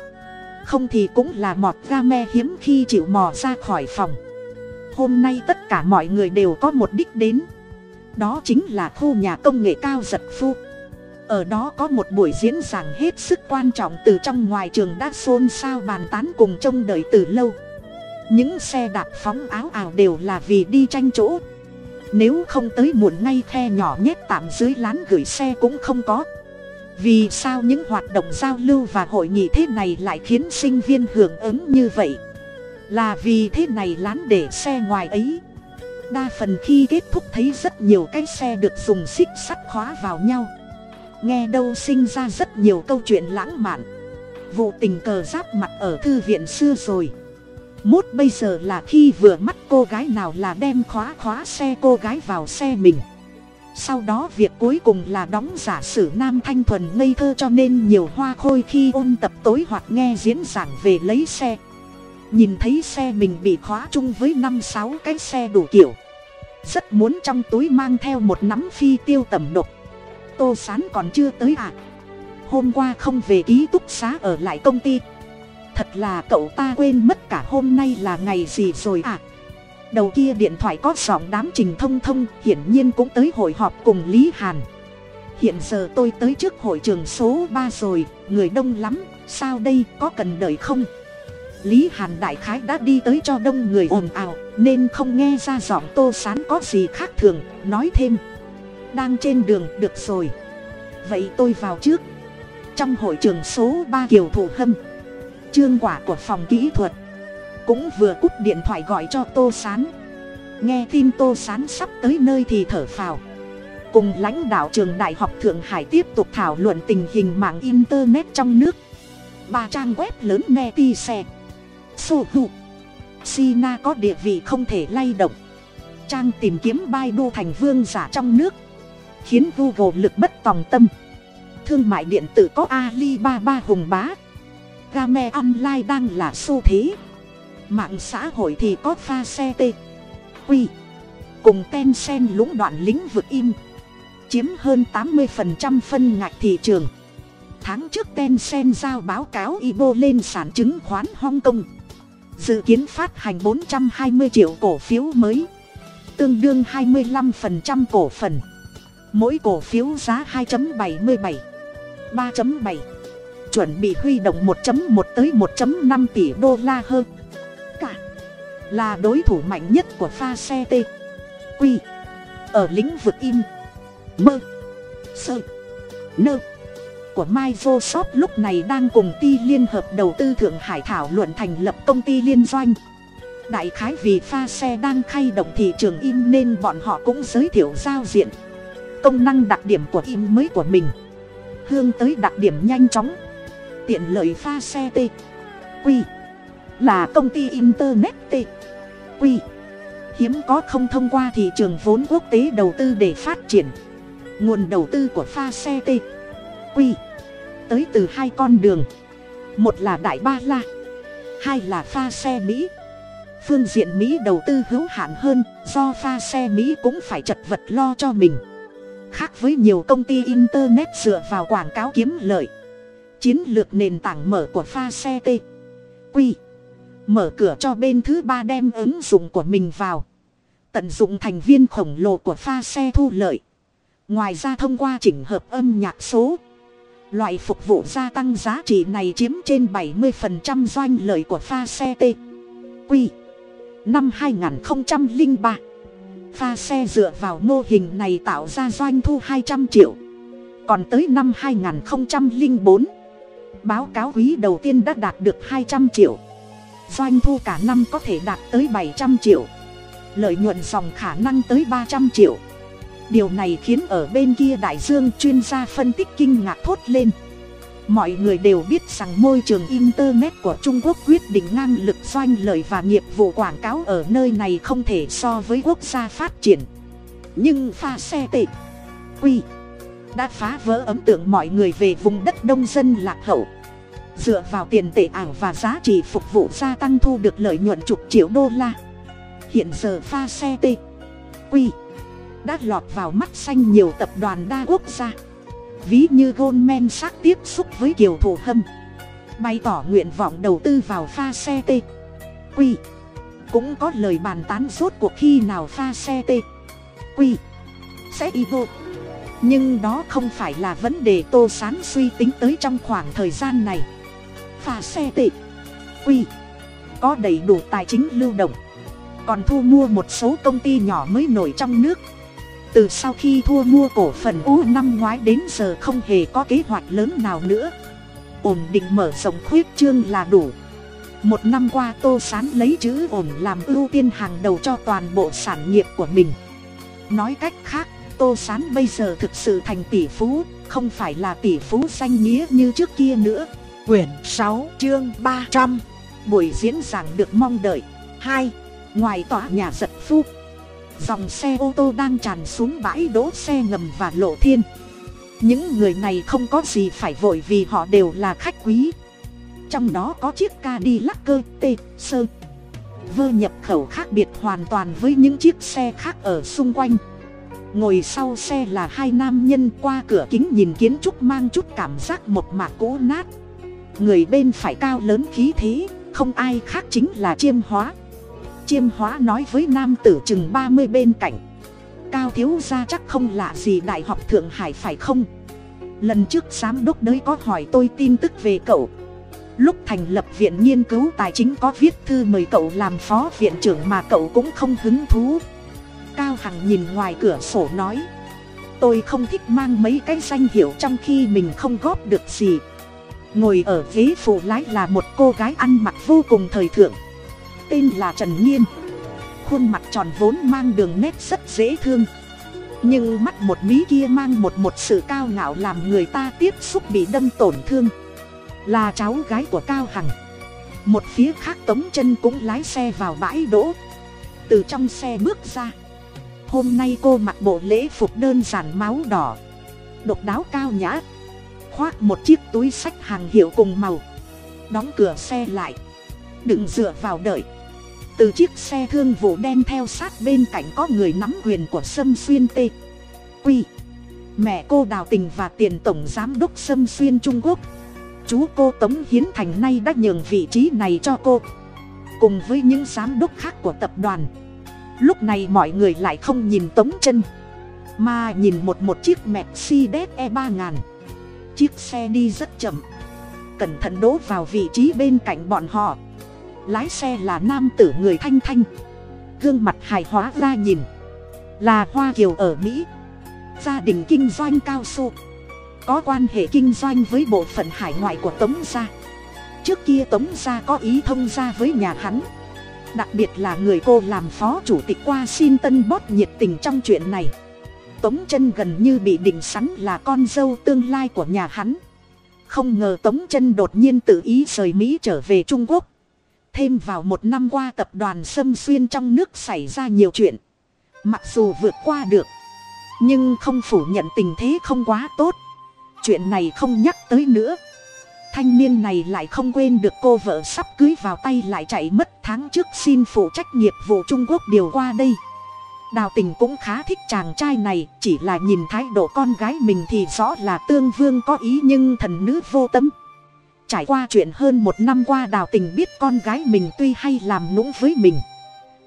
không thì cũng là mọt ga me hiếm khi chịu mò ra khỏi phòng. Hôm nay tất cả mọi người đều có một đích đến, đó chính là khu nhà công nghệ cao giật phu ở đó có một buổi diễn giảng hết sức quan trọng từ trong ngoài trường đã xôn xao bàn tán cùng trông đợi từ lâu. Những xe đạp phóng áo ảo đều là vì đi tranh chỗ. Nếu không tới muộn ngay khe nhỏ nhét tạm dưới lán gửi xe cũng không có. Vì sao những hoạt động giao lưu và hội nghị thế này lại khiến sinh viên hưởng ứng như vậy? Là vì thế này lán để xe ngoài ấy. Đa phần khi kết thúc thấy rất nhiều cái xe được dùng xích sắt khóa vào nhau nghe đâu sinh ra rất nhiều câu chuyện lãng mạn. Vụ tình cờ giáp mặt ở thư viện xưa rồi. Mốt bây giờ là khi vừa mắt cô gái nào là đem khóa khóa xe cô gái vào xe mình. Sau đó việc cuối cùng là đóng giả sử nam thanh thuần ngây thơ cho nên nhiều hoa khôi khi ôn tập tối hoặc nghe diễn giảng về lấy xe. Nhìn thấy xe mình bị khóa chung với năm sáu cái xe đủ kiểu. Rất muốn trong túi mang theo một nắm phi tiêu tầm độc tô sán còn chưa tới à hôm qua không về ký túc xá ở lại công ty. Thật là cậu ta quên mất cả hôm nay là ngày gì rồi à đầu kia điện thoại có giọng đám trình thông thông, hiển nhiên cũng tới hội họp cùng lý hàn. Hiện giờ tôi tới trước hội trường số ba rồi, người đông lắm, sao đây, có cần đợi không? Lý hàn đại khái đã đi tới cho đông người ồn ào, nên không nghe ra giọng tô sán có gì khác thường, nói thêm đang trên đường, được rồi. Vậy tôi vào trước. Trong hội trường số ba kiều thủ hâm, trương quả của phòng kỹ thuật cũng vừa cúp điện thoại gọi cho tô sán. Nghe tin tô sán sắp tới nơi thì thở phào. Cùng lãnh đạo trường đại học thượng hải tiếp tục thảo luận tình hình mạng internet trong nước. Ba trang web lớn neti xe. Sohu sina có địa vị không thể lay động. Trang tìm kiếm baidu thành vương giả trong nước khiến google lực bất tòng tâm. Thương mại điện tử có alibaba hùng bá. Game online đang là xu thế. Mạng xã hội thì có pha xe t quy, cùng ten sen lũng đoạn lĩnh vực im, chiếm hơn tám mươi phân ngạch thị trường. Tháng trước ten sen giao báo cáo ibo lên sản chứng khoán hong kong. Dự kiến phát hành bốn trăm hai mươi triệu cổ phiếu mới, tương đương hai mươi 25% cổ phần mỗi cổ phiếu giá hai bảy mươi bảy, ba bảy, chuẩn bị huy động một một tới một năm tỷ đô la hơn cả là đối thủ mạnh nhất của pha xe t quy, ở lĩnh vực im, mơ, sơ, nơ của Microsoft lúc này đang cùng ty liên hợp đầu tư Thượng Hải thảo luận thành lập công ty liên doanh. Đại khái vì pha xe đang khay động thị trường in nên bọn họ cũng giới thiệu giao diện. Công năng đặc điểm của in mới của mình. Hương tới đặc điểm nhanh chóng. Tiện lợi pha xe T. Quy. Là công ty Internet T. Quy. Hiếm có không thông qua thị trường vốn quốc tế đầu tư để phát triển. Nguồn đầu tư của pha xe T quy tới từ hai con đường một là đại ba la hai là pha xe mỹ phương diện mỹ đầu tư hữu hạn hơn do pha xe mỹ cũng phải chật vật lo cho mình khác với nhiều công ty internet dựa vào quảng cáo kiếm lợi chiến lược nền tảng mở của pha xe t quy mở cửa cho bên thứ ba đem ứng dụng của mình vào tận dụng thành viên khổng lồ của pha xe thu lợi ngoài ra thông qua chỉnh hợp âm nhạc số Loại phục vụ gia tăng giá trị này chiếm trên 70% doanh lợi của pha xe T. Quy. Năm 2003. Pha xe dựa vào mô hình này tạo ra doanh thu 200 triệu. Còn tới năm 2004. Báo cáo quý đầu tiên đã đạt được 200 triệu. Doanh thu cả năm có thể đạt tới 700 triệu. Lợi nhuận dòng khả năng tới 300 triệu điều này khiến ở bên kia đại dương chuyên gia phân tích kinh ngạc thốt lên mọi người đều biết rằng môi trường internet của trung quốc quyết định ngang lực doanh lợi và nghiệp vụ quảng cáo ở nơi này không thể so với quốc gia phát triển. Nhưng pha xe tệ quy, đã phá vỡ ấn tượng mọi người về vùng đất đông dân lạc hậu. Dựa vào tiền tệ ảo và giá trị phục vụ gia tăng thu được lợi nhuận chục triệu đô la. Hiện giờ pha xe tê, quy, đã lọt vào mắt xanh nhiều tập đoàn đa quốc gia ví như goldman sachs tiếp xúc với kiều thủ hâm. Bày tỏ nguyện vọng đầu tư vào pha xe t. Quy cũng có lời bàn tán rốt cuộc khi nào pha xe t. Quy sẽ y vô. Nhưng đó không phải là vấn đề tô sán suy tính tới trong khoảng thời gian này. Pha xe t. Quy có đầy đủ tài chính lưu động. Còn thu mua một số công ty nhỏ mới nổi trong nước từ sau khi thua mua cổ phần u năm ngoái đến giờ không hề có kế hoạch lớn nào nữa. Ổn định mở rộng khuyết trương là đủ. Một năm qua tô sán lấy chữ ổn làm ưu tiên hàng đầu cho toàn bộ sản nghiệp của mình. Nói cách khác, tô sán bây giờ thực sự thành tỷ phú, không phải là tỷ phú danh nghĩa như trước kia nữa. Quyển sáu, chương ba trăm. Buổi diễn giảng được mong đợi. Hai. Ngoài tòa nhà giật phu dòng xe ô tô đang tràn xuống bãi đỗ xe ngầm và lộ thiên. Những người này không có gì phải vội vì họ đều là khách quý. Trong đó có chiếc ca đi lắc cơ t sơ. Vơ nhập khẩu khác biệt hoàn toàn với những chiếc xe khác ở xung quanh. Ngồi sau xe là hai nam nhân qua cửa kính nhìn kiến trúc mang chút cảm giác một mạc cũ nát. Người bên phải cao lớn khí thế, không ai khác chính là chiêm hóa chiêm hóa nói với nam tử chừng ba mươi bên cạnh. Cao thiếu gia chắc không lạ gì đại học thượng hải phải không? Lần trước giám đốc đới có hỏi tôi tin tức về cậu. Lúc thành lập viện nghiên cứu tài chính có viết thư mời cậu làm phó viện trưởng mà cậu cũng không hứng thú. Cao hằng nhìn ngoài cửa sổ nói. Tôi không thích mang mấy cái danh hiệu trong khi mình không góp được gì. Ngồi ở ghế phụ lái là một cô gái ăn mặc vô cùng thời thượng tên là trần nhiên khuôn mặt tròn vốn mang đường nét rất dễ thương. Nhưng mắt một mí kia mang một một sự cao ngạo làm người ta tiếp xúc bị đâm tổn thương. Là cháu gái của cao hằng. Một phía khác tống chân cũng lái xe vào bãi đỗ. Từ trong xe bước ra. Hôm nay cô mặc bộ lễ phục đơn giản máu đỏ. Độc đáo cao nhã. Khoác một chiếc túi sách hàng hiệu cùng màu. Đóng cửa xe lại. Đừng dựa vào đợi từ chiếc xe thương vụ đen theo sát bên cạnh có người nắm quyền của sâm xuyên tê. Quy. Mẹ cô đào tình và tiền tổng giám đốc sâm xuyên trung quốc. Chú cô tống hiến thành nay đã nhường vị trí này cho cô. Cùng với những giám đốc khác của tập đoàn. Lúc này mọi người lại không nhìn tống chân, mà nhìn một một chiếc mercedes e3000 chiếc xe đi rất chậm. Cẩn thận đỗ vào vị trí bên cạnh bọn họ lái xe là nam tử người thanh thanh. Gương mặt hài hóa ra nhìn. Là hoa kiều ở mỹ. Gia đình kinh doanh cao su. Có quan hệ kinh doanh với bộ phận hải ngoại của tống gia. Trước kia tống gia có ý thông gia với nhà hắn. Đặc biệt là người cô làm phó chủ tịch qua xin tân bót nhiệt tình trong chuyện này. Tống chân gần như bị định sẵn là con dâu tương lai của nhà hắn. Không ngờ tống chân đột nhiên tự ý rời mỹ trở về trung quốc thêm vào một năm qua tập đoàn xâm xuyên trong nước xảy ra nhiều chuyện. Mặc dù vượt qua được, nhưng không phủ nhận tình thế không quá tốt. Chuyện này không nhắc tới nữa. Thanh niên này lại không quên được cô vợ sắp cưới vào tay lại chạy mất tháng trước xin phụ trách nghiệp vụ trung quốc điều qua đây. Đào tình cũng khá thích chàng trai này, chỉ là nhìn thái độ con gái mình thì rõ là tương vương có ý nhưng thần nữ vô tâm trải qua chuyện hơn một năm qua đào tình biết con gái mình tuy hay làm nũng với mình.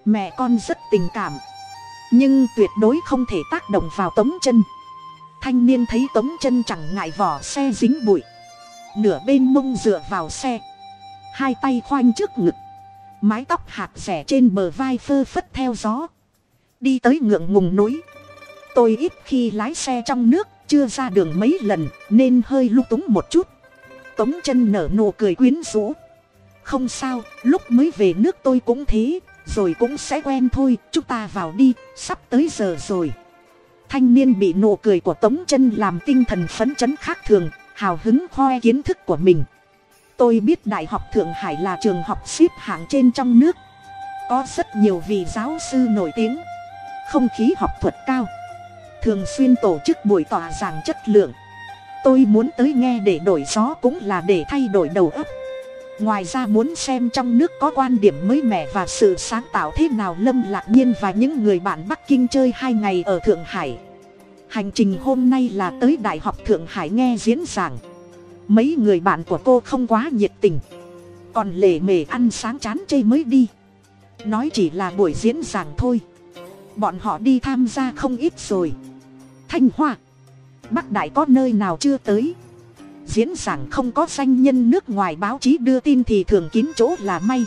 Mẹ con rất tình cảm. Nhưng tuyệt đối không thể tác động vào tống chân. Thanh niên thấy tống chân chẳng ngại vỏ xe dính bụi. Nửa bên mông dựa vào xe. Hai tay khoanh trước ngực. Mái tóc hạt rẻ trên bờ vai phơ phất theo gió. Đi tới ngượng ngùng núi. Tôi ít khi lái xe trong nước, chưa ra đường mấy lần, nên hơi lung túng một chút tống chân nở nụ cười quyến rũ. Không sao, lúc mới về nước tôi cũng thế, rồi cũng sẽ quen thôi, chúng ta vào đi, sắp tới giờ rồi. Thanh niên bị nụ cười của tống chân làm tinh thần phấn chấn khác thường, hào hứng khoe kiến thức của mình. Tôi biết đại học thượng hải là trường học xếp hạng trên trong nước. Có rất nhiều vị giáo sư nổi tiếng. Không khí học thuật cao. Thường xuyên tổ chức buổi tòa giảng chất lượng tôi muốn tới nghe để đổi gió cũng là để thay đổi đầu óc. Ngoài ra muốn xem trong nước có quan điểm mới mẻ và sự sáng tạo thế nào lâm lạc nhiên và những người bạn bắc kinh chơi hai ngày ở thượng hải. Hành trình hôm nay là tới đại học thượng hải nghe diễn giảng. Mấy người bạn của cô không quá nhiệt tình. Còn lề mề ăn sáng chán chê mới đi. Nói chỉ là buổi diễn giảng thôi. Bọn họ đi tham gia không ít rồi. Thanh hoa bắc đại có nơi nào chưa tới. Diễn giảng không có danh nhân nước ngoài báo chí đưa tin thì thường kín chỗ là may.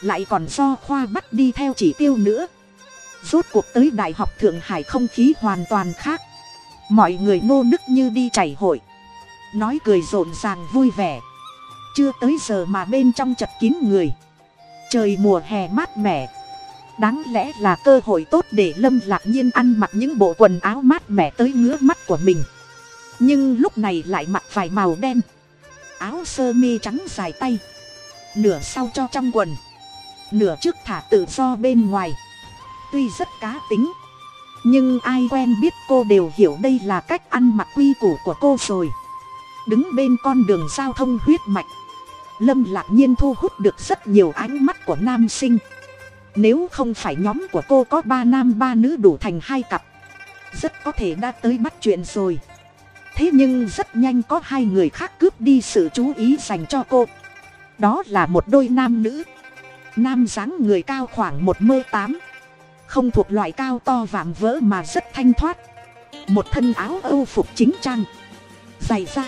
Lại còn do khoa bắt đi theo chỉ tiêu nữa. Rốt cuộc tới đại học thượng hải không khí hoàn toàn khác. Mọi người nô nức như đi chảy hội. Nói cười rộn ràng vui vẻ. Chưa tới giờ mà bên trong chật kín người. Trời mùa hè mát mẻ đáng lẽ là cơ hội tốt để lâm lạc nhiên ăn mặc những bộ quần áo mát mẻ tới ngứa mắt của mình. Nhưng lúc này lại mặc vải màu đen. Áo sơ mi trắng dài tay. Nửa sau cho trong quần. Nửa trước thả tự do bên ngoài. Tuy rất cá tính. Nhưng ai quen biết cô đều hiểu đây là cách ăn mặc quy củ của cô rồi. Đứng bên con đường giao thông huyết mạch. Lâm lạc nhiên thu hút được rất nhiều ánh mắt của nam sinh nếu không phải nhóm của cô có ba nam ba nữ đủ thành hai cặp, rất có thể đã tới bắt chuyện rồi. Thế nhưng rất nhanh có hai người khác cướp đi sự chú ý dành cho cô. Đó là một đôi nam nữ. Nam dáng người cao khoảng một mơ tám, không thuộc loại cao to vạm vỡ mà rất thanh thoát. Một thân áo âu phục chính trang, dày da,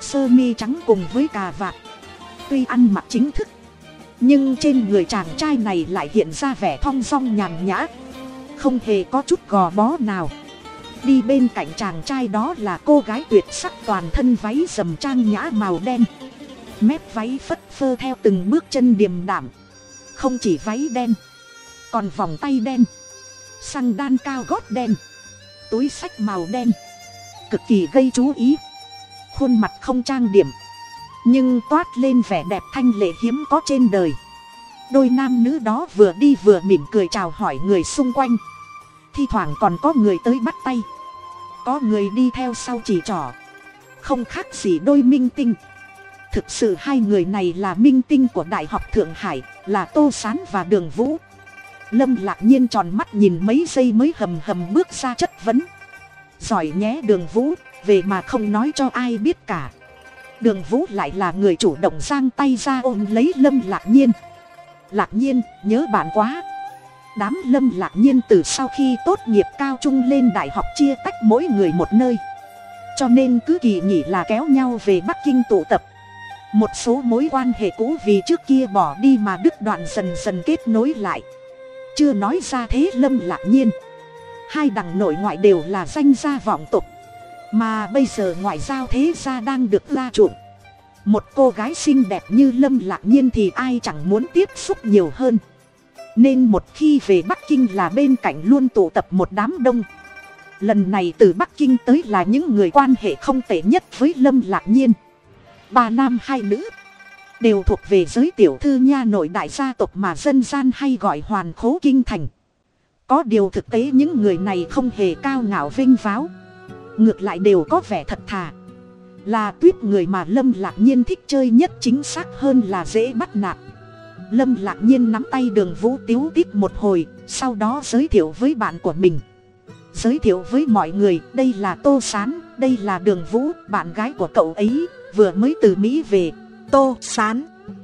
sơ mi trắng cùng với cà vạt. Tuy ăn mặc chính thức nhưng trên người chàng trai này lại hiện ra vẻ thong dong nhàn nhã. Không hề có chút gò bó nào. Đi bên cạnh chàng trai đó là cô gái tuyệt sắc toàn thân váy dầm trang nhã màu đen. Mép váy phất phơ theo từng bước chân điềm đảm không chỉ váy đen, còn vòng tay đen. Xăng đan cao gót đen. Túi sách màu đen. Cực kỳ gây chú ý. Khuôn mặt không trang điểm nhưng toát lên vẻ đẹp thanh lệ hiếm có trên đời. Đôi nam nữ đó vừa đi vừa mỉm cười chào hỏi người xung quanh. Thi thoảng còn có người tới bắt tay. Có người đi theo sau chỉ trỏ. Không khác gì đôi minh tinh. Thực sự hai người này là minh tinh của đại học thượng hải, là tô s á n và đường vũ. Lâm lạc nhiên tròn mắt nhìn mấy giây mới hầm hầm bước ra chất vấn. Giỏi nhé đường vũ, về mà không nói cho ai biết cả đường vũ lại là người chủ động giang tay ra ôm lấy lâm lạc nhiên. Lạc nhiên, nhớ bạn quá. Đám lâm lạc nhiên từ sau khi tốt nghiệp cao trung lên đại học chia tách mỗi người một nơi. Cho nên cứ kỳ nghỉ là kéo nhau về bắc kinh tụ tập. Một số mối quan hệ cũ vì trước kia bỏ đi mà đứt đoạn dần dần kết nối lại. Chưa nói ra thế lâm lạc nhiên. Hai đằng nội ngoại đều là danh gia vọng tục mà bây giờ ngoại giao thế gia đang được la chuộng. Một cô gái xinh đẹp như lâm lạc nhiên thì ai chẳng muốn tiếp xúc nhiều hơn. Nên một khi về bắc kinh là bên cạnh luôn tụ tập một đám đông. Lần này từ bắc kinh tới là những người quan hệ không tệ nhất với lâm lạc nhiên. Ba nam hai nữ. Đều thuộc về giới tiểu thư nha nội đại gia tộc mà dân gian hay gọi hoàn khố kinh thành. Có điều thực tế những người này không hề cao ngạo vinh váo ngược lại đều có vẻ thật thà. Là tuyết người mà lâm lạc nhiên thích chơi nhất chính xác hơn là dễ bắt nạt. Lâm lạc nhiên nắm tay đường vũ tiếu Tích một hồi, sau đó giới thiệu với bạn của mình. Giới thiệu với mọi người, đây là tô s á n đây là đường vũ, bạn gái của cậu ấy, vừa mới từ mỹ về. Tô sán,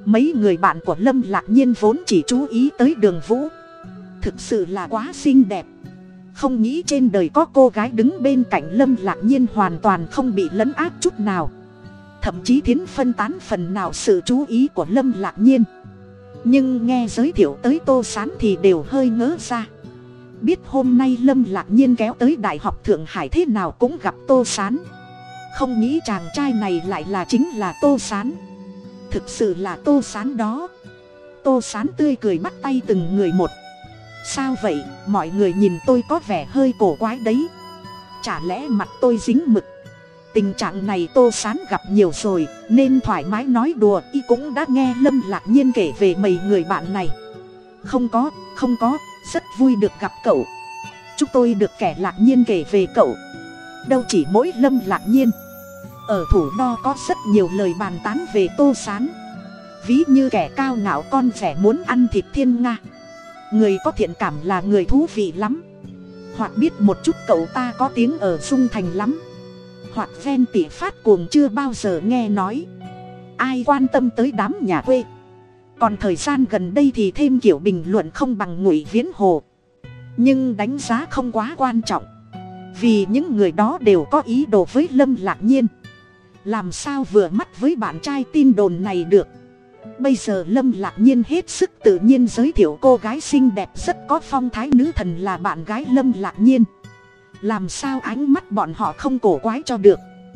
mấy người bạn của lâm lạc nhiên vốn chỉ chú ý tới đường vũ. Thực sự là quá xinh đẹp không nghĩ trên đời có cô gái đứng bên cạnh lâm lạc nhiên hoàn toàn không bị lấn át chút nào. Thậm chí thiến phân tán phần nào sự chú ý của lâm lạc nhiên. Nhưng nghe giới thiệu tới tô sán thì đều hơi ngớ ra. Biết hôm nay lâm lạc nhiên kéo tới đại học thượng hải thế nào cũng gặp tô sán. Không nghĩ chàng trai này lại là chính là tô sán. Thực sự là tô sán đó. Tô sán tươi cười bắt tay từng người một sao vậy? Mọi người nhìn tôi có vẻ hơi cổ quái đấy. Chả lẽ mặt tôi dính mực? Tình trạng này tô sán gặp nhiều rồi, nên thoải mái nói đùa, y cũng đã nghe lâm lạc nhiên kể về mấy người bạn này. Không có không có, rất vui được gặp cậu. Chúc tôi được kẻ lạc nhiên kể về cậu. Đâu chỉ mỗi lâm lạc nhiên. Ở thủ đo có rất nhiều lời bàn tán về tô s á n ví như kẻ cao ngạo con rẻ muốn ăn thịt thiên nga người có thiện cảm là người thú vị lắm. Hoặc biết một chút cậu ta có tiếng ở dung thành lắm. Hoặc ven tỉ phát cuồng chưa bao giờ nghe nói. Ai quan tâm tới đám nhà quê? Còn thời gian gần đây thì thêm kiểu bình luận không bằng ngụy viễn hồ. Nhưng đánh giá không quá quan trọng. Vì những người đó đều có ý đồ với lâm lạc nhiên. Làm sao vừa mắt với bạn trai tin đồn này được? Bây giờ lâm lạc nhiên hết sức tự nhiên giới thiệu cô gái xinh đẹp rất có phong thái nữ thần là bạn gái lâm lạc nhiên. Làm sao ánh mắt bọn họ không cổ quái cho được?